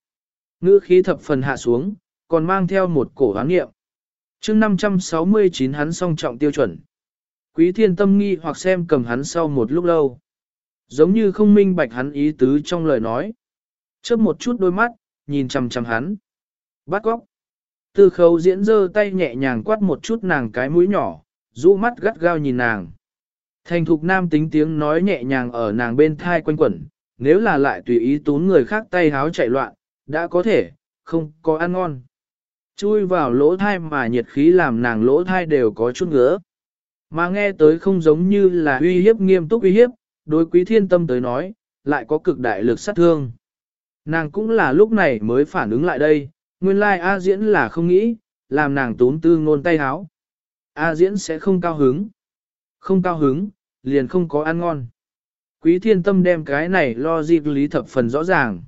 Ngữ khí thập phần hạ xuống, còn mang theo một cổ hoán nghiệm. chương 569 hắn song trọng tiêu chuẩn. Quý thiên tâm nghi hoặc xem cầm hắn sau một lúc lâu. Giống như không minh bạch hắn ý tứ trong lời nói. Chớp một chút đôi mắt, nhìn chằm chằm hắn. Bắt góc. Tư khấu diễn dơ tay nhẹ nhàng quát một chút nàng cái mũi nhỏ, rũ mắt gắt gao nhìn nàng. Thành thục nam tính tiếng nói nhẹ nhàng ở nàng bên thai quanh quẩn, nếu là lại tùy ý tún người khác tay háo chạy loạn, đã có thể, không có ăn ngon. Chui vào lỗ thai mà nhiệt khí làm nàng lỗ thai đều có chút ngứa. Mà nghe tới không giống như là uy hiếp nghiêm túc uy hiếp, đối quý thiên tâm tới nói, lại có cực đại lực sát thương. Nàng cũng là lúc này mới phản ứng lại đây, nguyên lai like A diễn là không nghĩ, làm nàng tốn tư ngôn tay háo. A diễn sẽ không cao hứng. Không cao hứng, liền không có ăn ngon. Quý thiên tâm đem cái này lo dịp lý thập phần rõ ràng.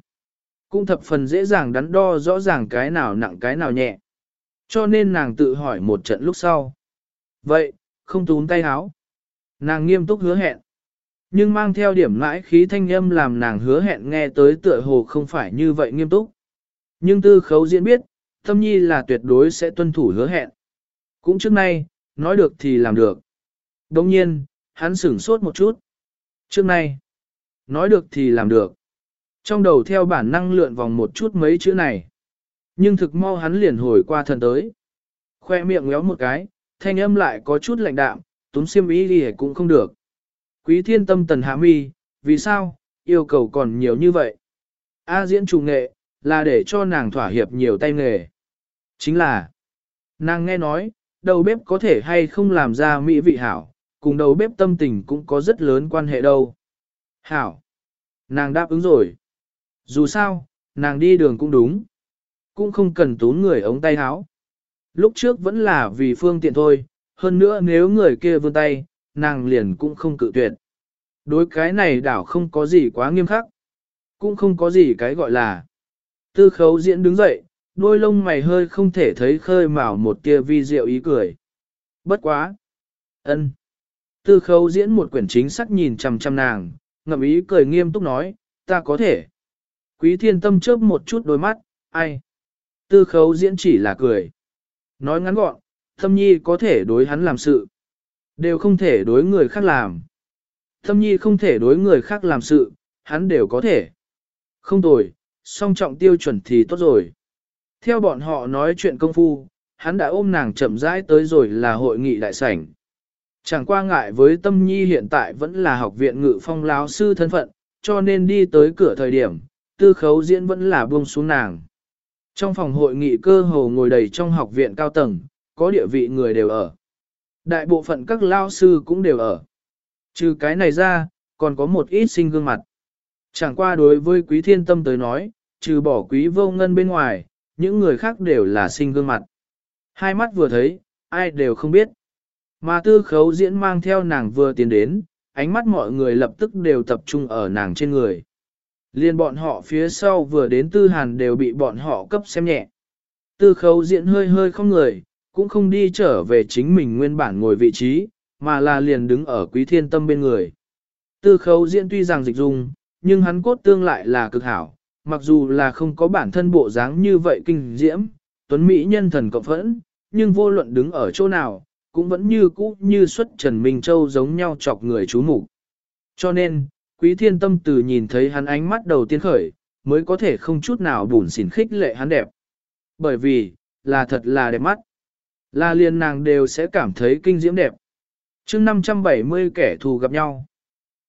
Cũng thập phần dễ dàng đắn đo rõ ràng cái nào nặng cái nào nhẹ. Cho nên nàng tự hỏi một trận lúc sau. Vậy, không tún tay háo. Nàng nghiêm túc hứa hẹn. Nhưng mang theo điểm lãi khí thanh âm làm nàng hứa hẹn nghe tới tựa hồ không phải như vậy nghiêm túc. Nhưng tư khấu diễn biết, tâm nhi là tuyệt đối sẽ tuân thủ hứa hẹn. Cũng trước nay, nói được thì làm được. Đồng nhiên, hắn sửng sốt một chút. Trước nay, nói được thì làm được. Trong đầu theo bản năng lượn vòng một chút mấy chữ này. Nhưng thực mau hắn liền hồi qua thần tới. Khoe miệng ngéo một cái, thanh âm lại có chút lạnh đạm, túm xiêm ý đi cũng không được. Quý thiên tâm tần hạ mi, vì sao, yêu cầu còn nhiều như vậy? A diễn trùng nghệ, là để cho nàng thỏa hiệp nhiều tay nghề. Chính là, nàng nghe nói, đầu bếp có thể hay không làm ra mỹ vị hảo, cùng đầu bếp tâm tình cũng có rất lớn quan hệ đâu. Hảo, nàng đáp ứng rồi. Dù sao, nàng đi đường cũng đúng. Cũng không cần tốn người ống tay háo. Lúc trước vẫn là vì phương tiện thôi, hơn nữa nếu người kia vươn tay, nàng liền cũng không cự tuyệt. Đối cái này đảo không có gì quá nghiêm khắc. Cũng không có gì cái gọi là. Tư khấu diễn đứng dậy, đôi lông mày hơi không thể thấy khơi mào một tia vi diệu ý cười. Bất quá. ân. Tư khấu diễn một quyển chính sắc nhìn chằm chằm nàng, ngậm ý cười nghiêm túc nói, ta có thể. Quý thiên tâm chớp một chút đôi mắt, ai? Tư khấu diễn chỉ là cười. Nói ngắn gọn, thâm nhi có thể đối hắn làm sự. Đều không thể đối người khác làm. Thâm nhi không thể đối người khác làm sự, hắn đều có thể. Không tồi, song trọng tiêu chuẩn thì tốt rồi. Theo bọn họ nói chuyện công phu, hắn đã ôm nàng chậm rãi tới rồi là hội nghị đại sảnh. Chẳng qua ngại với tâm nhi hiện tại vẫn là học viện ngự phong láo sư thân phận, cho nên đi tới cửa thời điểm, tư khấu diễn vẫn là buông xuống nàng. Trong phòng hội nghị cơ hồ ngồi đầy trong học viện cao tầng, có địa vị người đều ở. Đại bộ phận các lao sư cũng đều ở. Trừ cái này ra, còn có một ít sinh gương mặt. Chẳng qua đối với quý thiên tâm tới nói, trừ bỏ quý vô ngân bên ngoài, những người khác đều là sinh gương mặt. Hai mắt vừa thấy, ai đều không biết. Mà tư khấu diễn mang theo nàng vừa tiến đến, ánh mắt mọi người lập tức đều tập trung ở nàng trên người. Liên bọn họ phía sau vừa đến tư hàn đều bị bọn họ cấp xem nhẹ. Tư khấu diễn hơi hơi không người, cũng không đi trở về chính mình nguyên bản ngồi vị trí, mà là liền đứng ở quý thiên tâm bên người. Tư khấu diễn tuy rằng dịch dung, nhưng hắn cốt tương lại là cực hảo, mặc dù là không có bản thân bộ dáng như vậy kinh diễm, tuấn Mỹ nhân thần cộng phẫn, nhưng vô luận đứng ở chỗ nào, cũng vẫn như cũ như xuất Trần Minh Châu giống nhau chọc người chú mục Cho nên, quý thiên tâm từ nhìn thấy hắn ánh mắt đầu tiên khởi, mới có thể không chút nào bùn xỉn khích lệ hắn đẹp. Bởi vì, là thật là đẹp mắt. Là liền nàng đều sẽ cảm thấy kinh diễm đẹp. chương 570 kẻ thù gặp nhau.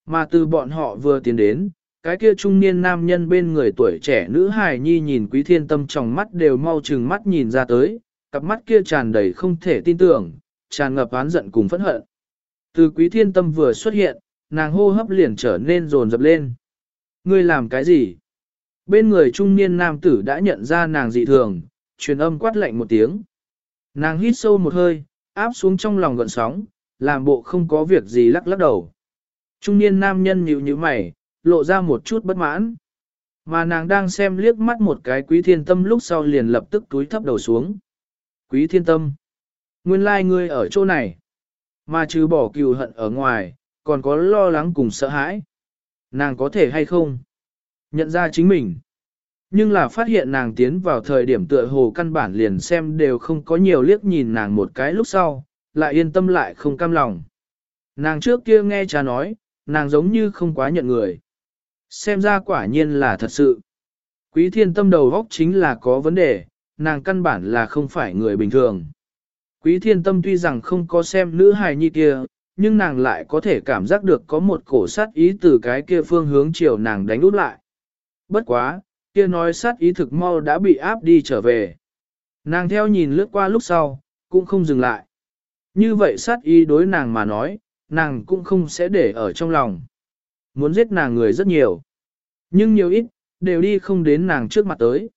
Mà từ bọn họ vừa tiến đến, cái kia trung niên nam nhân bên người tuổi trẻ nữ hài nhi nhìn quý thiên tâm trong mắt đều mau chừng mắt nhìn ra tới, cặp mắt kia tràn đầy không thể tin tưởng, tràn ngập oán giận cùng phẫn hận. Từ quý thiên tâm vừa xuất hiện, nàng hô hấp liền trở nên rồn rập lên. Ngươi làm cái gì? Bên người trung niên nam tử đã nhận ra nàng dị thường, truyền âm quát lạnh một tiếng. Nàng hít sâu một hơi, áp xuống trong lòng gợn sóng, làm bộ không có việc gì lắc lắc đầu. Trung niên nam nhân nhíu nhíu mày, lộ ra một chút bất mãn. Mà nàng đang xem liếc mắt một cái quý thiên tâm lúc sau liền lập tức túi thấp đầu xuống. Quý thiên tâm, nguyên lai like ngươi ở chỗ này, mà trừ bỏ cừu hận ở ngoài, còn có lo lắng cùng sợ hãi. Nàng có thể hay không? Nhận ra chính mình. Nhưng là phát hiện nàng tiến vào thời điểm tựa hồ căn bản liền xem đều không có nhiều liếc nhìn nàng một cái lúc sau, lại yên tâm lại không cam lòng. Nàng trước kia nghe cha nói, nàng giống như không quá nhận người. Xem ra quả nhiên là thật sự. Quý thiên tâm đầu góc chính là có vấn đề, nàng căn bản là không phải người bình thường. Quý thiên tâm tuy rằng không có xem nữ hài nhi kia, nhưng nàng lại có thể cảm giác được có một cổ sát ý từ cái kia phương hướng chiều nàng đánh út lại. Bất quá, kia nói sát ý thực mau đã bị áp đi trở về. Nàng theo nhìn lướt qua lúc sau, cũng không dừng lại. Như vậy sát ý đối nàng mà nói, nàng cũng không sẽ để ở trong lòng. Muốn giết nàng người rất nhiều. Nhưng nhiều ít, đều đi không đến nàng trước mặt tới.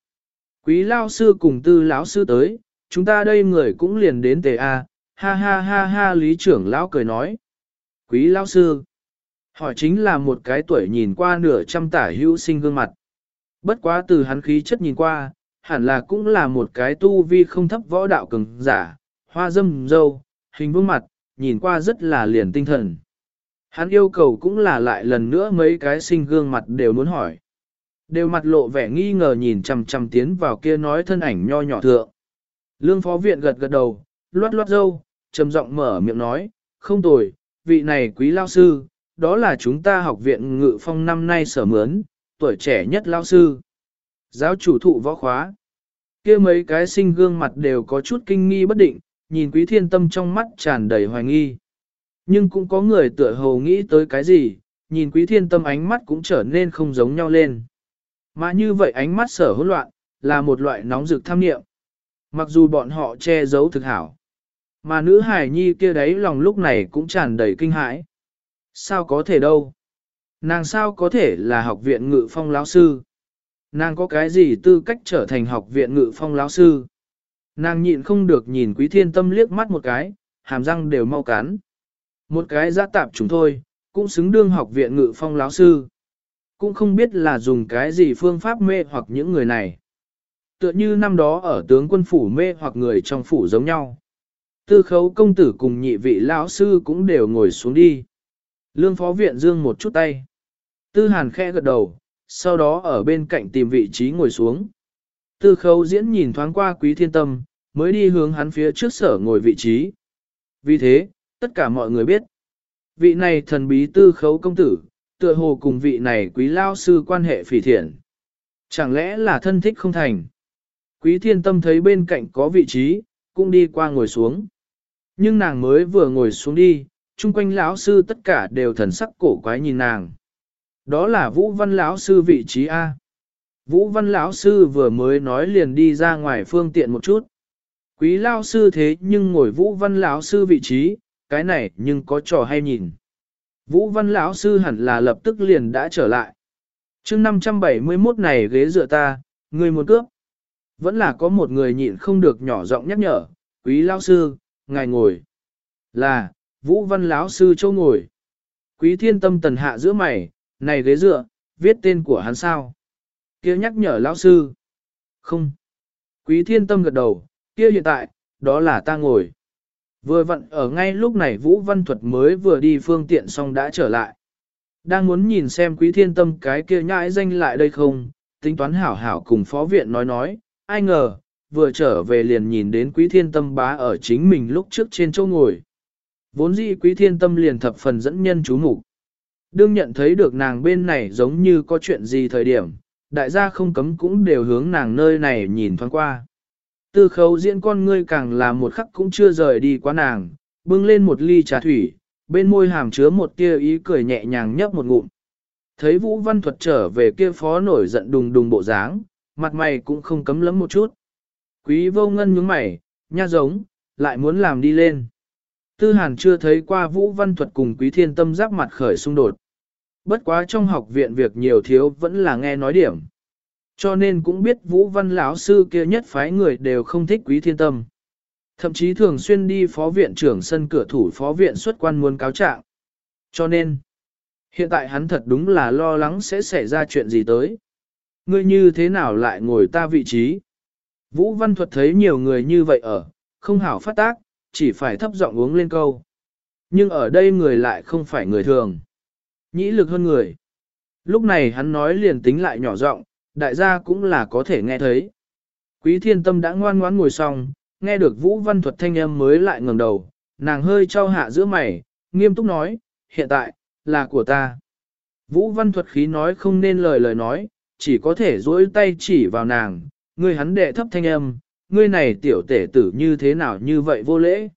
Quý lao sư cùng tư lão sư tới, chúng ta đây người cũng liền đến tề A, ha ha ha ha lý trưởng lão cười nói. Quý lao sư, họ chính là một cái tuổi nhìn qua nửa trăm tả hữu sinh gương mặt. Bất quá từ hắn khí chất nhìn qua, hẳn là cũng là một cái tu vi không thấp võ đạo cường giả, hoa dâm dâu, hình vương mặt, nhìn qua rất là liền tinh thần. Hắn yêu cầu cũng là lại lần nữa mấy cái sinh gương mặt đều muốn hỏi. Đều mặt lộ vẻ nghi ngờ nhìn chằm chằm tiến vào kia nói thân ảnh nho nhỏ thượng. Lương phó viện gật gật đầu, loát loát dâu, trầm giọng mở miệng nói, không tồi, vị này quý lao sư, đó là chúng ta học viện ngự phong năm nay sở mướn, tuổi trẻ nhất lao sư. Giáo chủ thụ võ khóa. kia mấy cái sinh gương mặt đều có chút kinh nghi bất định, nhìn quý thiên tâm trong mắt tràn đầy hoài nghi. Nhưng cũng có người tựa hồ nghĩ tới cái gì, nhìn quý thiên tâm ánh mắt cũng trở nên không giống nhau lên. Mà như vậy ánh mắt sở hỗn loạn, là một loại nóng rực tham niệm. Mặc dù bọn họ che giấu thực hảo. Mà nữ hải nhi kia đấy lòng lúc này cũng tràn đầy kinh hãi. Sao có thể đâu? Nàng sao có thể là học viện ngự phong lão sư? Nàng có cái gì tư cách trở thành học viện ngự phong lão sư? Nàng nhịn không được nhìn quý thiên tâm liếc mắt một cái, hàm răng đều mau cắn. Một cái giã tạp chúng thôi, cũng xứng đương học viện ngự phong lão sư. Cũng không biết là dùng cái gì phương pháp mê hoặc những người này. Tựa như năm đó ở tướng quân phủ mê hoặc người trong phủ giống nhau. Tư khấu công tử cùng nhị vị lão sư cũng đều ngồi xuống đi. Lương phó viện dương một chút tay. Tư hàn khẽ gật đầu, sau đó ở bên cạnh tìm vị trí ngồi xuống. Tư khấu diễn nhìn thoáng qua quý thiên tâm, mới đi hướng hắn phía trước sở ngồi vị trí. Vì thế, tất cả mọi người biết. Vị này thần bí tư khấu công tử, tựa hồ cùng vị này quý lao sư quan hệ phỉ thiện. Chẳng lẽ là thân thích không thành? Quý thiên tâm thấy bên cạnh có vị trí, cũng đi qua ngồi xuống. Nhưng nàng mới vừa ngồi xuống đi, chung quanh lão sư tất cả đều thần sắc cổ quái nhìn nàng. Đó là Vũ Văn lão sư vị trí A. Vũ Văn lão sư vừa mới nói liền đi ra ngoài phương tiện một chút. Quý lão sư thế nhưng ngồi Vũ Văn lão sư vị trí, cái này nhưng có trò hay nhìn. Vũ Văn lão sư hẳn là lập tức liền đã trở lại. Chương 571 này ghế dựa ta, người một cướp. Vẫn là có một người nhịn không được nhỏ giọng nhắc nhở, "Quý lão sư, ngài ngồi." Là, Vũ Văn lão sư châu ngồi. Quý Thiên Tâm tần hạ giữa mày, "Này ghế dựa, viết tên của hắn sao?" Kia nhắc nhở lão sư. "Không." Quý Thiên Tâm gật đầu, "Kia hiện tại, đó là ta ngồi." Vừa vặn ở ngay lúc này Vũ Văn Thuật mới vừa đi phương tiện xong đã trở lại. Đang muốn nhìn xem quý thiên tâm cái kia nhãi danh lại đây không, tính toán hảo hảo cùng phó viện nói nói, ai ngờ, vừa trở về liền nhìn đến quý thiên tâm bá ở chính mình lúc trước trên chỗ ngồi. Vốn dĩ quý thiên tâm liền thập phần dẫn nhân chú mục Đương nhận thấy được nàng bên này giống như có chuyện gì thời điểm, đại gia không cấm cũng đều hướng nàng nơi này nhìn thoáng qua. Tư khấu diễn con ngươi càng là một khắc cũng chưa rời đi quá nàng, bưng lên một ly trà thủy, bên môi hàm chứa một tia ý cười nhẹ nhàng nhấp một ngụm. Thấy Vũ Văn Thuật trở về kia phó nổi giận đùng đùng bộ dáng, mặt mày cũng không cấm lắm một chút. Quý vô ngân nhướng mày, nha giống, lại muốn làm đi lên. Tư Hàn chưa thấy qua Vũ Văn Thuật cùng Quý Thiên Tâm giáp mặt khởi xung đột. Bất quá trong học viện việc nhiều thiếu vẫn là nghe nói điểm. Cho nên cũng biết Vũ Văn lão sư kia nhất phái người đều không thích quý thiên tâm. Thậm chí thường xuyên đi phó viện trưởng sân cửa thủ phó viện xuất quan muốn cáo trạng. Cho nên, hiện tại hắn thật đúng là lo lắng sẽ xảy ra chuyện gì tới. Ngươi như thế nào lại ngồi ta vị trí? Vũ Văn Thuật thấy nhiều người như vậy ở, không hảo phát tác, chỉ phải thấp giọng uống lên câu. Nhưng ở đây người lại không phải người thường. Nhĩ lực hơn người. Lúc này hắn nói liền tính lại nhỏ giọng, đại gia cũng là có thể nghe thấy. Quý thiên tâm đã ngoan ngoãn ngồi xong, nghe được Vũ Văn Thuật thanh âm mới lại ngẩng đầu, nàng hơi trao hạ giữa mày, nghiêm túc nói, hiện tại, là của ta. Vũ Văn Thuật khí nói không nên lời lời nói, chỉ có thể duỗi tay chỉ vào nàng, ngươi hắn đệ thấp thanh âm, ngươi này tiểu tể tử như thế nào như vậy vô lễ.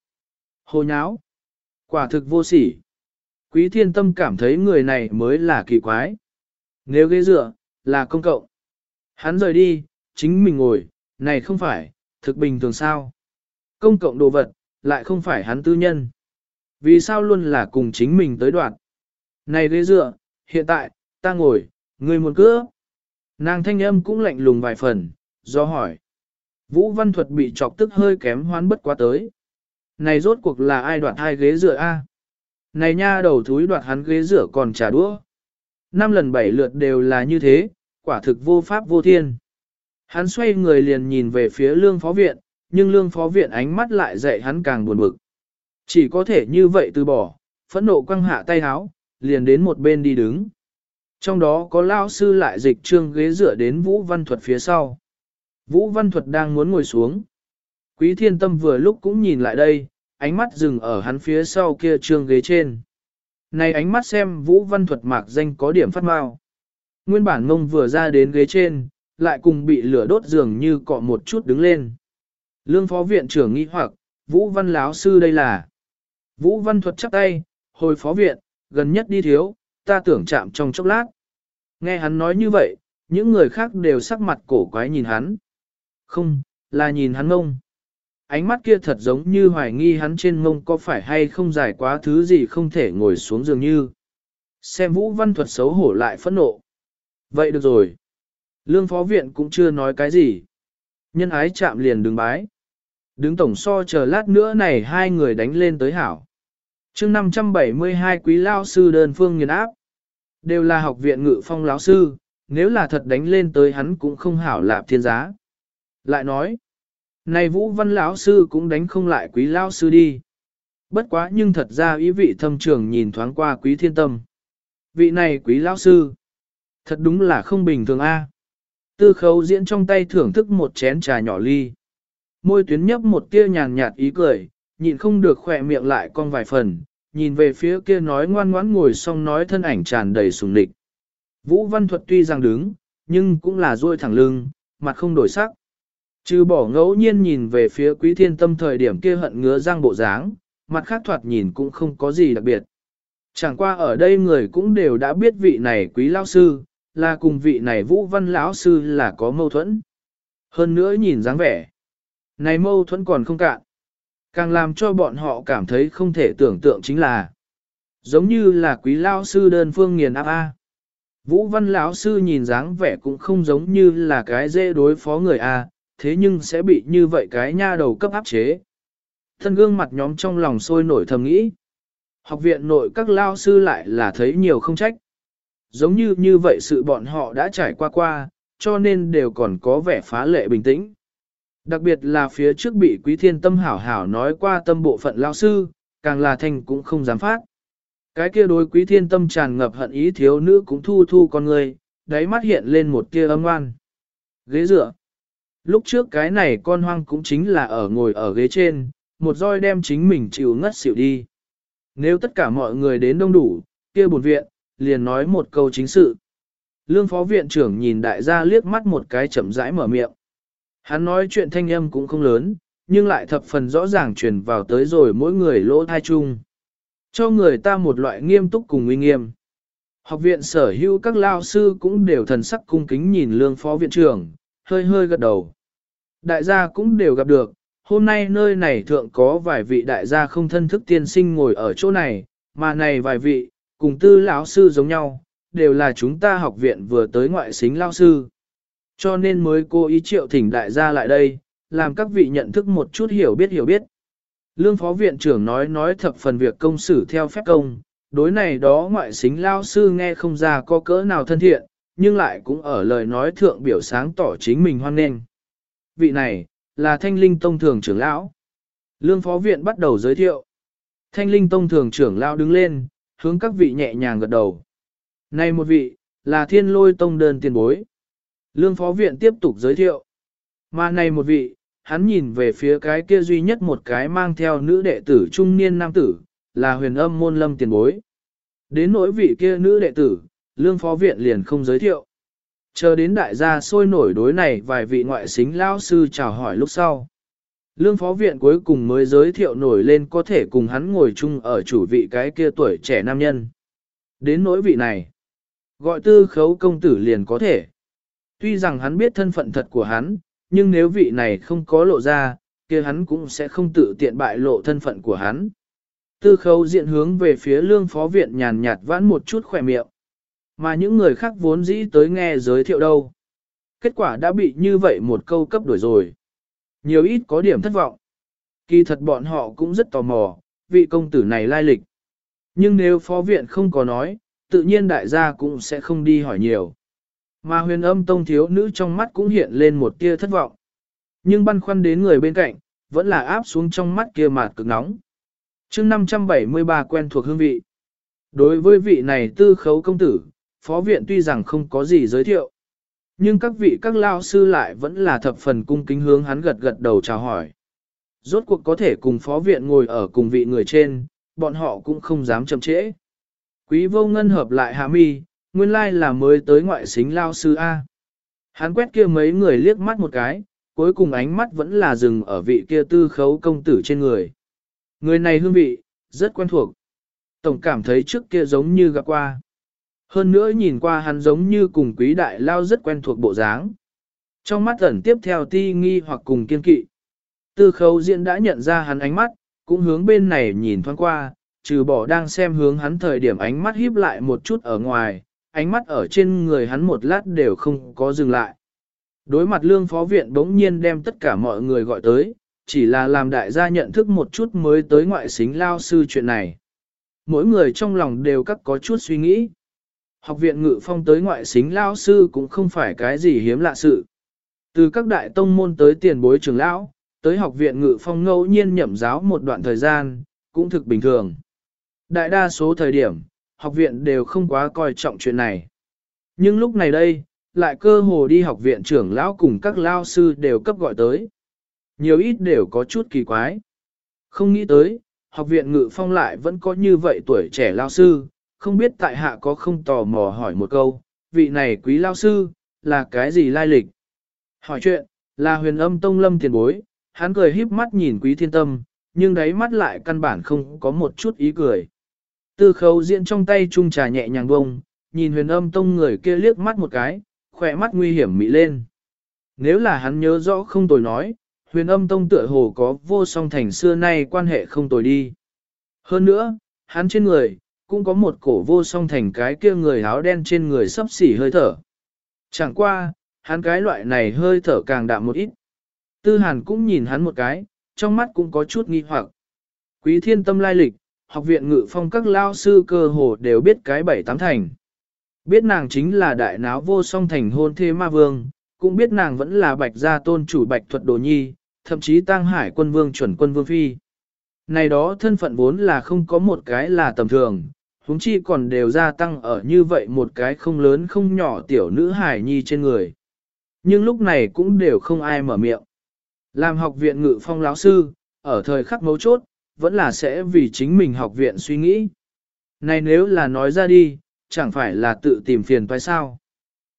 Hồ nháo, quả thực vô sỉ. Quý thiên tâm cảm thấy người này mới là kỳ quái. Nếu ghế dựa, là công cộng. Hắn rời đi, chính mình ngồi, này không phải, thực bình thường sao. Công cộng đồ vật, lại không phải hắn tư nhân. Vì sao luôn là cùng chính mình tới đoạn. Này ghế dựa, hiện tại, ta ngồi, ngươi muốn cướp. Nàng thanh âm cũng lạnh lùng vài phần, do hỏi. Vũ Văn Thuật bị chọc tức hơi kém hoán bất quá tới. Này rốt cuộc là ai đoạt hai ghế dựa a? Này nha đầu thúi đoạt hắn ghế rửa còn trả đũa. Năm lần bảy lượt đều là như thế, quả thực vô pháp vô thiên. Hắn xoay người liền nhìn về phía lương phó viện, nhưng lương phó viện ánh mắt lại dạy hắn càng buồn bực. Chỉ có thể như vậy từ bỏ, phẫn nộ quăng hạ tay háo, liền đến một bên đi đứng. Trong đó có lao sư lại dịch trương ghế dựa đến Vũ Văn Thuật phía sau. Vũ Văn Thuật đang muốn ngồi xuống. Quý thiên tâm vừa lúc cũng nhìn lại đây, ánh mắt dừng ở hắn phía sau kia trương ghế trên. Này ánh mắt xem Vũ Văn Thuật mạc danh có điểm phát mau. Nguyên bản ngông vừa ra đến ghế trên, lại cùng bị lửa đốt dường như cọ một chút đứng lên. Lương phó viện trưởng nghi hoặc, Vũ Văn láo sư đây là. Vũ Văn Thuật chắp tay, hồi phó viện, gần nhất đi thiếu, ta tưởng chạm trong chốc lát. Nghe hắn nói như vậy, những người khác đều sắc mặt cổ quái nhìn hắn. Không, là nhìn hắn ngông ánh mắt kia thật giống như hoài nghi hắn trên mông có phải hay không dài quá thứ gì không thể ngồi xuống dường như. Xem vũ văn thuật xấu hổ lại phẫn nộ. Vậy được rồi. Lương phó viện cũng chưa nói cái gì. Nhân ái chạm liền đứng bái. Đứng tổng so chờ lát nữa này hai người đánh lên tới hảo. chương 572 quý lao sư đơn phương nghiền áp. Đều là học viện ngự phong lão sư, nếu là thật đánh lên tới hắn cũng không hảo lạp thiên giá. Lại nói, này Vũ Văn lão sư cũng đánh không lại quý lão sư đi. Bất quá nhưng thật ra ý vị thâm trường nhìn thoáng qua quý thiên tâm. Vị này quý lão sư. Thật đúng là không bình thường a. Tư khấu diễn trong tay thưởng thức một chén trà nhỏ ly. Môi tuyến nhấp một tia nhàn nhạt ý cười, nhịn không được khỏe miệng lại con vài phần, nhìn về phía kia nói ngoan ngoãn ngồi xong nói thân ảnh tràn đầy sùng địch. Vũ Văn Thuật tuy rằng đứng, nhưng cũng là duỗi thẳng lưng, mặt không đổi sắc. Trừ bỏ ngẫu nhiên nhìn về phía quý thiên tâm thời điểm kia hận ngứa răng bộ dáng, mặt khác thoạt nhìn cũng không có gì đặc biệt. Chẳng qua ở đây người cũng đều đã biết vị này quý lao sư, là cùng vị này vũ văn lão sư là có mâu thuẫn. Hơn nữa nhìn dáng vẻ. Này mâu thuẫn còn không cạn. Càng làm cho bọn họ cảm thấy không thể tưởng tượng chính là giống như là quý lao sư đơn phương nghiền áp A. Vũ văn lão sư nhìn dáng vẻ cũng không giống như là cái dễ đối phó người A, thế nhưng sẽ bị như vậy cái nha đầu cấp áp chế. Thân gương mặt nhóm trong lòng sôi nổi thầm nghĩ. Học viện nội các lao sư lại là thấy nhiều không trách. Giống như như vậy sự bọn họ đã trải qua qua, cho nên đều còn có vẻ phá lệ bình tĩnh. Đặc biệt là phía trước bị quý thiên tâm hảo hảo nói qua tâm bộ phận lao sư, càng là thành cũng không dám phát. Cái kia đối quý thiên tâm tràn ngập hận ý thiếu nữ cũng thu thu con người, đáy mắt hiện lên một tia âm oan. Ghế dựa. Lúc trước cái này con hoang cũng chính là ở ngồi ở ghế trên, một roi đem chính mình chịu ngất xỉu đi. Nếu tất cả mọi người đến đông đủ, kia buồn viện, liền nói một câu chính sự. Lương phó viện trưởng nhìn đại gia liếc mắt một cái chậm rãi mở miệng. Hắn nói chuyện thanh âm cũng không lớn, nhưng lại thập phần rõ ràng truyền vào tới rồi mỗi người lỗ thai chung. Cho người ta một loại nghiêm túc cùng uy nghiêm. Học viện sở hữu các lao sư cũng đều thần sắc cung kính nhìn lương phó viện trưởng, hơi hơi gật đầu. Đại gia cũng đều gặp được, hôm nay nơi này thượng có vài vị đại gia không thân thức tiên sinh ngồi ở chỗ này, mà này vài vị, cùng tư lão sư giống nhau, đều là chúng ta học viện vừa tới ngoại xính lão sư. Cho nên mới cố ý triệu thỉnh đại gia lại đây, làm các vị nhận thức một chút hiểu biết hiểu biết. Lương phó viện trưởng nói nói thập phần việc công xử theo phép công, đối này đó ngoại xính lao sư nghe không ra có cỡ nào thân thiện, nhưng lại cũng ở lời nói thượng biểu sáng tỏ chính mình hoan nghênh vị này, là Thanh Linh Tông Thường trưởng lão. Lương Phó Viện bắt đầu giới thiệu. Thanh Linh Tông Thường trưởng lão đứng lên, hướng các vị nhẹ nhàng gật đầu. Này một vị, là Thiên Lôi Tông đơn tiền bối. Lương phó viện tiếp tục giới thiệu. Mà này một vị, hắn nhìn về phía cái kia duy nhất một cái mang theo nữ đệ tử trung niên nam tử, là huyền âm môn lâm tiền bối. Đến nỗi vị kia nữ đệ tử, lương phó viện liền không giới thiệu. Chờ đến đại gia sôi nổi đối này vài vị ngoại xính lao sư chào hỏi lúc sau. Lương phó viện cuối cùng mới giới thiệu nổi lên có thể cùng hắn ngồi chung ở chủ vị cái kia tuổi trẻ nam nhân. Đến nỗi vị này, gọi tư khấu công tử liền có thể. Tuy rằng hắn biết thân phận thật của hắn, nhưng nếu vị này không có lộ ra, kia hắn cũng sẽ không tự tiện bại lộ thân phận của hắn. Tư khấu diện hướng về phía lương phó viện nhàn nhạt vãn một chút khỏe miệng. Mà những người khác vốn dĩ tới nghe giới thiệu đâu. Kết quả đã bị như vậy một câu cấp đổi rồi. Nhiều ít có điểm thất vọng. Kỳ thật bọn họ cũng rất tò mò, vị công tử này lai lịch. Nhưng nếu phó viện không có nói, tự nhiên đại gia cũng sẽ không đi hỏi nhiều. Mà huyền âm tông thiếu nữ trong mắt cũng hiện lên một tia thất vọng. Nhưng băn khoăn đến người bên cạnh, vẫn là áp xuống trong mắt kia mạt cực nóng. chương 573 quen thuộc hương vị. Đối với vị này tư khấu công tử, phó viện tuy rằng không có gì giới thiệu. Nhưng các vị các lao sư lại vẫn là thập phần cung kính hướng hắn gật gật đầu chào hỏi. Rốt cuộc có thể cùng phó viện ngồi ở cùng vị người trên, bọn họ cũng không dám chậm trễ. Quý vô ngân hợp lại hạ mi, nguyên lai là mới tới ngoại xính lao sư A. Hắn quét kia mấy người liếc mắt một cái, cuối cùng ánh mắt vẫn là dừng ở vị kia tư khấu công tử trên người. Người này hương vị, rất quen thuộc. Tổng cảm thấy trước kia giống như gặp qua. Hơn nữa nhìn qua hắn giống như cùng quý đại lao rất quen thuộc bộ dáng. Trong mắt ẩn tiếp theo ti nghi hoặc cùng kiên kỵ. Tư khấu diễn đã nhận ra hắn ánh mắt, cũng hướng bên này nhìn thoáng qua, trừ bỏ đang xem hướng hắn thời điểm ánh mắt híp lại một chút ở ngoài, ánh mắt ở trên người hắn một lát đều không có dừng lại. Đối mặt lương phó viện bỗng nhiên đem tất cả mọi người gọi tới, chỉ là làm đại gia nhận thức một chút mới tới ngoại xính lao sư chuyện này. Mỗi người trong lòng đều các có chút suy nghĩ. Học viện ngự phong tới ngoại xính lao sư cũng không phải cái gì hiếm lạ sự. Từ các đại tông môn tới tiền bối trường lão, tới học viện ngự phong ngẫu nhiên nhậm giáo một đoạn thời gian, cũng thực bình thường. Đại đa số thời điểm, học viện đều không quá coi trọng chuyện này. Nhưng lúc này đây, lại cơ hồ đi học viện trưởng lão cùng các lao sư đều cấp gọi tới. Nhiều ít đều có chút kỳ quái. Không nghĩ tới, học viện ngự phong lại vẫn có như vậy tuổi trẻ lao sư, không biết tại hạ có không tò mò hỏi một câu, vị này quý lao sư, là cái gì lai lịch? Hỏi chuyện, là huyền âm tông lâm tiền bối, hắn cười híp mắt nhìn quý thiên tâm, nhưng đáy mắt lại căn bản không có một chút ý cười. Tư khấu diễn trong tay chung trà nhẹ nhàng bông, nhìn huyền âm tông người kia liếc mắt một cái, khỏe mắt nguy hiểm mị lên. Nếu là hắn nhớ rõ không tồi nói, huyền âm tông tựa hồ có vô song thành xưa nay quan hệ không tồi đi. Hơn nữa, hắn trên người, cũng có một cổ vô song thành cái kia người áo đen trên người sắp xỉ hơi thở. Chẳng qua, hắn cái loại này hơi thở càng đạm một ít. Tư hàn cũng nhìn hắn một cái, trong mắt cũng có chút nghi hoặc. Quý thiên tâm lai lịch, học viện ngự phong các lao sư cơ hồ đều biết cái bảy tám thành. Biết nàng chính là đại náo vô song thành hôn thê ma vương, cũng biết nàng vẫn là bạch gia tôn chủ bạch thuật đồ nhi, thậm chí tăng hải quân vương chuẩn quân vương phi. Này đó thân phận vốn là không có một cái là tầm thường, huống chi còn đều gia tăng ở như vậy một cái không lớn không nhỏ tiểu nữ hải nhi trên người. Nhưng lúc này cũng đều không ai mở miệng. Làm học viện ngự phong lão sư, ở thời khắc mấu chốt, vẫn là sẽ vì chính mình học viện suy nghĩ. Này nếu là nói ra đi, chẳng phải là tự tìm phiền phải sao?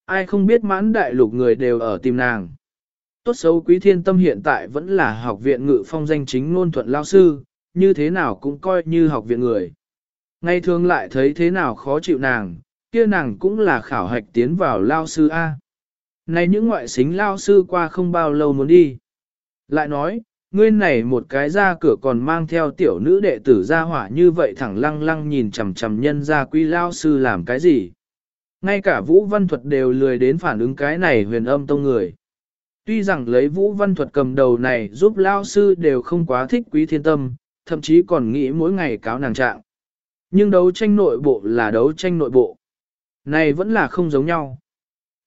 Ai không biết mãn đại lục người đều ở tìm nàng. Tốt xấu quý thiên tâm hiện tại vẫn là học viện ngự phong danh chính ngôn thuận lao sư, như thế nào cũng coi như học viện người. Ngay thường lại thấy thế nào khó chịu nàng, kia nàng cũng là khảo hạch tiến vào lao sư A. Này những ngoại xính lao sư qua không bao lâu muốn đi. Lại nói, ngươi này một cái ra cửa còn mang theo tiểu nữ đệ tử ra hỏa như vậy thẳng lăng lăng nhìn chằm chằm nhân ra quy lao sư làm cái gì. Ngay cả Vũ Văn Thuật đều lười đến phản ứng cái này huyền âm tông người. Tuy rằng lấy Vũ Văn Thuật cầm đầu này giúp lao sư đều không quá thích quý thiên tâm, thậm chí còn nghĩ mỗi ngày cáo nàng trạng. Nhưng đấu tranh nội bộ là đấu tranh nội bộ. Này vẫn là không giống nhau.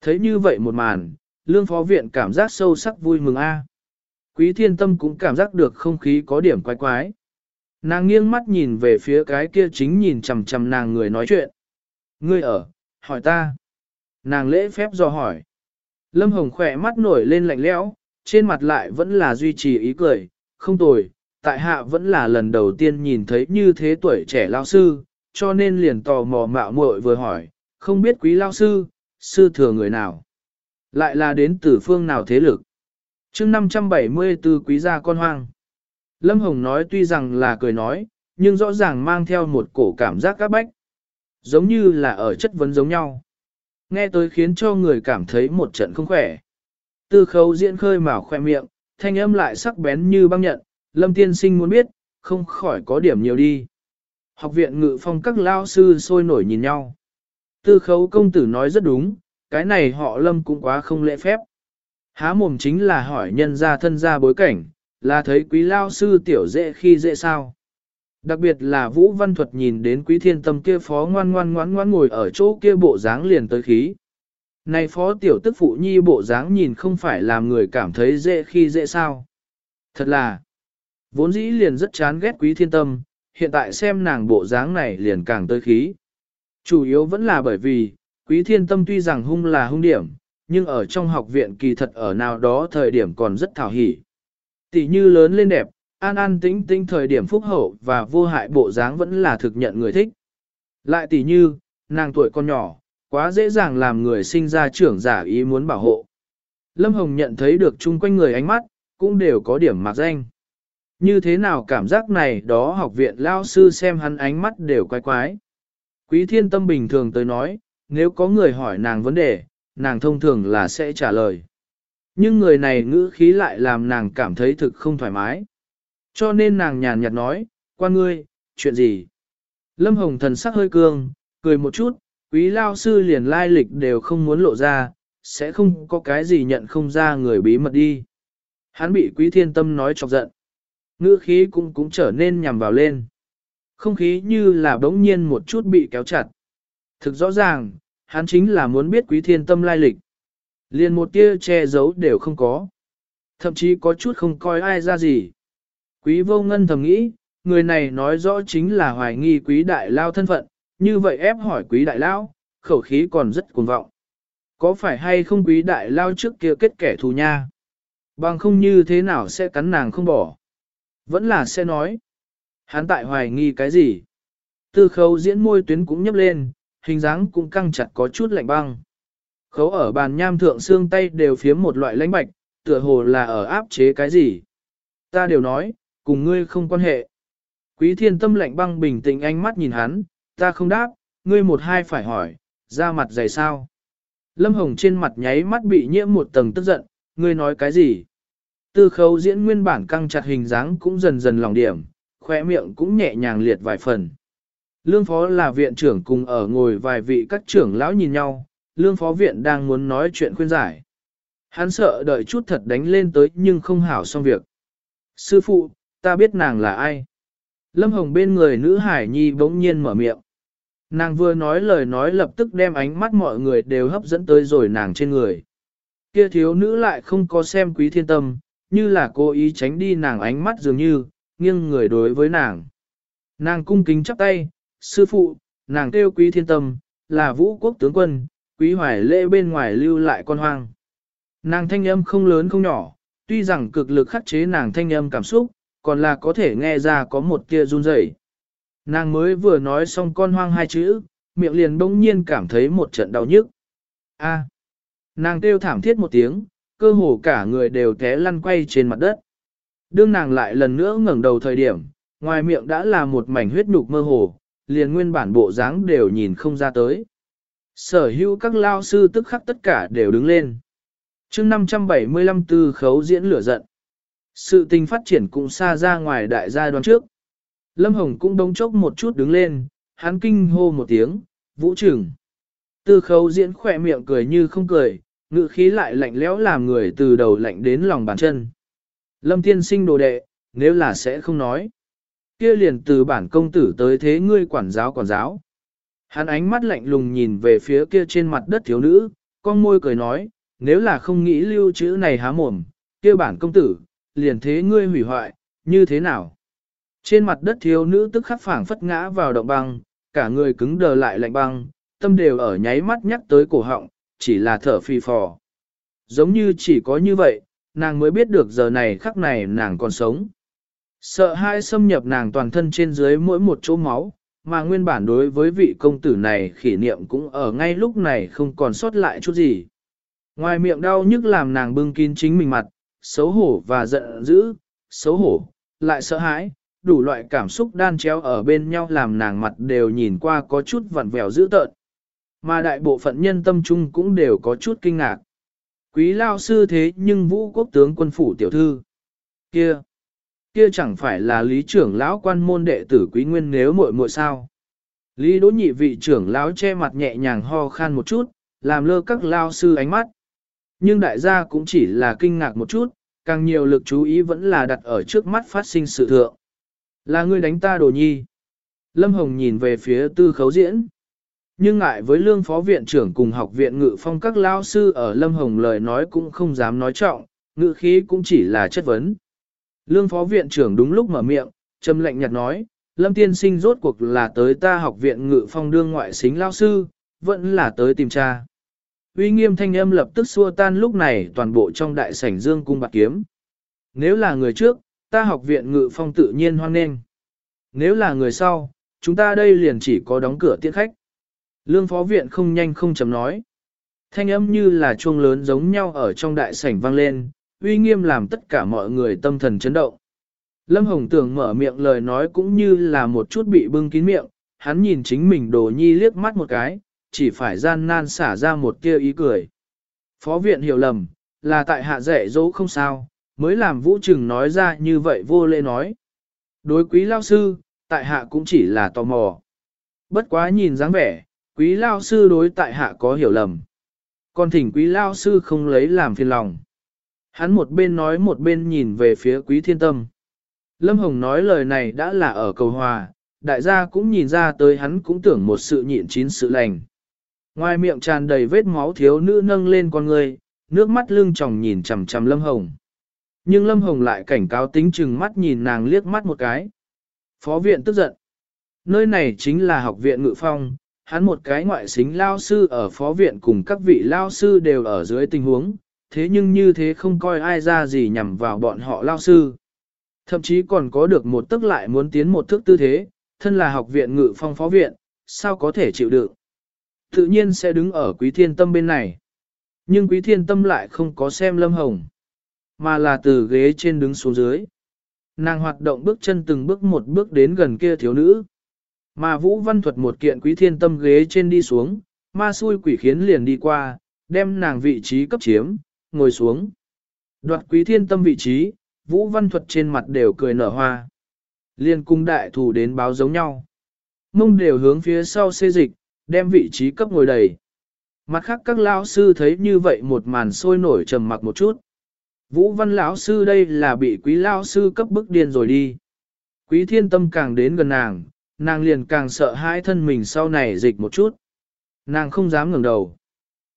Thấy như vậy một màn, lương phó viện cảm giác sâu sắc vui mừng a. Quý thiên tâm cũng cảm giác được không khí có điểm quái quái. Nàng nghiêng mắt nhìn về phía cái kia chính nhìn chằm chằm nàng người nói chuyện. Ngươi ở, hỏi ta. Nàng lễ phép do hỏi. Lâm Hồng khỏe mắt nổi lên lạnh lẽo, trên mặt lại vẫn là duy trì ý cười, không tồi, tại hạ vẫn là lần đầu tiên nhìn thấy như thế tuổi trẻ lao sư, cho nên liền tò mò mạo muội vừa hỏi, không biết quý lao sư, sư thừa người nào, lại là đến từ phương nào thế lực. chương 574 quý gia con hoang. Lâm Hồng nói tuy rằng là cười nói, nhưng rõ ràng mang theo một cổ cảm giác các bách. Giống như là ở chất vấn giống nhau. Nghe tới khiến cho người cảm thấy một trận không khỏe. Tư khấu diễn khơi mào khoe miệng, thanh âm lại sắc bén như băng nhận, lâm tiên sinh muốn biết, không khỏi có điểm nhiều đi. Học viện ngự phong các lao sư sôi nổi nhìn nhau. Tư khấu công tử nói rất đúng, cái này họ lâm cũng quá không lễ phép. Há mồm chính là hỏi nhân ra thân ra bối cảnh, là thấy quý lao sư tiểu dễ khi dễ sao. Đặc biệt là Vũ Văn Thuật nhìn đến quý thiên tâm kia phó ngoan ngoan ngoan ngoan ngồi ở chỗ kia bộ dáng liền tới khí. Này phó tiểu tức phụ nhi bộ dáng nhìn không phải làm người cảm thấy dễ khi dễ sao. Thật là, vốn dĩ liền rất chán ghét quý thiên tâm, hiện tại xem nàng bộ dáng này liền càng tới khí. Chủ yếu vẫn là bởi vì, quý thiên tâm tuy rằng hung là hung điểm, nhưng ở trong học viện kỳ thật ở nào đó thời điểm còn rất thảo hỉ. Tỷ như lớn lên đẹp, an an tĩnh tĩnh thời điểm phúc hậu và vô hại bộ dáng vẫn là thực nhận người thích. Lại tỷ như, nàng tuổi con nhỏ, quá dễ dàng làm người sinh ra trưởng giả ý muốn bảo hộ. Lâm Hồng nhận thấy được chung quanh người ánh mắt, cũng đều có điểm mạc danh. Như thế nào cảm giác này đó học viện lao sư xem hắn ánh mắt đều quái quái. Quý thiên tâm bình thường tới nói, nếu có người hỏi nàng vấn đề, nàng thông thường là sẽ trả lời. Nhưng người này ngữ khí lại làm nàng cảm thấy thực không thoải mái. Cho nên nàng nhàn nhạt nói, quan ngươi, chuyện gì? Lâm Hồng thần sắc hơi cương, cười một chút, quý lao sư liền lai lịch đều không muốn lộ ra, sẽ không có cái gì nhận không ra người bí mật đi. Hắn bị quý thiên tâm nói chọc giận. Ngữ khí cũng cũng trở nên nhằm vào lên. Không khí như là bỗng nhiên một chút bị kéo chặt. Thực rõ ràng, hắn chính là muốn biết quý thiên tâm lai lịch. Liền một tia che giấu đều không có. Thậm chí có chút không coi ai ra gì. Quý vô ngân thầm nghĩ, người này nói rõ chính là hoài nghi quý đại lao thân phận, như vậy ép hỏi quý đại lao, khẩu khí còn rất cuồng vọng. Có phải hay không quý đại lao trước kia kết kẻ thù nha? Bằng không như thế nào sẽ cắn nàng không bỏ? Vẫn là sẽ nói. Hắn tại hoài nghi cái gì? Tư khấu diễn môi tuyến cũng nhấp lên, hình dáng cũng căng chặt có chút lạnh băng. Khấu ở bàn nham thượng xương tay đều phiếm một loại lãnh bạch, tựa hồ là ở áp chế cái gì. Ta đều nói, cùng ngươi không quan hệ. Quý thiên tâm lạnh băng bình tĩnh ánh mắt nhìn hắn, ta không đáp, ngươi một hai phải hỏi, ra mặt dày sao. Lâm Hồng trên mặt nháy mắt bị nhiễm một tầng tức giận, ngươi nói cái gì? Tư khấu diễn nguyên bản căng chặt hình dáng cũng dần dần lòng điểm, khỏe miệng cũng nhẹ nhàng liệt vài phần. Lương phó là viện trưởng cùng ở ngồi vài vị các trưởng lão nhìn nhau, lương phó viện đang muốn nói chuyện khuyên giải. Hắn sợ đợi chút thật đánh lên tới nhưng không hảo xong việc. Sư phụ, ta biết nàng là ai. Lâm Hồng bên người nữ hải nhi bỗng nhiên mở miệng. Nàng vừa nói lời nói lập tức đem ánh mắt mọi người đều hấp dẫn tới rồi nàng trên người. Kia thiếu nữ lại không có xem quý thiên tâm, như là cố ý tránh đi nàng ánh mắt dường như, nghiêng người đối với nàng. Nàng cung kính chắp tay, sư phụ, nàng kêu quý thiên tâm, là vũ quốc tướng quân, quý hoài lễ bên ngoài lưu lại con hoang. Nàng thanh âm không lớn không nhỏ, tuy rằng cực lực khắc chế nàng thanh âm cảm xúc, còn là có thể nghe ra có một tia run rẩy. Nàng mới vừa nói xong con hoang hai chữ, miệng liền bỗng nhiên cảm thấy một trận đau nhức. A. Nàng kêu thảm thiết một tiếng, cơ hồ cả người đều té lăn quay trên mặt đất. Đương nàng lại lần nữa ngẩng đầu thời điểm, ngoài miệng đã là một mảnh huyết nhục mơ hồ, liền nguyên bản bộ dáng đều nhìn không ra tới. Sở hữu các lao sư tức khắc tất cả đều đứng lên. chương 575 tư khấu diễn lửa giận. Sự tình phát triển cũng xa ra ngoài đại gia đoán trước. Lâm Hồng cũng đông chốc một chút đứng lên, hắn kinh hô một tiếng, vũ trưởng, Tư khấu diễn khỏe miệng cười như không cười, ngự khí lại lạnh lẽo làm người từ đầu lạnh đến lòng bàn chân. Lâm tiên sinh đồ đệ, nếu là sẽ không nói. kia liền từ bản công tử tới thế ngươi quản giáo quản giáo. Hắn ánh mắt lạnh lùng nhìn về phía kia trên mặt đất thiếu nữ, con môi cười nói, nếu là không nghĩ lưu chữ này há mồm, kia bản công tử, liền thế ngươi hủy hoại, như thế nào? Trên mặt đất thiếu nữ tức khắc phảng phất ngã vào động băng, cả người cứng đờ lại lạnh băng, tâm đều ở nháy mắt nhắc tới cổ họng, chỉ là thở phì phò. Giống như chỉ có như vậy, nàng mới biết được giờ này khắc này nàng còn sống. Sợ hai xâm nhập nàng toàn thân trên dưới mỗi một chỗ máu, mà nguyên bản đối với vị công tử này kỷ niệm cũng ở ngay lúc này không còn sót lại chút gì. Ngoài miệng đau nhức làm nàng bưng kín chính mình mặt, xấu hổ và giận dữ, xấu hổ, lại sợ hãi, đủ loại cảm xúc đan chéo ở bên nhau làm nàng mặt đều nhìn qua có chút vặn vẹo dữ tợn. Mà đại bộ phận nhân tâm trung cũng đều có chút kinh ngạc. Quý lao sư thế nhưng vũ quốc tướng quân phủ tiểu thư. Kia! Kia chẳng phải là lý trưởng lão quan môn đệ tử quý nguyên nếu muội muội sao. Lý đỗ nhị vị trưởng lão che mặt nhẹ nhàng ho khan một chút, làm lơ các lao sư ánh mắt. Nhưng đại gia cũng chỉ là kinh ngạc một chút, càng nhiều lực chú ý vẫn là đặt ở trước mắt phát sinh sự thượng. Là ngươi đánh ta đồ nhi. Lâm Hồng nhìn về phía tư khấu diễn. Nhưng ngại với lương phó viện trưởng cùng học viện ngự phong các lao sư ở Lâm Hồng lời nói cũng không dám nói trọng, ngự khí cũng chỉ là chất vấn. Lương phó viện trưởng đúng lúc mở miệng, trầm lệnh nhạt nói, Lâm tiên sinh rốt cuộc là tới ta học viện ngự phong đương ngoại xính lao sư, vẫn là tới tìm cha. Uy nghiêm thanh âm lập tức xua tan lúc này toàn bộ trong đại sảnh dương cung bạc kiếm. Nếu là người trước, ta học viện ngự phong tự nhiên hoan nghênh. Nếu là người sau, chúng ta đây liền chỉ có đóng cửa tiễn khách. Lương phó viện không nhanh không chấm nói. Thanh âm như là chuông lớn giống nhau ở trong đại sảnh vang lên, uy nghiêm làm tất cả mọi người tâm thần chấn động. Lâm Hồng Tường mở miệng lời nói cũng như là một chút bị bưng kín miệng, hắn nhìn chính mình đồ nhi liếc mắt một cái, chỉ phải gian nan xả ra một tia ý cười. Phó viện hiểu lầm, là tại hạ dạy dỗ không sao, mới làm vũ trừng nói ra như vậy vô lễ nói. Đối quý lao sư, tại hạ cũng chỉ là tò mò. Bất quá nhìn dáng vẻ, quý lao sư đối tại hạ có hiểu lầm. Còn thỉnh quý lao sư không lấy làm phiền lòng. Hắn một bên nói một bên nhìn về phía quý thiên tâm. Lâm Hồng nói lời này đã là ở cầu hòa, đại gia cũng nhìn ra tới hắn cũng tưởng một sự nhịn chín sự lành. Ngoài miệng tràn đầy vết máu thiếu nữ nâng lên con người, nước mắt lưng tròng nhìn chằm chằm Lâm Hồng. Nhưng Lâm Hồng lại cảnh cáo tính chừng mắt nhìn nàng liếc mắt một cái. Phó viện tức giận. Nơi này chính là học viện ngự phong, hắn một cái ngoại xính lao sư ở phó viện cùng các vị lao sư đều ở dưới tình huống, thế nhưng như thế không coi ai ra gì nhằm vào bọn họ lao sư. Thậm chí còn có được một tức lại muốn tiến một thước tư thế, thân là học viện ngự phong phó viện, sao có thể chịu đựng. Tự nhiên sẽ đứng ở quý thiên tâm bên này. Nhưng quý thiên tâm lại không có xem lâm hồng, mà là từ ghế trên đứng xuống dưới. Nàng hoạt động bước chân từng bước một bước đến gần kia thiếu nữ. Mà Vũ Văn Thuật một kiện quý thiên tâm ghế trên đi xuống, ma xui quỷ khiến liền đi qua, đem nàng vị trí cấp chiếm, ngồi xuống. Đoạt quý thiên tâm vị trí, Vũ Văn Thuật trên mặt đều cười nở hoa. Liên cung đại thủ đến báo giống nhau. Mông đều hướng phía sau xê dịch, đem vị trí cấp ngồi đầy. Mặt khác các lão sư thấy như vậy một màn sôi nổi trầm mặc một chút. Vũ Văn lão sư đây là bị quý lão sư cấp bức điên rồi đi. Quý thiên tâm càng đến gần nàng, nàng liền càng sợ hãi thân mình sau này dịch một chút. Nàng không dám ngẩng đầu.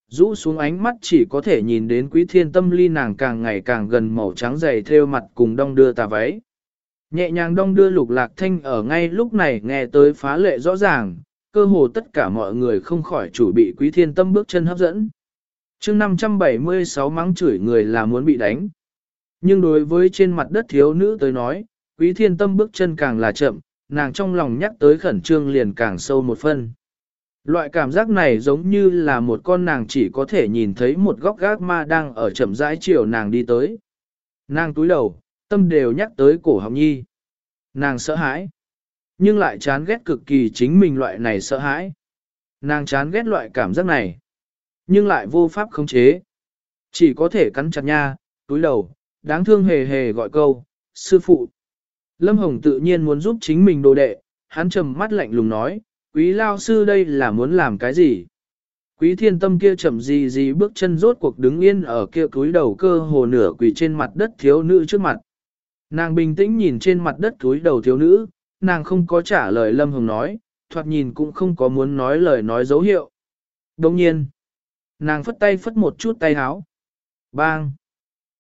Rũ xuống ánh mắt chỉ có thể nhìn đến quý thiên tâm ly nàng càng ngày càng gần màu trắng dày theo mặt cùng đong đưa tà váy. Nhẹ nhàng đong đưa lục lạc thanh ở ngay lúc này nghe tới phá lệ rõ ràng, cơ hồ tất cả mọi người không khỏi chủ bị quý thiên tâm bước chân hấp dẫn. chương 576 mắng chửi người là muốn bị đánh. Nhưng đối với trên mặt đất thiếu nữ tới nói, quý thiên tâm bước chân càng là chậm, nàng trong lòng nhắc tới khẩn trương liền càng sâu một phân. Loại cảm giác này giống như là một con nàng chỉ có thể nhìn thấy một góc gác ma đang ở chậm rãi chiều nàng đi tới. Nàng túi đầu, tâm đều nhắc tới cổ họng nhi. Nàng sợ hãi, nhưng lại chán ghét cực kỳ chính mình loại này sợ hãi. Nàng chán ghét loại cảm giác này, nhưng lại vô pháp khống chế. Chỉ có thể cắn chặt nha, túi đầu, đáng thương hề hề gọi câu, sư phụ. Lâm Hồng tự nhiên muốn giúp chính mình đồ đệ, hắn trầm mắt lạnh lùng nói, quý lao sư đây là muốn làm cái gì? Quý thiên tâm kia chậm gì gì bước chân rốt cuộc đứng yên ở kia túi đầu cơ hồ nửa quỳ trên mặt đất thiếu nữ trước mặt. Nàng bình tĩnh nhìn trên mặt đất túi đầu thiếu nữ, nàng không có trả lời Lâm Hồng nói, thoạt nhìn cũng không có muốn nói lời nói dấu hiệu. Đồng nhiên, nàng phất tay phất một chút tay háo. Bang!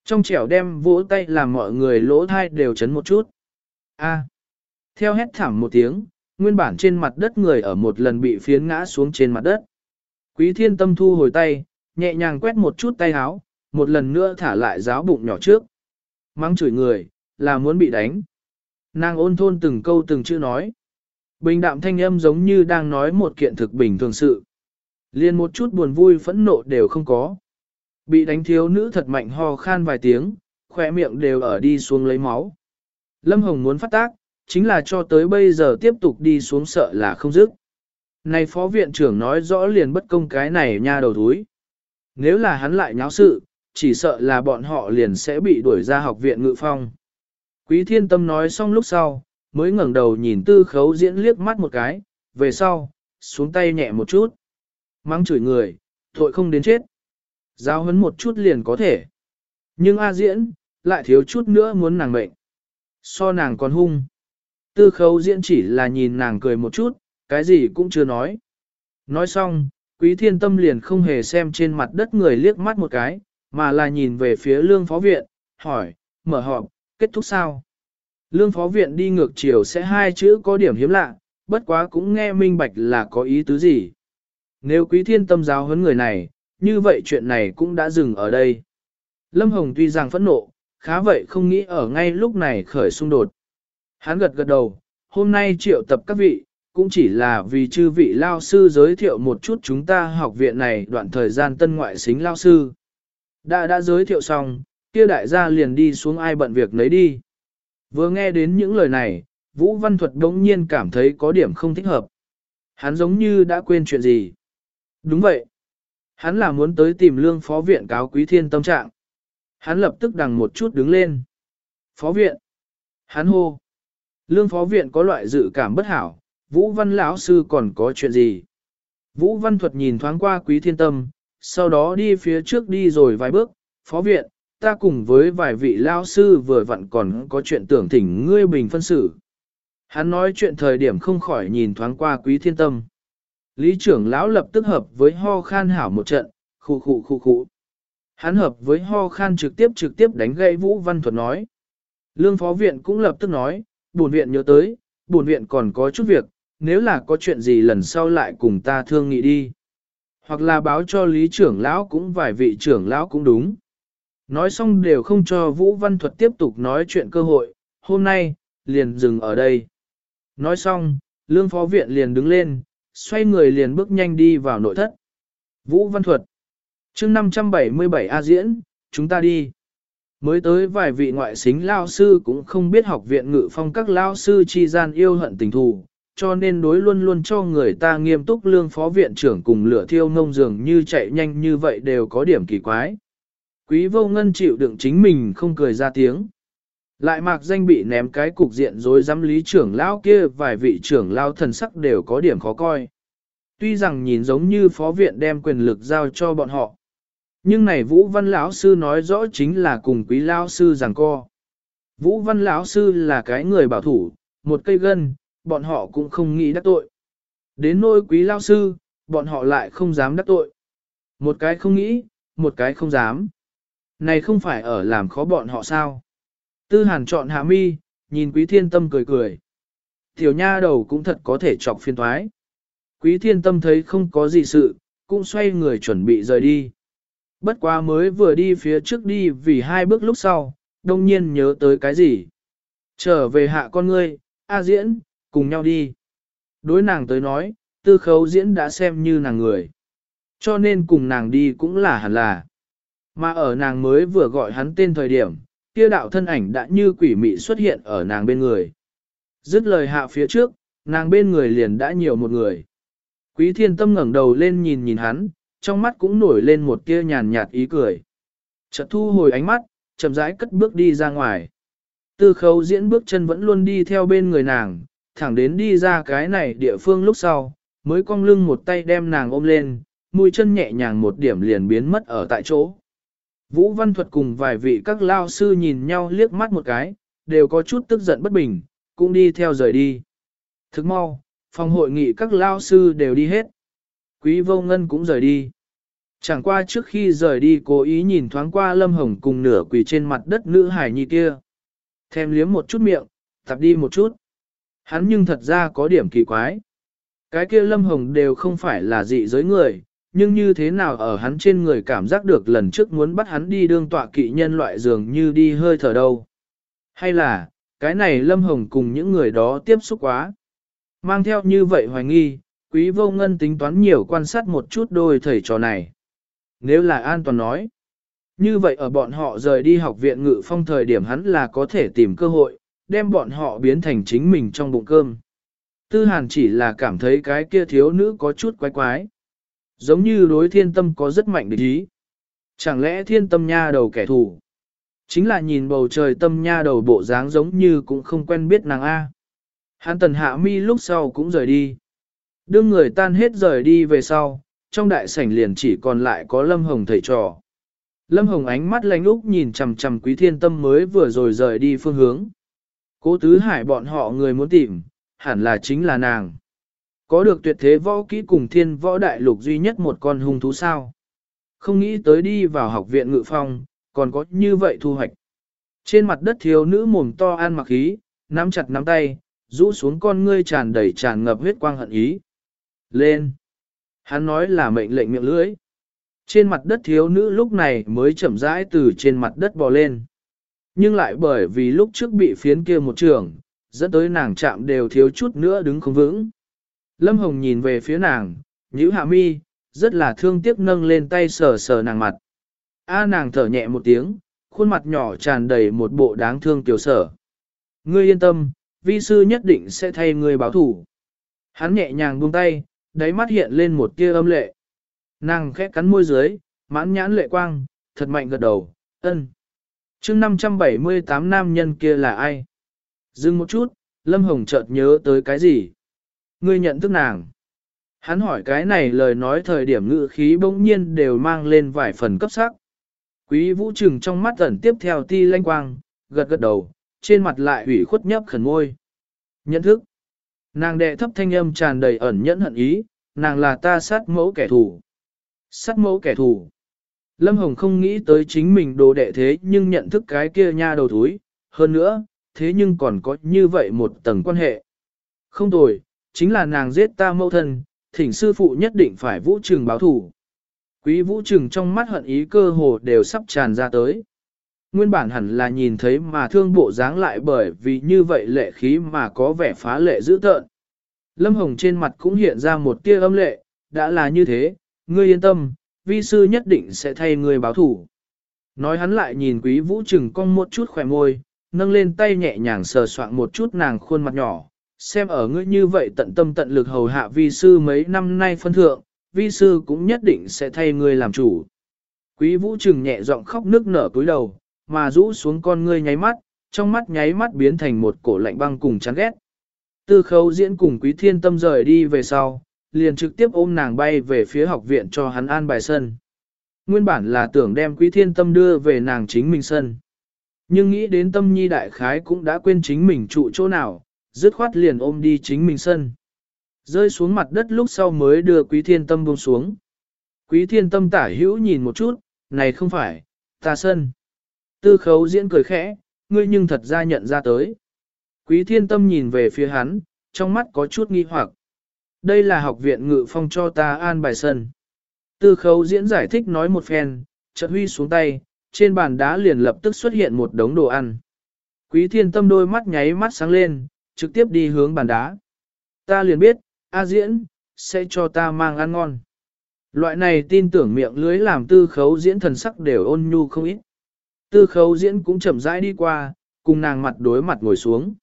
Trong chẻo đem vỗ tay làm mọi người lỗ thai đều chấn một chút. A! Theo hét thảm một tiếng, nguyên bản trên mặt đất người ở một lần bị phiến ngã xuống trên mặt đất. Quý thiên tâm thu hồi tay, nhẹ nhàng quét một chút tay áo, một lần nữa thả lại giáo bụng nhỏ trước. Mắng chửi người, là muốn bị đánh. Nàng ôn thôn từng câu từng chữ nói. Bình đạm thanh âm giống như đang nói một kiện thực bình thường sự. Liên một chút buồn vui phẫn nộ đều không có. Bị đánh thiếu nữ thật mạnh ho khan vài tiếng, khỏe miệng đều ở đi xuống lấy máu. Lâm Hồng muốn phát tác, chính là cho tới bây giờ tiếp tục đi xuống sợ là không dứt. Này phó viện trưởng nói rõ liền bất công cái này nha đầu thúi. Nếu là hắn lại nháo sự, chỉ sợ là bọn họ liền sẽ bị đuổi ra học viện ngự phong. Quý thiên tâm nói xong lúc sau, mới ngẩng đầu nhìn tư khấu diễn liếc mắt một cái, về sau, xuống tay nhẹ một chút. Mắng chửi người, tội không đến chết. Giao hấn một chút liền có thể. Nhưng A diễn, lại thiếu chút nữa muốn nàng mệnh. So nàng còn hung. Tư khấu diễn chỉ là nhìn nàng cười một chút, cái gì cũng chưa nói. Nói xong, quý thiên tâm liền không hề xem trên mặt đất người liếc mắt một cái, mà là nhìn về phía lương phó viện, hỏi, mở họp, kết thúc sao? Lương phó viện đi ngược chiều sẽ hai chữ có điểm hiếm lạ, bất quá cũng nghe minh bạch là có ý tứ gì. Nếu quý thiên tâm giáo huấn người này, như vậy chuyện này cũng đã dừng ở đây. Lâm Hồng tuy rằng phẫn nộ, khá vậy không nghĩ ở ngay lúc này khởi xung đột. Hắn gật gật đầu, hôm nay triệu tập các vị, cũng chỉ là vì chư vị lao sư giới thiệu một chút chúng ta học viện này đoạn thời gian tân ngoại xính lao sư. Đã đã giới thiệu xong, kia đại gia liền đi xuống ai bận việc lấy đi. Vừa nghe đến những lời này, Vũ Văn Thuật đống nhiên cảm thấy có điểm không thích hợp. Hắn giống như đã quên chuyện gì. Đúng vậy. Hắn là muốn tới tìm lương phó viện cáo quý thiên tâm trạng. Hắn lập tức đằng một chút đứng lên. Phó viện. Hắn hô. Lương phó viện có loại dự cảm bất hảo, Vũ Văn lão sư còn có chuyện gì? Vũ Văn Thuật nhìn thoáng qua Quý Thiên Tâm, sau đó đi phía trước đi rồi vài bước, phó viện, ta cùng với vài vị lão sư vừa vặn còn có chuyện tưởng thỉnh ngươi bình phân xử. Hắn nói chuyện thời điểm không khỏi nhìn thoáng qua Quý Thiên Tâm. Lý trưởng lão lập tức hợp với ho khan hảo một trận, khu khu khu khu. Hắn hợp với ho khan trực tiếp trực tiếp đánh gãy Vũ Văn Thuật nói. Lương phó viện cũng lập tức nói, buồn viện nhớ tới, buồn viện còn có chút việc, nếu là có chuyện gì lần sau lại cùng ta thương nghị đi. Hoặc là báo cho lý trưởng lão cũng vài vị trưởng lão cũng đúng. Nói xong đều không cho Vũ Văn Thuật tiếp tục nói chuyện cơ hội, hôm nay, liền dừng ở đây. Nói xong, lương phó viện liền đứng lên, xoay người liền bước nhanh đi vào nội thất. Vũ Văn Thuật chương 577 A diễn, chúng ta đi. Mới tới vài vị ngoại xính lao sư cũng không biết học viện ngự phong các lao sư chi gian yêu hận tình thù, cho nên đối luôn luôn cho người ta nghiêm túc lương phó viện trưởng cùng lửa thiêu ngông dường như chạy nhanh như vậy đều có điểm kỳ quái. Quý vô ngân chịu đựng chính mình không cười ra tiếng. Lại mạc danh bị ném cái cục diện rồi giám lý trưởng lão kia vài vị trưởng lao thần sắc đều có điểm khó coi. Tuy rằng nhìn giống như phó viện đem quyền lực giao cho bọn họ. Nhưng này Vũ Văn lão sư nói rõ chính là cùng quý lão sư giằng co. Vũ Văn lão sư là cái người bảo thủ, một cây gân, bọn họ cũng không nghĩ đắc tội. Đến nôi quý lão sư, bọn họ lại không dám đắc tội. Một cái không nghĩ, một cái không dám. Này không phải ở làm khó bọn họ sao? Tư hàn chọn hạ mi, nhìn quý thiên tâm cười cười. Tiểu nha đầu cũng thật có thể chọc phiên thoái. Quý thiên tâm thấy không có gì sự, cũng xoay người chuẩn bị rời đi. Bất quá mới vừa đi phía trước đi vì hai bước lúc sau, đông nhiên nhớ tới cái gì. Trở về hạ con ngươi, A diễn, cùng nhau đi. Đối nàng tới nói, tư khấu diễn đã xem như nàng người. Cho nên cùng nàng đi cũng là hẳn là. Mà ở nàng mới vừa gọi hắn tên thời điểm, kia đạo thân ảnh đã như quỷ mị xuất hiện ở nàng bên người. Dứt lời hạ phía trước, nàng bên người liền đã nhiều một người. Quý thiên tâm ngẩng đầu lên nhìn nhìn hắn, trong mắt cũng nổi lên một tia nhàn nhạt ý cười. Chợt thu hồi ánh mắt, chậm rãi cất bước đi ra ngoài. Tư khấu diễn bước chân vẫn luôn đi theo bên người nàng, thẳng đến đi ra cái này địa phương lúc sau, mới cong lưng một tay đem nàng ôm lên, mũi chân nhẹ nhàng một điểm liền biến mất ở tại chỗ. Vũ Văn Thuật cùng vài vị các lao sư nhìn nhau liếc mắt một cái, đều có chút tức giận bất bình, cũng đi theo rời đi. Thức mau, phòng hội nghị các lao sư đều đi hết. Quý vô ngân cũng rời đi. Chẳng qua trước khi rời đi cố ý nhìn thoáng qua Lâm Hồng cùng nửa quỳ trên mặt đất nữ hải nhi kia. Thèm liếm một chút miệng, tập đi một chút. Hắn nhưng thật ra có điểm kỳ quái. Cái kia Lâm Hồng đều không phải là dị giới người, nhưng như thế nào ở hắn trên người cảm giác được lần trước muốn bắt hắn đi đương tọa kỵ nhân loại dường như đi hơi thở đâu. Hay là, cái này Lâm Hồng cùng những người đó tiếp xúc quá. Mang theo như vậy hoài nghi, quý vô ngân tính toán nhiều quan sát một chút đôi thầy trò này. Nếu là an toàn nói, như vậy ở bọn họ rời đi học viện ngự phong thời điểm hắn là có thể tìm cơ hội, đem bọn họ biến thành chính mình trong bụng cơm. Tư hàn chỉ là cảm thấy cái kia thiếu nữ có chút quái quái. Giống như đối thiên tâm có rất mạnh địch ý. Chẳng lẽ thiên tâm nha đầu kẻ thù? Chính là nhìn bầu trời tâm nha đầu bộ dáng giống như cũng không quen biết nàng A. Hàn tần hạ mi lúc sau cũng rời đi. Đương người tan hết rời đi về sau, trong đại sảnh liền chỉ còn lại có Lâm Hồng thầy trò. Lâm Hồng ánh mắt lánh úc nhìn chằm chằm quý thiên tâm mới vừa rồi rời đi phương hướng. Cố tứ hải bọn họ người muốn tìm, hẳn là chính là nàng. Có được tuyệt thế võ kỹ cùng thiên võ đại lục duy nhất một con hung thú sao. Không nghĩ tới đi vào học viện ngự phong, còn có như vậy thu hoạch. Trên mặt đất thiếu nữ mồm to an mặc khí, nắm chặt nắm tay, rũ xuống con ngươi tràn đầy tràn ngập huyết quang hận ý. Lên! Hắn nói là mệnh lệnh miệng lưỡi. Trên mặt đất thiếu nữ lúc này mới chậm rãi từ trên mặt đất bò lên. Nhưng lại bởi vì lúc trước bị phiến kia một trường, dẫn tới nàng chạm đều thiếu chút nữa đứng không vững. Lâm Hồng nhìn về phía nàng, nhíu hạ mi, rất là thương tiếc nâng lên tay sờ sờ nàng mặt. A nàng thở nhẹ một tiếng, khuôn mặt nhỏ tràn đầy một bộ đáng thương tiểu sở. Ngươi yên tâm, vi sư nhất định sẽ thay ngươi báo thủ. Hắn nhẹ nhàng buông tay, đáy mắt hiện lên một tia âm lệ. Nàng khẽ cắn môi dưới, mãn nhãn lệ quang, thật mạnh gật đầu, ân. chương 578 nam nhân kia là ai? Dừng một chút, Lâm Hồng chợt nhớ tới cái gì? Ngươi nhận thức nàng. Hắn hỏi cái này lời nói thời điểm ngữ khí bỗng nhiên đều mang lên vài phần cấp sắc. Quý vũ trừng trong mắt ẩn tiếp theo ti lanh quang, gật gật đầu, trên mặt lại ủy khuất nhấp khẩn ngôi. Nhận thức. Nàng đệ thấp thanh âm tràn đầy ẩn nhẫn hận ý, nàng là ta sát mẫu kẻ thù. Sát mẫu kẻ thù. Lâm Hồng không nghĩ tới chính mình đồ đệ thế nhưng nhận thức cái kia nha đầu thúi, hơn nữa, thế nhưng còn có như vậy một tầng quan hệ. Không tồi, chính là nàng giết ta mẫu thân, thỉnh sư phụ nhất định phải vũ trường báo thủ. Quý vũ trường trong mắt hận ý cơ hồ đều sắp tràn ra tới. Nguyên bản hẳn là nhìn thấy mà thương bộ dáng lại bởi vì như vậy lệ khí mà có vẻ phá lệ dữ tợn. Lâm Hồng trên mặt cũng hiện ra một tia âm lệ, đã là như thế, ngươi yên tâm, vi sư nhất định sẽ thay ngươi báo thủ. Nói hắn lại nhìn quý vũ trừng cong một chút khỏe môi, nâng lên tay nhẹ nhàng sờ soạn một chút nàng khuôn mặt nhỏ, xem ở ngươi như vậy tận tâm tận lực hầu hạ vi sư mấy năm nay phân thượng, vi sư cũng nhất định sẽ thay ngươi làm chủ. Quý vũ trừng nhẹ giọng khóc nước nở cúi đầu, mà rũ xuống con ngươi nháy mắt, trong mắt nháy mắt biến thành một cổ lạnh băng cùng chán ghét. Tư khấu diễn cùng quý thiên tâm rời đi về sau, liền trực tiếp ôm nàng bay về phía học viện cho hắn an bài sân. Nguyên bản là tưởng đem quý thiên tâm đưa về nàng chính mình sân. Nhưng nghĩ đến tâm nhi đại khái cũng đã quên chính mình trụ chỗ nào, dứt khoát liền ôm đi chính mình sân. Rơi xuống mặt đất lúc sau mới đưa quý thiên tâm buông xuống. Quý thiên tâm tả hữu nhìn một chút, này không phải, ta sân. Tư khấu diễn cười khẽ, ngươi nhưng thật ra nhận ra tới. Quý thiên tâm nhìn về phía hắn, trong mắt có chút nghi hoặc. Đây là học viện ngự phong cho ta an bài sân. Tư khấu diễn giải thích nói một phen, chợt huy xuống tay, trên bàn đá liền lập tức xuất hiện một đống đồ ăn. Quý thiên tâm đôi mắt nháy mắt sáng lên, trực tiếp đi hướng bàn đá. Ta liền biết, A diễn, sẽ cho ta mang ăn ngon. Loại này tin tưởng miệng lưới làm tư khấu diễn thần sắc đều ôn nhu không ít. Tư khấu diễn cũng chậm rãi đi qua, cùng nàng mặt đối mặt ngồi xuống.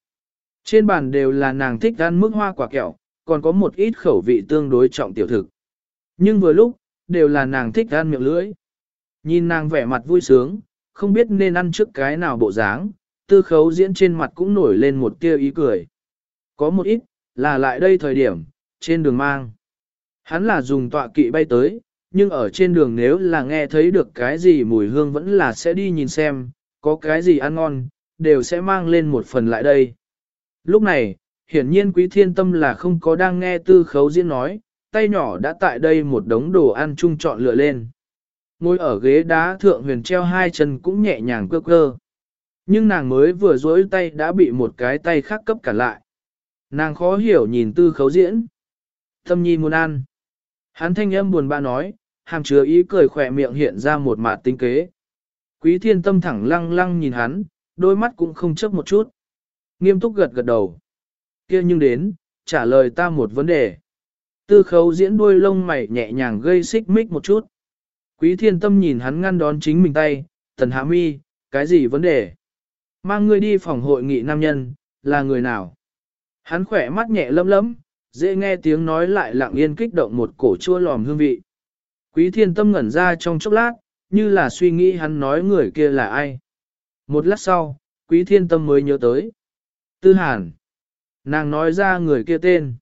Trên bàn đều là nàng thích ăn mức hoa quả kẹo, còn có một ít khẩu vị tương đối trọng tiểu thực. Nhưng vừa lúc, đều là nàng thích ăn miệng lưỡi. Nhìn nàng vẻ mặt vui sướng, không biết nên ăn trước cái nào bộ dáng, tư khấu diễn trên mặt cũng nổi lên một tia ý cười. Có một ít, là lại đây thời điểm, trên đường mang. Hắn là dùng tọa kỵ bay tới, nhưng ở trên đường nếu là nghe thấy được cái gì mùi hương vẫn là sẽ đi nhìn xem, có cái gì ăn ngon, đều sẽ mang lên một phần lại đây. Lúc này, hiển nhiên quý thiên tâm là không có đang nghe tư khấu diễn nói, tay nhỏ đã tại đây một đống đồ ăn chung chọn lựa lên. Ngồi ở ghế đá thượng huyền treo hai chân cũng nhẹ nhàng cơ cơ. Nhưng nàng mới vừa dối tay đã bị một cái tay khác cấp cả lại. Nàng khó hiểu nhìn tư khấu diễn. Tâm nhi muốn ăn. Hắn thanh âm buồn bã nói, hàm chứa ý cười khỏe miệng hiện ra một mạt tinh kế. Quý thiên tâm thẳng lăng lăng nhìn hắn, đôi mắt cũng không chấp một chút. Nghiêm túc gật gật đầu. kia nhưng đến, trả lời ta một vấn đề. Tư khấu diễn đuôi lông mày nhẹ nhàng gây xích mích một chút. Quý thiên tâm nhìn hắn ngăn đón chính mình tay, tần hạ mi, cái gì vấn đề? Mang ngươi đi phòng hội nghị nam nhân, là người nào? Hắn khỏe mắt nhẹ lấm lấm, dễ nghe tiếng nói lại lặng yên kích động một cổ chua lòm hương vị. Quý thiên tâm ngẩn ra trong chốc lát, như là suy nghĩ hắn nói người kia là ai. Một lát sau, quý thiên tâm mới nhớ tới. Tư Hàn. Nàng nói ra người kia tên.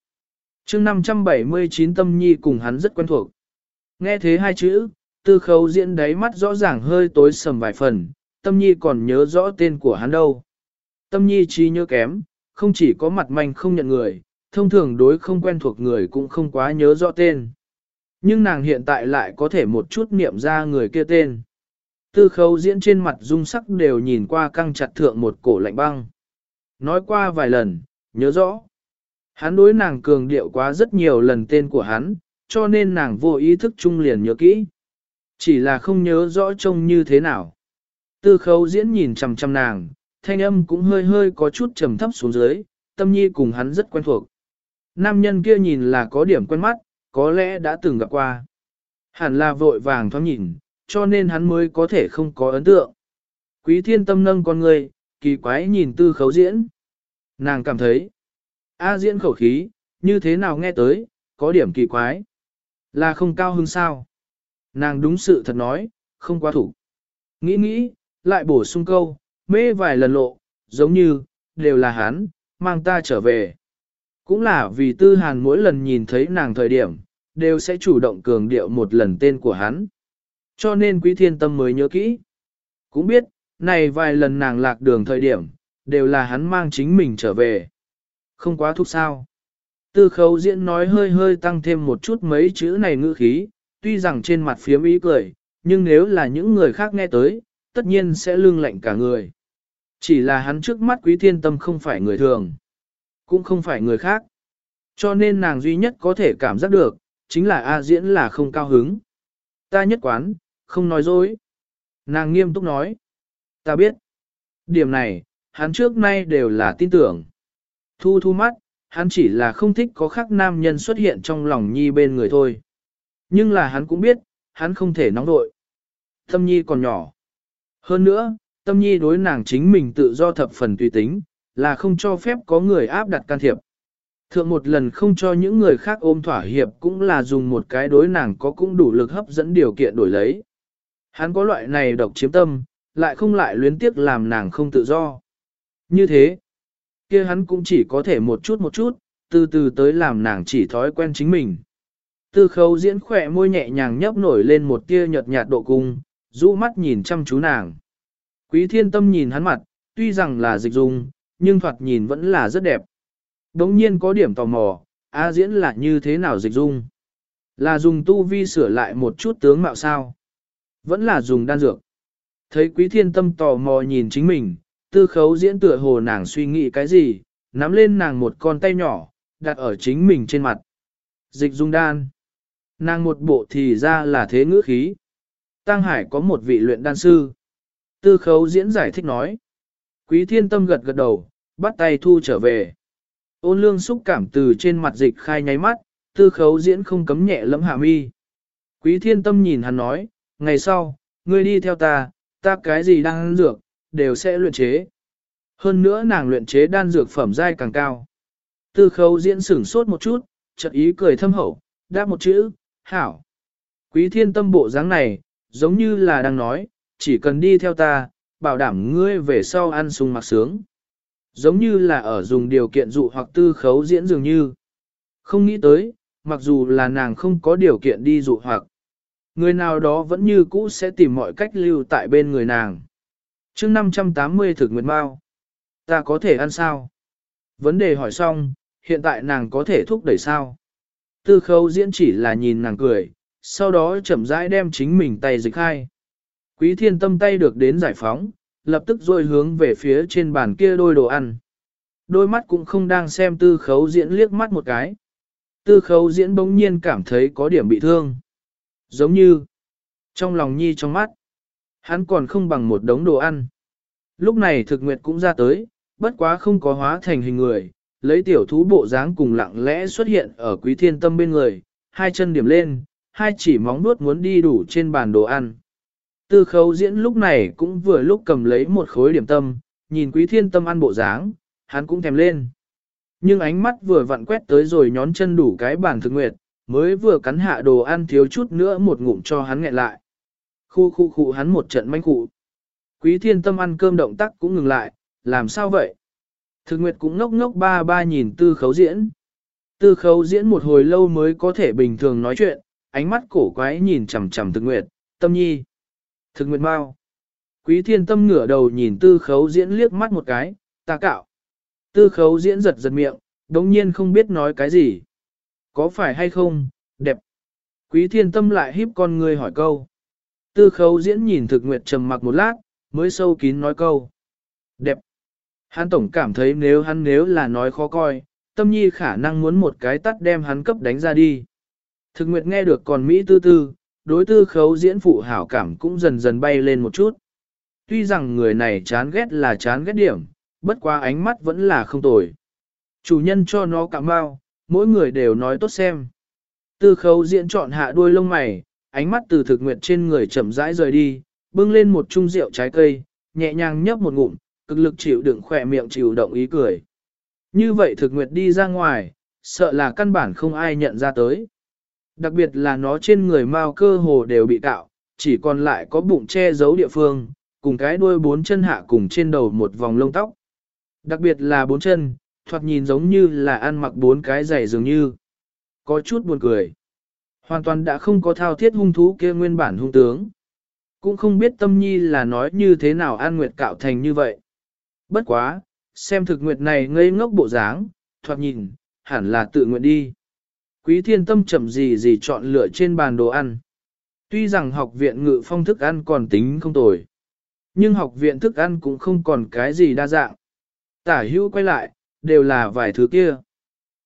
chương 579 tâm nhi cùng hắn rất quen thuộc. Nghe thế hai chữ, tư khấu diễn đáy mắt rõ ràng hơi tối sầm vài phần, tâm nhi còn nhớ rõ tên của hắn đâu. Tâm nhi trí nhớ kém, không chỉ có mặt manh không nhận người, thông thường đối không quen thuộc người cũng không quá nhớ rõ tên. Nhưng nàng hiện tại lại có thể một chút niệm ra người kia tên. Tư khấu diễn trên mặt dung sắc đều nhìn qua căng chặt thượng một cổ lạnh băng. Nói qua vài lần, nhớ rõ. Hắn đối nàng cường điệu quá rất nhiều lần tên của hắn, cho nên nàng vô ý thức trung liền nhớ kỹ. Chỉ là không nhớ rõ trông như thế nào. Tư khấu diễn nhìn chằm chằm nàng, thanh âm cũng hơi hơi có chút trầm thấp xuống dưới, tâm nhi cùng hắn rất quen thuộc. Nam nhân kia nhìn là có điểm quen mắt, có lẽ đã từng gặp qua. Hẳn là vội vàng thoáng nhìn, cho nên hắn mới có thể không có ấn tượng. Quý thiên tâm nâng con người, kỳ quái nhìn tư khấu diễn. Nàng cảm thấy, A diễn khẩu khí, như thế nào nghe tới, có điểm kỳ quái. Là không cao hứng sao. Nàng đúng sự thật nói, không quá thủ. Nghĩ nghĩ, lại bổ sung câu, mê vài lần lộ, giống như, đều là hắn, mang ta trở về. Cũng là vì tư hàn mỗi lần nhìn thấy nàng thời điểm, đều sẽ chủ động cường điệu một lần tên của hắn. Cho nên quý thiên tâm mới nhớ kỹ. Cũng biết, này vài lần nàng lạc đường thời điểm, đều là hắn mang chính mình trở về. Không quá thúc sao. Tư khấu diễn nói hơi hơi tăng thêm một chút mấy chữ này ngữ khí, tuy rằng trên mặt phía ý cười, nhưng nếu là những người khác nghe tới, tất nhiên sẽ lương lạnh cả người. Chỉ là hắn trước mắt quý thiên tâm không phải người thường, cũng không phải người khác. Cho nên nàng duy nhất có thể cảm giác được, chính là A diễn là không cao hứng. Ta nhất quán, không nói dối. Nàng nghiêm túc nói. Ta biết. Điểm này, hắn trước nay đều là tin tưởng. Thu thu mắt, hắn chỉ là không thích có khác nam nhân xuất hiện trong lòng nhi bên người thôi. Nhưng là hắn cũng biết, hắn không thể nóng đội. Tâm nhi còn nhỏ. Hơn nữa, tâm nhi đối nàng chính mình tự do thập phần tùy tính, là không cho phép có người áp đặt can thiệp. Thượng một lần không cho những người khác ôm thỏa hiệp cũng là dùng một cái đối nàng có cũng đủ lực hấp dẫn điều kiện đổi lấy. Hắn có loại này độc chiếm tâm, lại không lại luyến tiếc làm nàng không tự do. Như thế, kia hắn cũng chỉ có thể một chút một chút, từ từ tới làm nàng chỉ thói quen chính mình. Tư khấu diễn khỏe môi nhẹ nhàng nhấp nổi lên một tia nhợt nhạt độ cung, rũ mắt nhìn chăm chú nàng. Quý thiên tâm nhìn hắn mặt, tuy rằng là dịch dung, nhưng thoạt nhìn vẫn là rất đẹp. Đống nhiên có điểm tò mò, A diễn là như thế nào dịch dung? Là dùng tu vi sửa lại một chút tướng mạo sao? Vẫn là dùng đan dược. Thấy quý thiên tâm tò mò nhìn chính mình, tư khấu diễn tựa hồ nàng suy nghĩ cái gì, nắm lên nàng một con tay nhỏ, đặt ở chính mình trên mặt. Dịch dung đan. Nàng một bộ thì ra là thế ngữ khí. Tăng Hải có một vị luyện đan sư. Tư khấu diễn giải thích nói. Quý thiên tâm gật gật đầu, bắt tay thu trở về. Ôn lương xúc cảm từ trên mặt dịch khai nháy mắt, tư khấu diễn không cấm nhẹ lẫm hạ mi. Quý thiên tâm nhìn hắn nói, ngày sau, ngươi đi theo ta, ta cái gì đang ăn dược, đều sẽ luyện chế. Hơn nữa nàng luyện chế đan dược phẩm giai càng cao. Tư khấu diễn sửng sốt một chút, chợt ý cười thâm hậu, đáp một chữ, hảo. Quý thiên tâm bộ dáng này, giống như là đang nói, chỉ cần đi theo ta, bảo đảm ngươi về sau ăn sung mặc sướng. Giống như là ở dùng điều kiện dụ hoặc tư khấu diễn dường như. Không nghĩ tới, mặc dù là nàng không có điều kiện đi dụ hoặc. Người nào đó vẫn như cũ sẽ tìm mọi cách lưu tại bên người nàng. chương 580 thực nguyệt bao. Ta có thể ăn sao? Vấn đề hỏi xong, hiện tại nàng có thể thúc đẩy sao? Tư khấu diễn chỉ là nhìn nàng cười, sau đó chậm rãi đem chính mình tay dịch khai. Quý thiên tâm tay được đến giải phóng, lập tức rồi hướng về phía trên bàn kia đôi đồ ăn. Đôi mắt cũng không đang xem tư khấu diễn liếc mắt một cái. Tư khấu diễn bỗng nhiên cảm thấy có điểm bị thương. Giống như, trong lòng nhi trong mắt, hắn còn không bằng một đống đồ ăn. Lúc này thực nguyệt cũng ra tới, bất quá không có hóa thành hình người, lấy tiểu thú bộ dáng cùng lặng lẽ xuất hiện ở quý thiên tâm bên người, hai chân điểm lên, hai chỉ móng nuốt muốn đi đủ trên bàn đồ ăn. Tư khấu diễn lúc này cũng vừa lúc cầm lấy một khối điểm tâm, nhìn quý thiên tâm ăn bộ dáng, hắn cũng thèm lên. Nhưng ánh mắt vừa vặn quét tới rồi nhón chân đủ cái bàn thực nguyệt, mới vừa cắn hạ đồ ăn thiếu chút nữa một ngụm cho hắn nghẹn lại. Khu khu khu hắn một trận manh cụ. Quý thiên tâm ăn cơm động tác cũng ngừng lại, làm sao vậy? Thực nguyệt cũng ngốc ngốc ba ba nhìn tư khấu diễn. Tư khấu diễn một hồi lâu mới có thể bình thường nói chuyện, ánh mắt cổ quái nhìn chằm chằm thực nguyệt, tâm nhi. Thực nguyệt bao. Quý thiên tâm ngửa đầu nhìn tư khấu diễn liếc mắt một cái, ta cạo. Tư khấu diễn giật giật miệng, đống nhiên không biết nói cái gì. Có phải hay không, đẹp. Quý thiên tâm lại híp con người hỏi câu. Tư khấu diễn nhìn thực nguyệt trầm mặc một lát, mới sâu kín nói câu. Đẹp. Hắn tổng cảm thấy nếu hắn nếu là nói khó coi, tâm nhi khả năng muốn một cái tắt đem hắn cấp đánh ra đi. Thực nguyệt nghe được còn Mỹ tư tư, đối tư khấu diễn phụ hảo cảm cũng dần dần bay lên một chút. Tuy rằng người này chán ghét là chán ghét điểm, bất quá ánh mắt vẫn là không tồi. Chủ nhân cho nó cảm bao, mỗi người đều nói tốt xem. Tư khấu diễn chọn hạ đuôi lông mày, ánh mắt từ thực nguyệt trên người chậm rãi rời đi, bưng lên một chung rượu trái cây, nhẹ nhàng nhấp một ngụm, cực lực chịu đựng khỏe miệng chịu động ý cười. Như vậy thực nguyệt đi ra ngoài, sợ là căn bản không ai nhận ra tới. Đặc biệt là nó trên người mao cơ hồ đều bị cạo, chỉ còn lại có bụng che giấu địa phương, cùng cái đuôi bốn chân hạ cùng trên đầu một vòng lông tóc. Đặc biệt là bốn chân, thoạt nhìn giống như là ăn mặc bốn cái giày dường như. Có chút buồn cười. Hoàn toàn đã không có thao thiết hung thú kia nguyên bản hung tướng. Cũng không biết tâm nhi là nói như thế nào an nguyệt cạo thành như vậy. Bất quá, xem thực nguyệt này ngây ngốc bộ dáng, thoạt nhìn, hẳn là tự nguyện đi. Quý thiên tâm chậm gì gì chọn lựa trên bàn đồ ăn. Tuy rằng học viện ngự phong thức ăn còn tính không tồi. Nhưng học viện thức ăn cũng không còn cái gì đa dạng. Tả hữu quay lại, đều là vài thứ kia.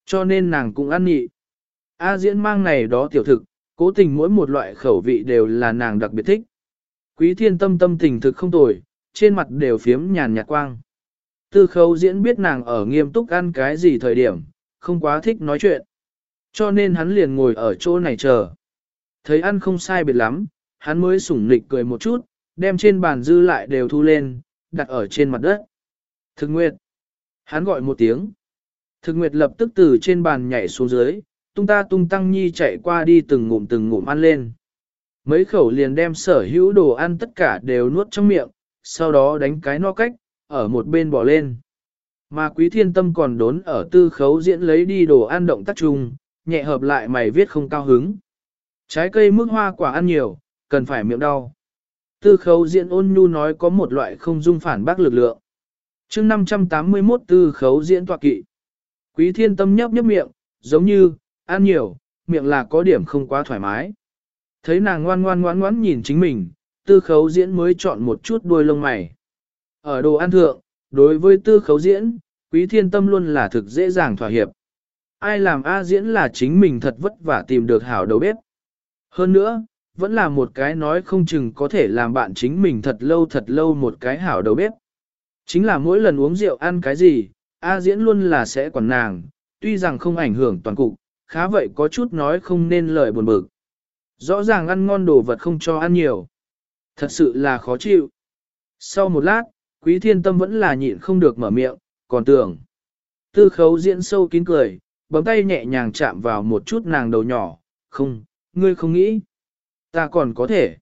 Cho nên nàng cũng ăn nhị. A diễn mang này đó tiểu thực, cố tình mỗi một loại khẩu vị đều là nàng đặc biệt thích. Quý thiên tâm tâm tình thực không tồi, trên mặt đều phiếm nhàn nhạt quang. Tư khấu diễn biết nàng ở nghiêm túc ăn cái gì thời điểm, không quá thích nói chuyện. Cho nên hắn liền ngồi ở chỗ này chờ. Thấy ăn không sai biệt lắm, hắn mới sủng nịch cười một chút, đem trên bàn dư lại đều thu lên, đặt ở trên mặt đất. Thực nguyệt. Hắn gọi một tiếng. Thực nguyệt lập tức từ trên bàn nhảy xuống dưới, tung ta tung tăng nhi chạy qua đi từng ngụm từng ngụm ăn lên. Mấy khẩu liền đem sở hữu đồ ăn tất cả đều nuốt trong miệng, sau đó đánh cái no cách, ở một bên bỏ lên. Mà quý thiên tâm còn đốn ở tư khấu diễn lấy đi đồ ăn động tác chung, nhẹ hợp lại mày viết không cao hứng. Trái cây mức hoa quả ăn nhiều, cần phải miệng đau. Tư khấu diễn ôn nhu nói có một loại không dung phản bác lực lượng. chương 581 tư khấu diễn tọa kỵ. Quý thiên tâm nhấp nhấp miệng, giống như, ăn nhiều, miệng là có điểm không quá thoải mái. Thấy nàng ngoan ngoan ngoan ngoan nhìn chính mình, tư khấu diễn mới chọn một chút đuôi lông mày. Ở đồ ăn thượng, đối với tư khấu diễn, quý thiên tâm luôn là thực dễ dàng thỏa hiệp. Ai làm A diễn là chính mình thật vất vả tìm được hảo đầu bếp. Hơn nữa, vẫn là một cái nói không chừng có thể làm bạn chính mình thật lâu thật lâu một cái hảo đầu bếp. Chính là mỗi lần uống rượu ăn cái gì, A diễn luôn là sẽ quản nàng, tuy rằng không ảnh hưởng toàn cục, khá vậy có chút nói không nên lời buồn bực. Rõ ràng ăn ngon đồ vật không cho ăn nhiều. Thật sự là khó chịu. Sau một lát, quý thiên tâm vẫn là nhịn không được mở miệng, còn tưởng. Tư khấu diễn sâu kín cười, bấm tay nhẹ nhàng chạm vào một chút nàng đầu nhỏ, không, ngươi không nghĩ. Ta còn có thể.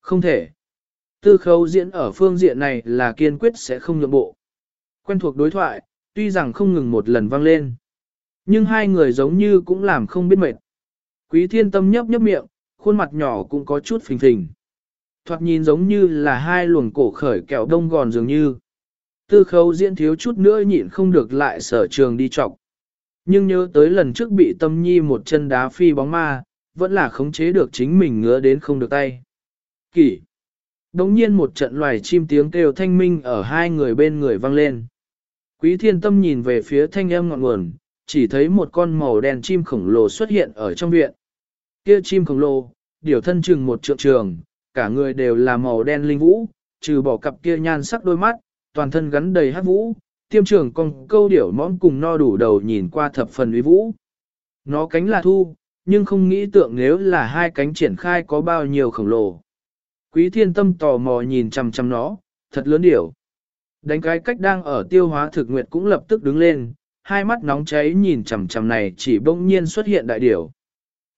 Không thể. Tư khấu diễn ở phương diện này là kiên quyết sẽ không nhượng bộ. Quen thuộc đối thoại, tuy rằng không ngừng một lần vang lên. Nhưng hai người giống như cũng làm không biết mệt. Quý thiên tâm nhấp nhấp miệng, khuôn mặt nhỏ cũng có chút phình phình. Thoạt nhìn giống như là hai luồng cổ khởi kẹo đông gòn dường như. Tư khấu diễn thiếu chút nữa nhịn không được lại sở trường đi trọng. Nhưng nhớ tới lần trước bị tâm nhi một chân đá phi bóng ma, vẫn là khống chế được chính mình ngứa đến không được tay. Kỷ. Đống nhiên một trận loài chim tiếng kêu thanh minh ở hai người bên người vang lên. Quý thiên tâm nhìn về phía thanh âm ngọn nguồn, chỉ thấy một con màu đen chim khổng lồ xuất hiện ở trong viện. Kia chim khổng lồ, điều thân chừng một trượng trường, cả người đều là màu đen linh vũ, trừ bỏ cặp kia nhan sắc đôi mắt, toàn thân gắn đầy hát vũ, tiêm trưởng con câu điểu mõm cùng no đủ đầu nhìn qua thập phần uy vũ. Nó cánh là thu, nhưng không nghĩ tượng nếu là hai cánh triển khai có bao nhiêu khổng lồ. Quý thiên tâm tò mò nhìn chằm chằm nó, thật lớn điểu. Đánh cái cách đang ở tiêu hóa thực nguyệt cũng lập tức đứng lên, hai mắt nóng cháy nhìn chằm chằm này chỉ bỗng nhiên xuất hiện đại điểu.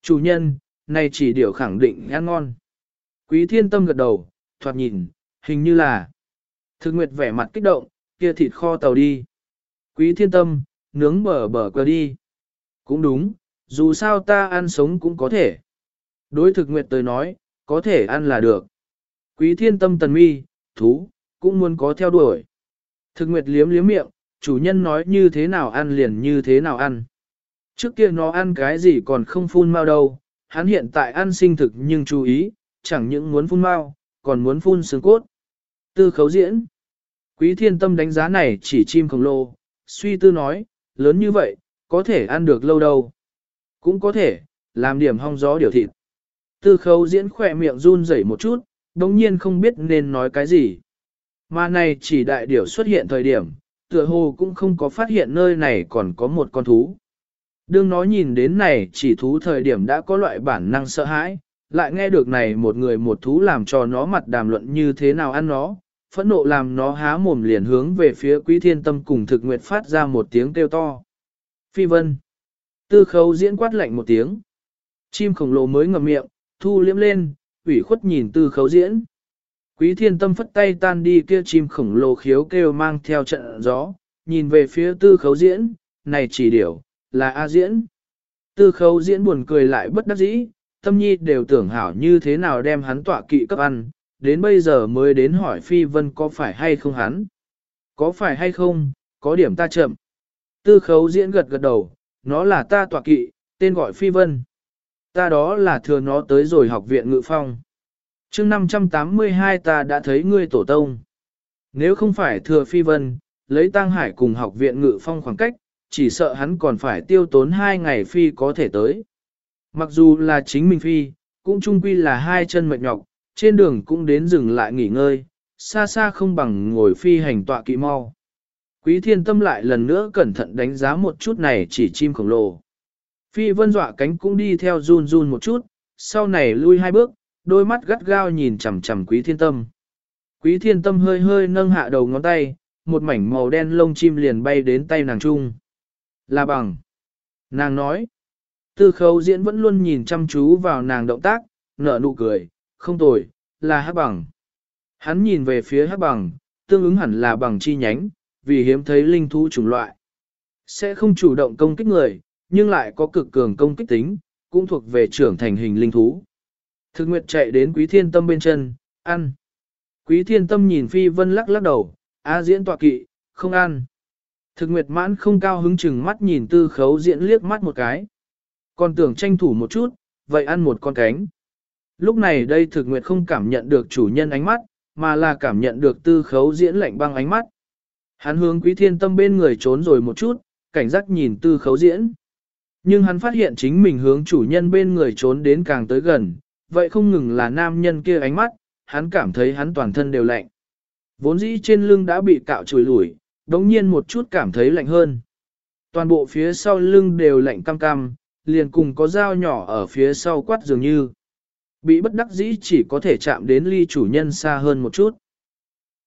Chủ nhân, này chỉ điểu khẳng định ăn ngon. Quý thiên tâm gật đầu, thoạt nhìn, hình như là. Thực nguyệt vẻ mặt kích động, kia thịt kho tàu đi. Quý thiên tâm, nướng bở bở qua đi. Cũng đúng, dù sao ta ăn sống cũng có thể. Đối thực nguyệt tới nói, có thể ăn là được. Quý thiên tâm tần mi, thú, cũng muốn có theo đuổi. Thực nguyệt liếm liếm miệng, chủ nhân nói như thế nào ăn liền như thế nào ăn. Trước kia nó ăn cái gì còn không phun mau đâu, hắn hiện tại ăn sinh thực nhưng chú ý, chẳng những muốn phun mau, còn muốn phun xương cốt. Tư khấu diễn. Quý thiên tâm đánh giá này chỉ chim khổng lồ, suy tư nói, lớn như vậy, có thể ăn được lâu đâu. Cũng có thể, làm điểm hong gió điều thịt. Tư khấu diễn khỏe miệng run rẩy một chút, đồng nhiên không biết nên nói cái gì. Mà này chỉ đại điểu xuất hiện thời điểm, tựa hồ cũng không có phát hiện nơi này còn có một con thú. Đương nó nhìn đến này chỉ thú thời điểm đã có loại bản năng sợ hãi, lại nghe được này một người một thú làm cho nó mặt đàm luận như thế nào ăn nó, phẫn nộ làm nó há mồm liền hướng về phía quý thiên tâm cùng thực nguyệt phát ra một tiếng kêu to. Phi vân. Tư khấu diễn quát lạnh một tiếng. Chim khổng lồ mới ngậm miệng, thu liếm lên, ủy khuất nhìn tư khấu diễn. Quý thiên tâm phất tay tan đi kia chim khổng lồ khiếu kêu mang theo trận gió, nhìn về phía tư khấu diễn, này chỉ điểu, là A diễn. Tư khấu diễn buồn cười lại bất đắc dĩ, tâm nhi đều tưởng hảo như thế nào đem hắn tọa kỵ cấp ăn, đến bây giờ mới đến hỏi phi vân có phải hay không hắn. Có phải hay không, có điểm ta chậm. Tư khấu diễn gật gật đầu, nó là ta tọa kỵ, tên gọi phi vân. Ta đó là thừa nó tới rồi học viện ngự phong chương 582 ta đã thấy ngươi tổ tông. Nếu không phải thừa phi vân, lấy tăng hải cùng học viện ngự phong khoảng cách, chỉ sợ hắn còn phải tiêu tốn hai ngày phi có thể tới. Mặc dù là chính mình phi, cũng chung quy là hai chân mệt nhọc, trên đường cũng đến dừng lại nghỉ ngơi, xa xa không bằng ngồi phi hành tọa kỵ mau. Quý thiên tâm lại lần nữa cẩn thận đánh giá một chút này chỉ chim khổng lồ. Phi vân dọa cánh cũng đi theo run run một chút, sau này lui hai bước, đôi mắt gắt gao nhìn chằm chằm quý thiên tâm. Quý thiên tâm hơi hơi nâng hạ đầu ngón tay, một mảnh màu đen lông chim liền bay đến tay nàng trung. Là bằng. Nàng nói. Tư khấu diễn vẫn luôn nhìn chăm chú vào nàng động tác, nở nụ cười, không tồi, là hát bằng. Hắn nhìn về phía hát bằng, tương ứng hẳn là bằng chi nhánh, vì hiếm thấy linh thú chủng loại. Sẽ không chủ động công kích người, nhưng lại có cực cường công kích tính, cũng thuộc về trưởng thành hình linh thú. Thực nguyệt chạy đến quý thiên tâm bên chân, ăn. Quý thiên tâm nhìn phi vân lắc lắc đầu, a diễn tọa kỵ, không ăn. Thực nguyệt mãn không cao hứng chừng mắt nhìn tư khấu diễn liếc mắt một cái. Còn tưởng tranh thủ một chút, vậy ăn một con cánh. Lúc này đây thực nguyệt không cảm nhận được chủ nhân ánh mắt, mà là cảm nhận được tư khấu diễn lạnh băng ánh mắt. Hắn hướng quý thiên tâm bên người trốn rồi một chút, cảnh giác nhìn tư khấu diễn. Nhưng hắn phát hiện chính mình hướng chủ nhân bên người trốn đến càng tới gần, vậy không ngừng là nam nhân kia ánh mắt, hắn cảm thấy hắn toàn thân đều lạnh. Vốn dĩ trên lưng đã bị cạo chùi lủi, đống nhiên một chút cảm thấy lạnh hơn. Toàn bộ phía sau lưng đều lạnh cam cam, liền cùng có dao nhỏ ở phía sau quát dường như. Bị bất đắc dĩ chỉ có thể chạm đến ly chủ nhân xa hơn một chút.